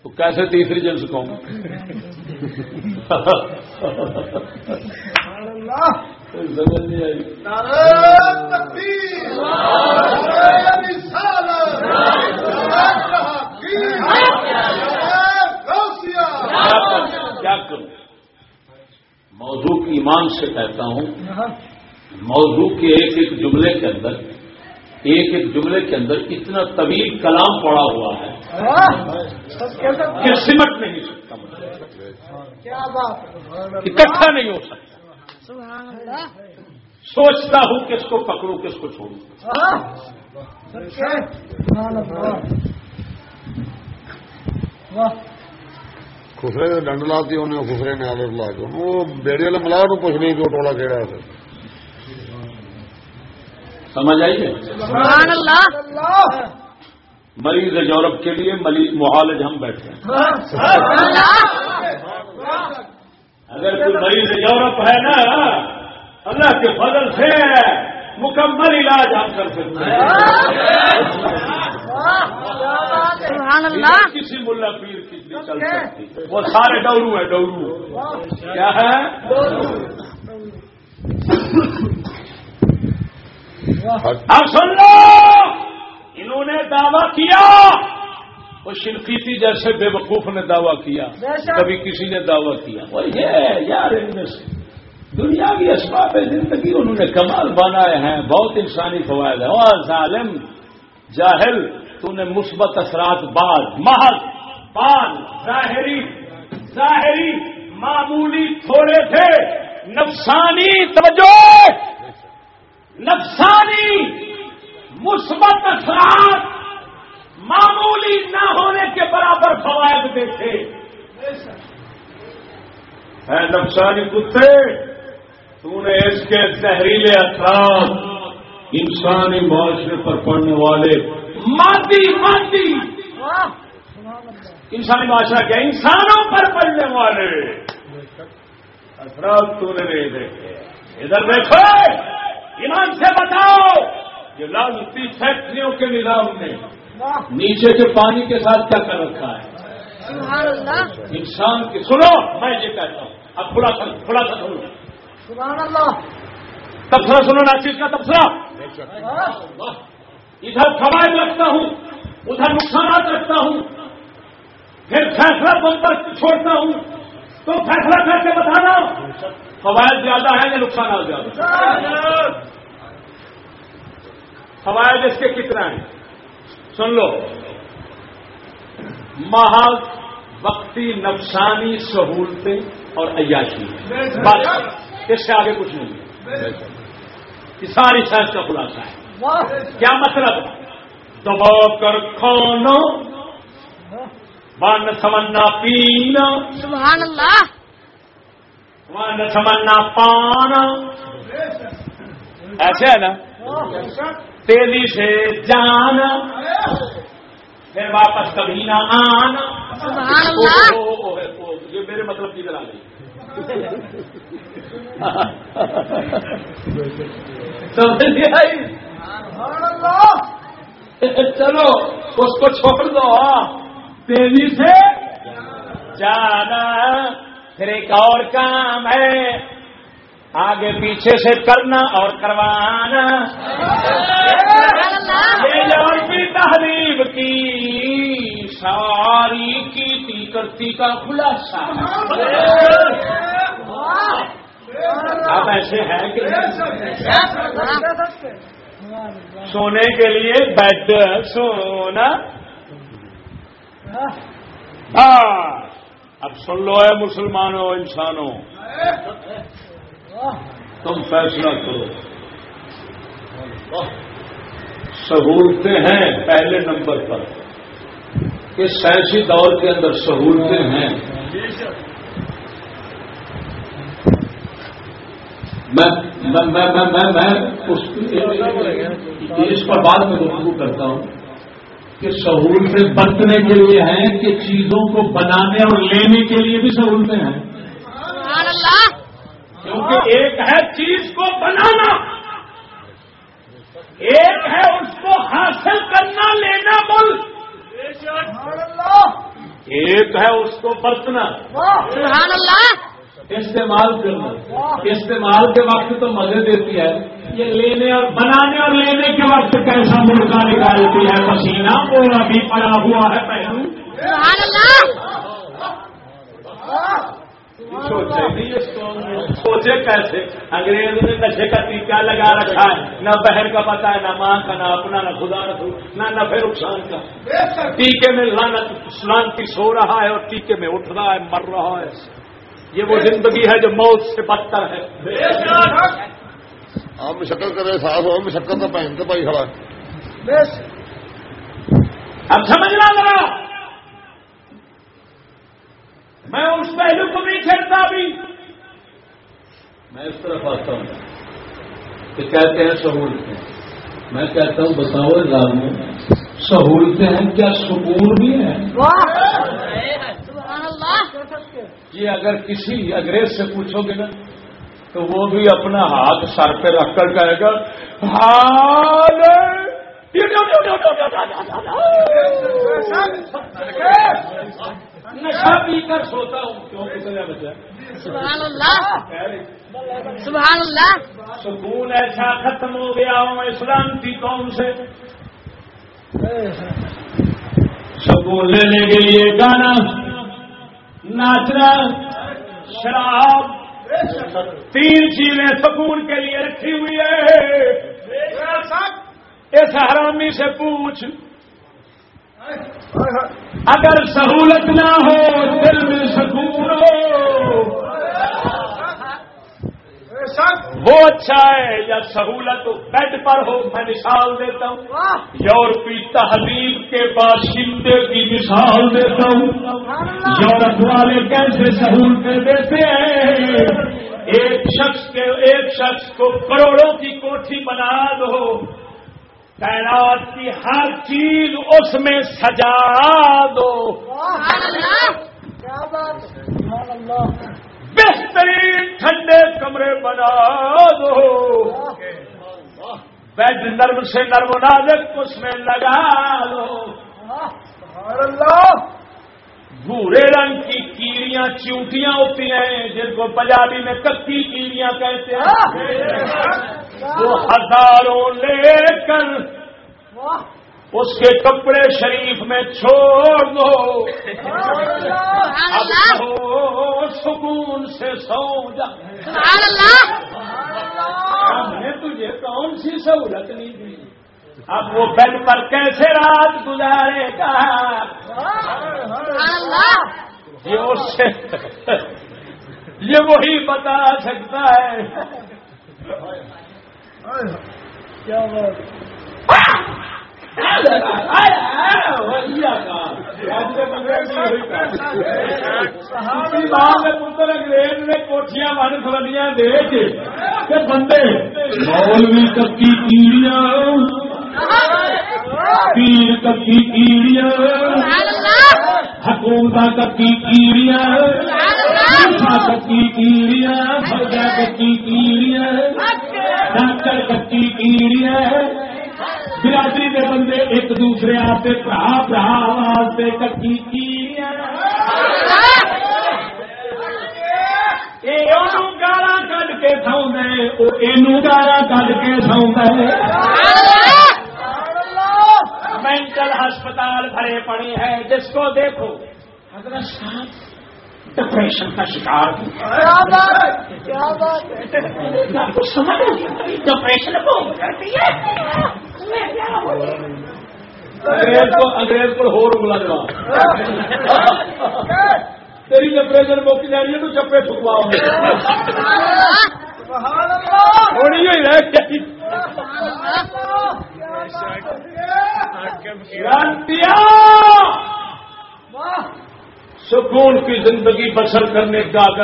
تو کیسے تیسری جنس کہوں؟ سبحان اللہ۔ سمجھ نہیں آئی۔ کیا کروں؟ کیا کروں موضوع کی ایمان سے کہتا ہوں. موضوع کے ایک ایک جملے کے اندر، ایک ایک جملے کے اندر اتنا طویل کلام پڑا ہوا ہے کہ سمٹ نہیں سکتا اکٹھا نہیں ہو سکتا۔ سوچتا ہوں کس کو پکڑوں، کس کو چھوڑوں۔ ہاں، سب کے سبحان اللہ واہ ਖੁਸਰੇ ਦੇ ਡੰਡ ਲਾਤੀ ਉਹਨੇ ਖੁਸਰੇ ਨੇ ਆਦਰ ਲਾ ਕੇ ਉਹ ਬੇੜੇ ਵਾਲੇ ਮਲਾਹ ਨੂੰ ਪੁੱਛ ਨਹੀਂ ਕਿ ਉਹ ਟੋਲਾ ਕਿਹੜਾ ਹੈ سمجھ آئیے سبحان اللہ اللہ مریض یورپ کے لیے مریض معالج ہم بیٹھے ہیں ہاں، سبحان اللہ اگر کوئی مریض یورپ ہے نا اللہ کے فضل سے مکمل علاج ہم کر سکتے ہیں ہے سبحان اللہ. کسی ملا پیر کی چل سکتی. وہ سارے ڈورو ہیں ڈورو. کیا ہے؟ اب سن لو! انہوں نے دعویٰ کیا۔ وہ شنقیتی جیسے بے وقوف نے دعویٰ کیا۔ کبھی کسی نے دعویٰ کیا۔ وہ یہ یار ان میں سے۔ دنیاوی اسباب زندگی انہوں نے کمال بنائے ہیں بہت انسانی فوائد ہے اور ظالم جاہل تو نے مثبت اثرات بعد محض بعد ظاہری ظاہری، معمولی تھوڑے تھے۔ نفسانی، توجہ! نفسانی مثبت اثرات معمولی نہ ہونے کے برابر فوائد دیکھے ہے نفسانی کتے تو نے اس کے زہریلے اثرات انسانی معاشرے پر پڑنے والے مادی مادی! انسانی معاشرہ کیا؟ انسانوں پر پڑنے والے! اثرات تو نے نہیں دیکھے۔ ادھر دیکھو! ایمان سے بتاؤ! یہ لالتی فیکٹریوں کے نظام نے نیچے کے پانی کے ساتھ کیا کر رکھا ہے؟ انسان کی سنو! میں یہ کہتا ہوں۔ اب تھوڑا سا تھوڑا سا سنو۔ تبصرہ سنو ناچیز کا تبصرہ! ادھر فوائد رکھتا ہوں ادھر نقصانات رکھتا ہوں۔ پھر فیصلہ تم پر چھوڑتا ہوں۔ تو فیصلہ کر کے بتانا فوائد زیادہ ہے یا نقصانات زیادہ فوائد اس کے کتنا ہیں؟ سن لو۔ محض وقتی نفسانی سہولتیں اور عیاشی۔ بس اس سے آگے کچھ نہیں۔ ہے یہ ساری سائنس کا خلاصہ ہے۔ کیا مطلب؟ دبا کر کھانا بن سمنا پینا سبحان اللہ ون تمنا پانا۔ ایسے ہے نا؟ تیزی سے جانا پھر واپس کبھی نہ آنا۔ یہ میرے مطلب کی طرح نہیں۔ سمجھ چلو اس کو چھوڑ دو تیزی سے۔ جانا۔ پھر ایک اور کام ہے۔ آگے پیچھے سے کرنا اور کروانا۔ یورپی تحریب کی ساری کی کرتی کا خلاصہ۔ اب ایسے ہے کہ سونے کے لیے بیڈ، سونا۔ ہاں۔ اب سن لو ہے مسلمانوں، انسانوں۔ تم فیصلہ کرو۔ سہولتیں ہیں پہلے نمبر پر۔ اس سائنسی دور کے اندر سہولتیں ہیں۔ میں اس پر بعد میں گفتگو کرتا ہوں کہ سہولتیں برتنے کے لیے ہیں کہ چیزوں کو بنانے اور لینے کے لیے بھی سہولتیں ہیں۔ کیونکہ ایک ہے چیز کو بنانا ایک ہے اس کو حاصل کرنا لینا بل ایک ہے اس کو برتنا۔ سبحان اللہ استعمال کرنا۔ استعمال کے وقت تو مزے دیتی ہے۔ یہ لینے اور بنانے اور لینے کے وقت کیسا مرغا نکالتی ہے؟ پسینہ وہ ابھی پڑا ہوا ہے پہلو۔ سبحان اللہ۔ سوچے کیسے؟ انگریز نے نشے کا ٹیکہ لگا رکھا ہے۔ نہ بہن کا پتا ہے نہ ماں کا نہ اپنا نہ خدا نہ نفع نقصان کا۔ ٹیکے میں لانت سلامتی سو رہا ہے اور ٹیکے میں اٹھ رہا ہے مر رہا ہے۔ یہ وہ زندگی ہے جو موت سے بدتر ہے۔ آپ مشکل کرے صاف ہو مشکل تو پہنتے پائی کھڑا اب سمجھنا ذرا۔ میں اس پہلو کو نہیں چھیڑتا بھی۔ میں اس طرف آتا ہوں۔ کہ کہتے ہیں سہولتیں۔ میں کہتا ہوں بتاؤ لازموں سہولتیں ہیں کیا سکون بھی اللہ یہ اگر کسی انگریز سے پوچھو گے نا تو وہ بھی اپنا ہاتھ سر پہ رکھ کر کہے گا نشا پی کر سوتا ہوں۔ کیوں سبحان اللہ۔ سبحان اللہ۔ سکون ایسا ختم ہو گیا ہوں اسلام کی قوم سے۔ سکون لینے کے لیے گانا۔ ناچنا شراب تین چیزیں سکون کے لیے رکھی ہوئی ہے۔ اس حرامی سے پوچھ، اگر سہولت نہ ہو، دل میں سکون ہو وہ اچھا ہے یا سہولت بیڈ پر ہو میں مثال دیتا ہوں۔ یورپی تہذیب کے باشندے کی مثال دیتا ہوں۔ یورپ والے کیسے سہولتیں دیتے ہیں؟ ایک شخص کے ایک شخص کو کروڑوں کی کوٹھی بنا دو۔ کائنات کی ہر چیز اس میں سجا دو۔ بہترین ٹھنڈے کمرے بنا دو۔ بیڈ نرم سے نرم نازک اس میں لگا دو۔ بھورے رنگ کی کیڑیاں چیونٹیاں ہوتی ہیں جن کو پنجابی میں ککی کیڑیاں کہتے ہیں۔ وہ ہزاروں لے کر اس کے کپڑے شریف میں چھوڑ دو۔ سبحان اب سکون سے سو جا۔ سبحان اللہ۔ ہم نے تجھے کون سی سہولت نہیں دی؟ اب وہ بیڈ پر کیسے رات گزارے گا؟ سبحان اللہ۔ یہ اس سے یہ وہی بتا سکتا ہے۔ پتر انگریز نے کوٹیاں فلنیاں دے کے بندے مولوی ککی کیڑیاں پیر ککی کیڑیاں حکومت ککی کیڑیاں ککی کیڑیاں فوجا ککی کیڑیاں ڈاکٹر کچی کیڑیاں برادری کے بندے ایک دوسرے آتے برا برا واسطے کچی کیڑیاں گالا کھ کے ساؤں یہ گالا کھ کے ساؤں مینٹل ہسپتال بھرے پڑے ہیں جس کو دیکھو۔ حضرت صاحب ڈپریشن کا شکار ہوں۔ کیا بات ہے؟ کیا بات ہے؟ کچھ سمجھ ڈپریشن کو انگریز کو انگریز کو ہو رگلا جا۔ تیری ڈپریشن موقع جا رہی ہے تو چپے ٹھکواؤ تھوڑی ہوئی رہ گئی سکون کی زندگی بسر کرنے کا اگر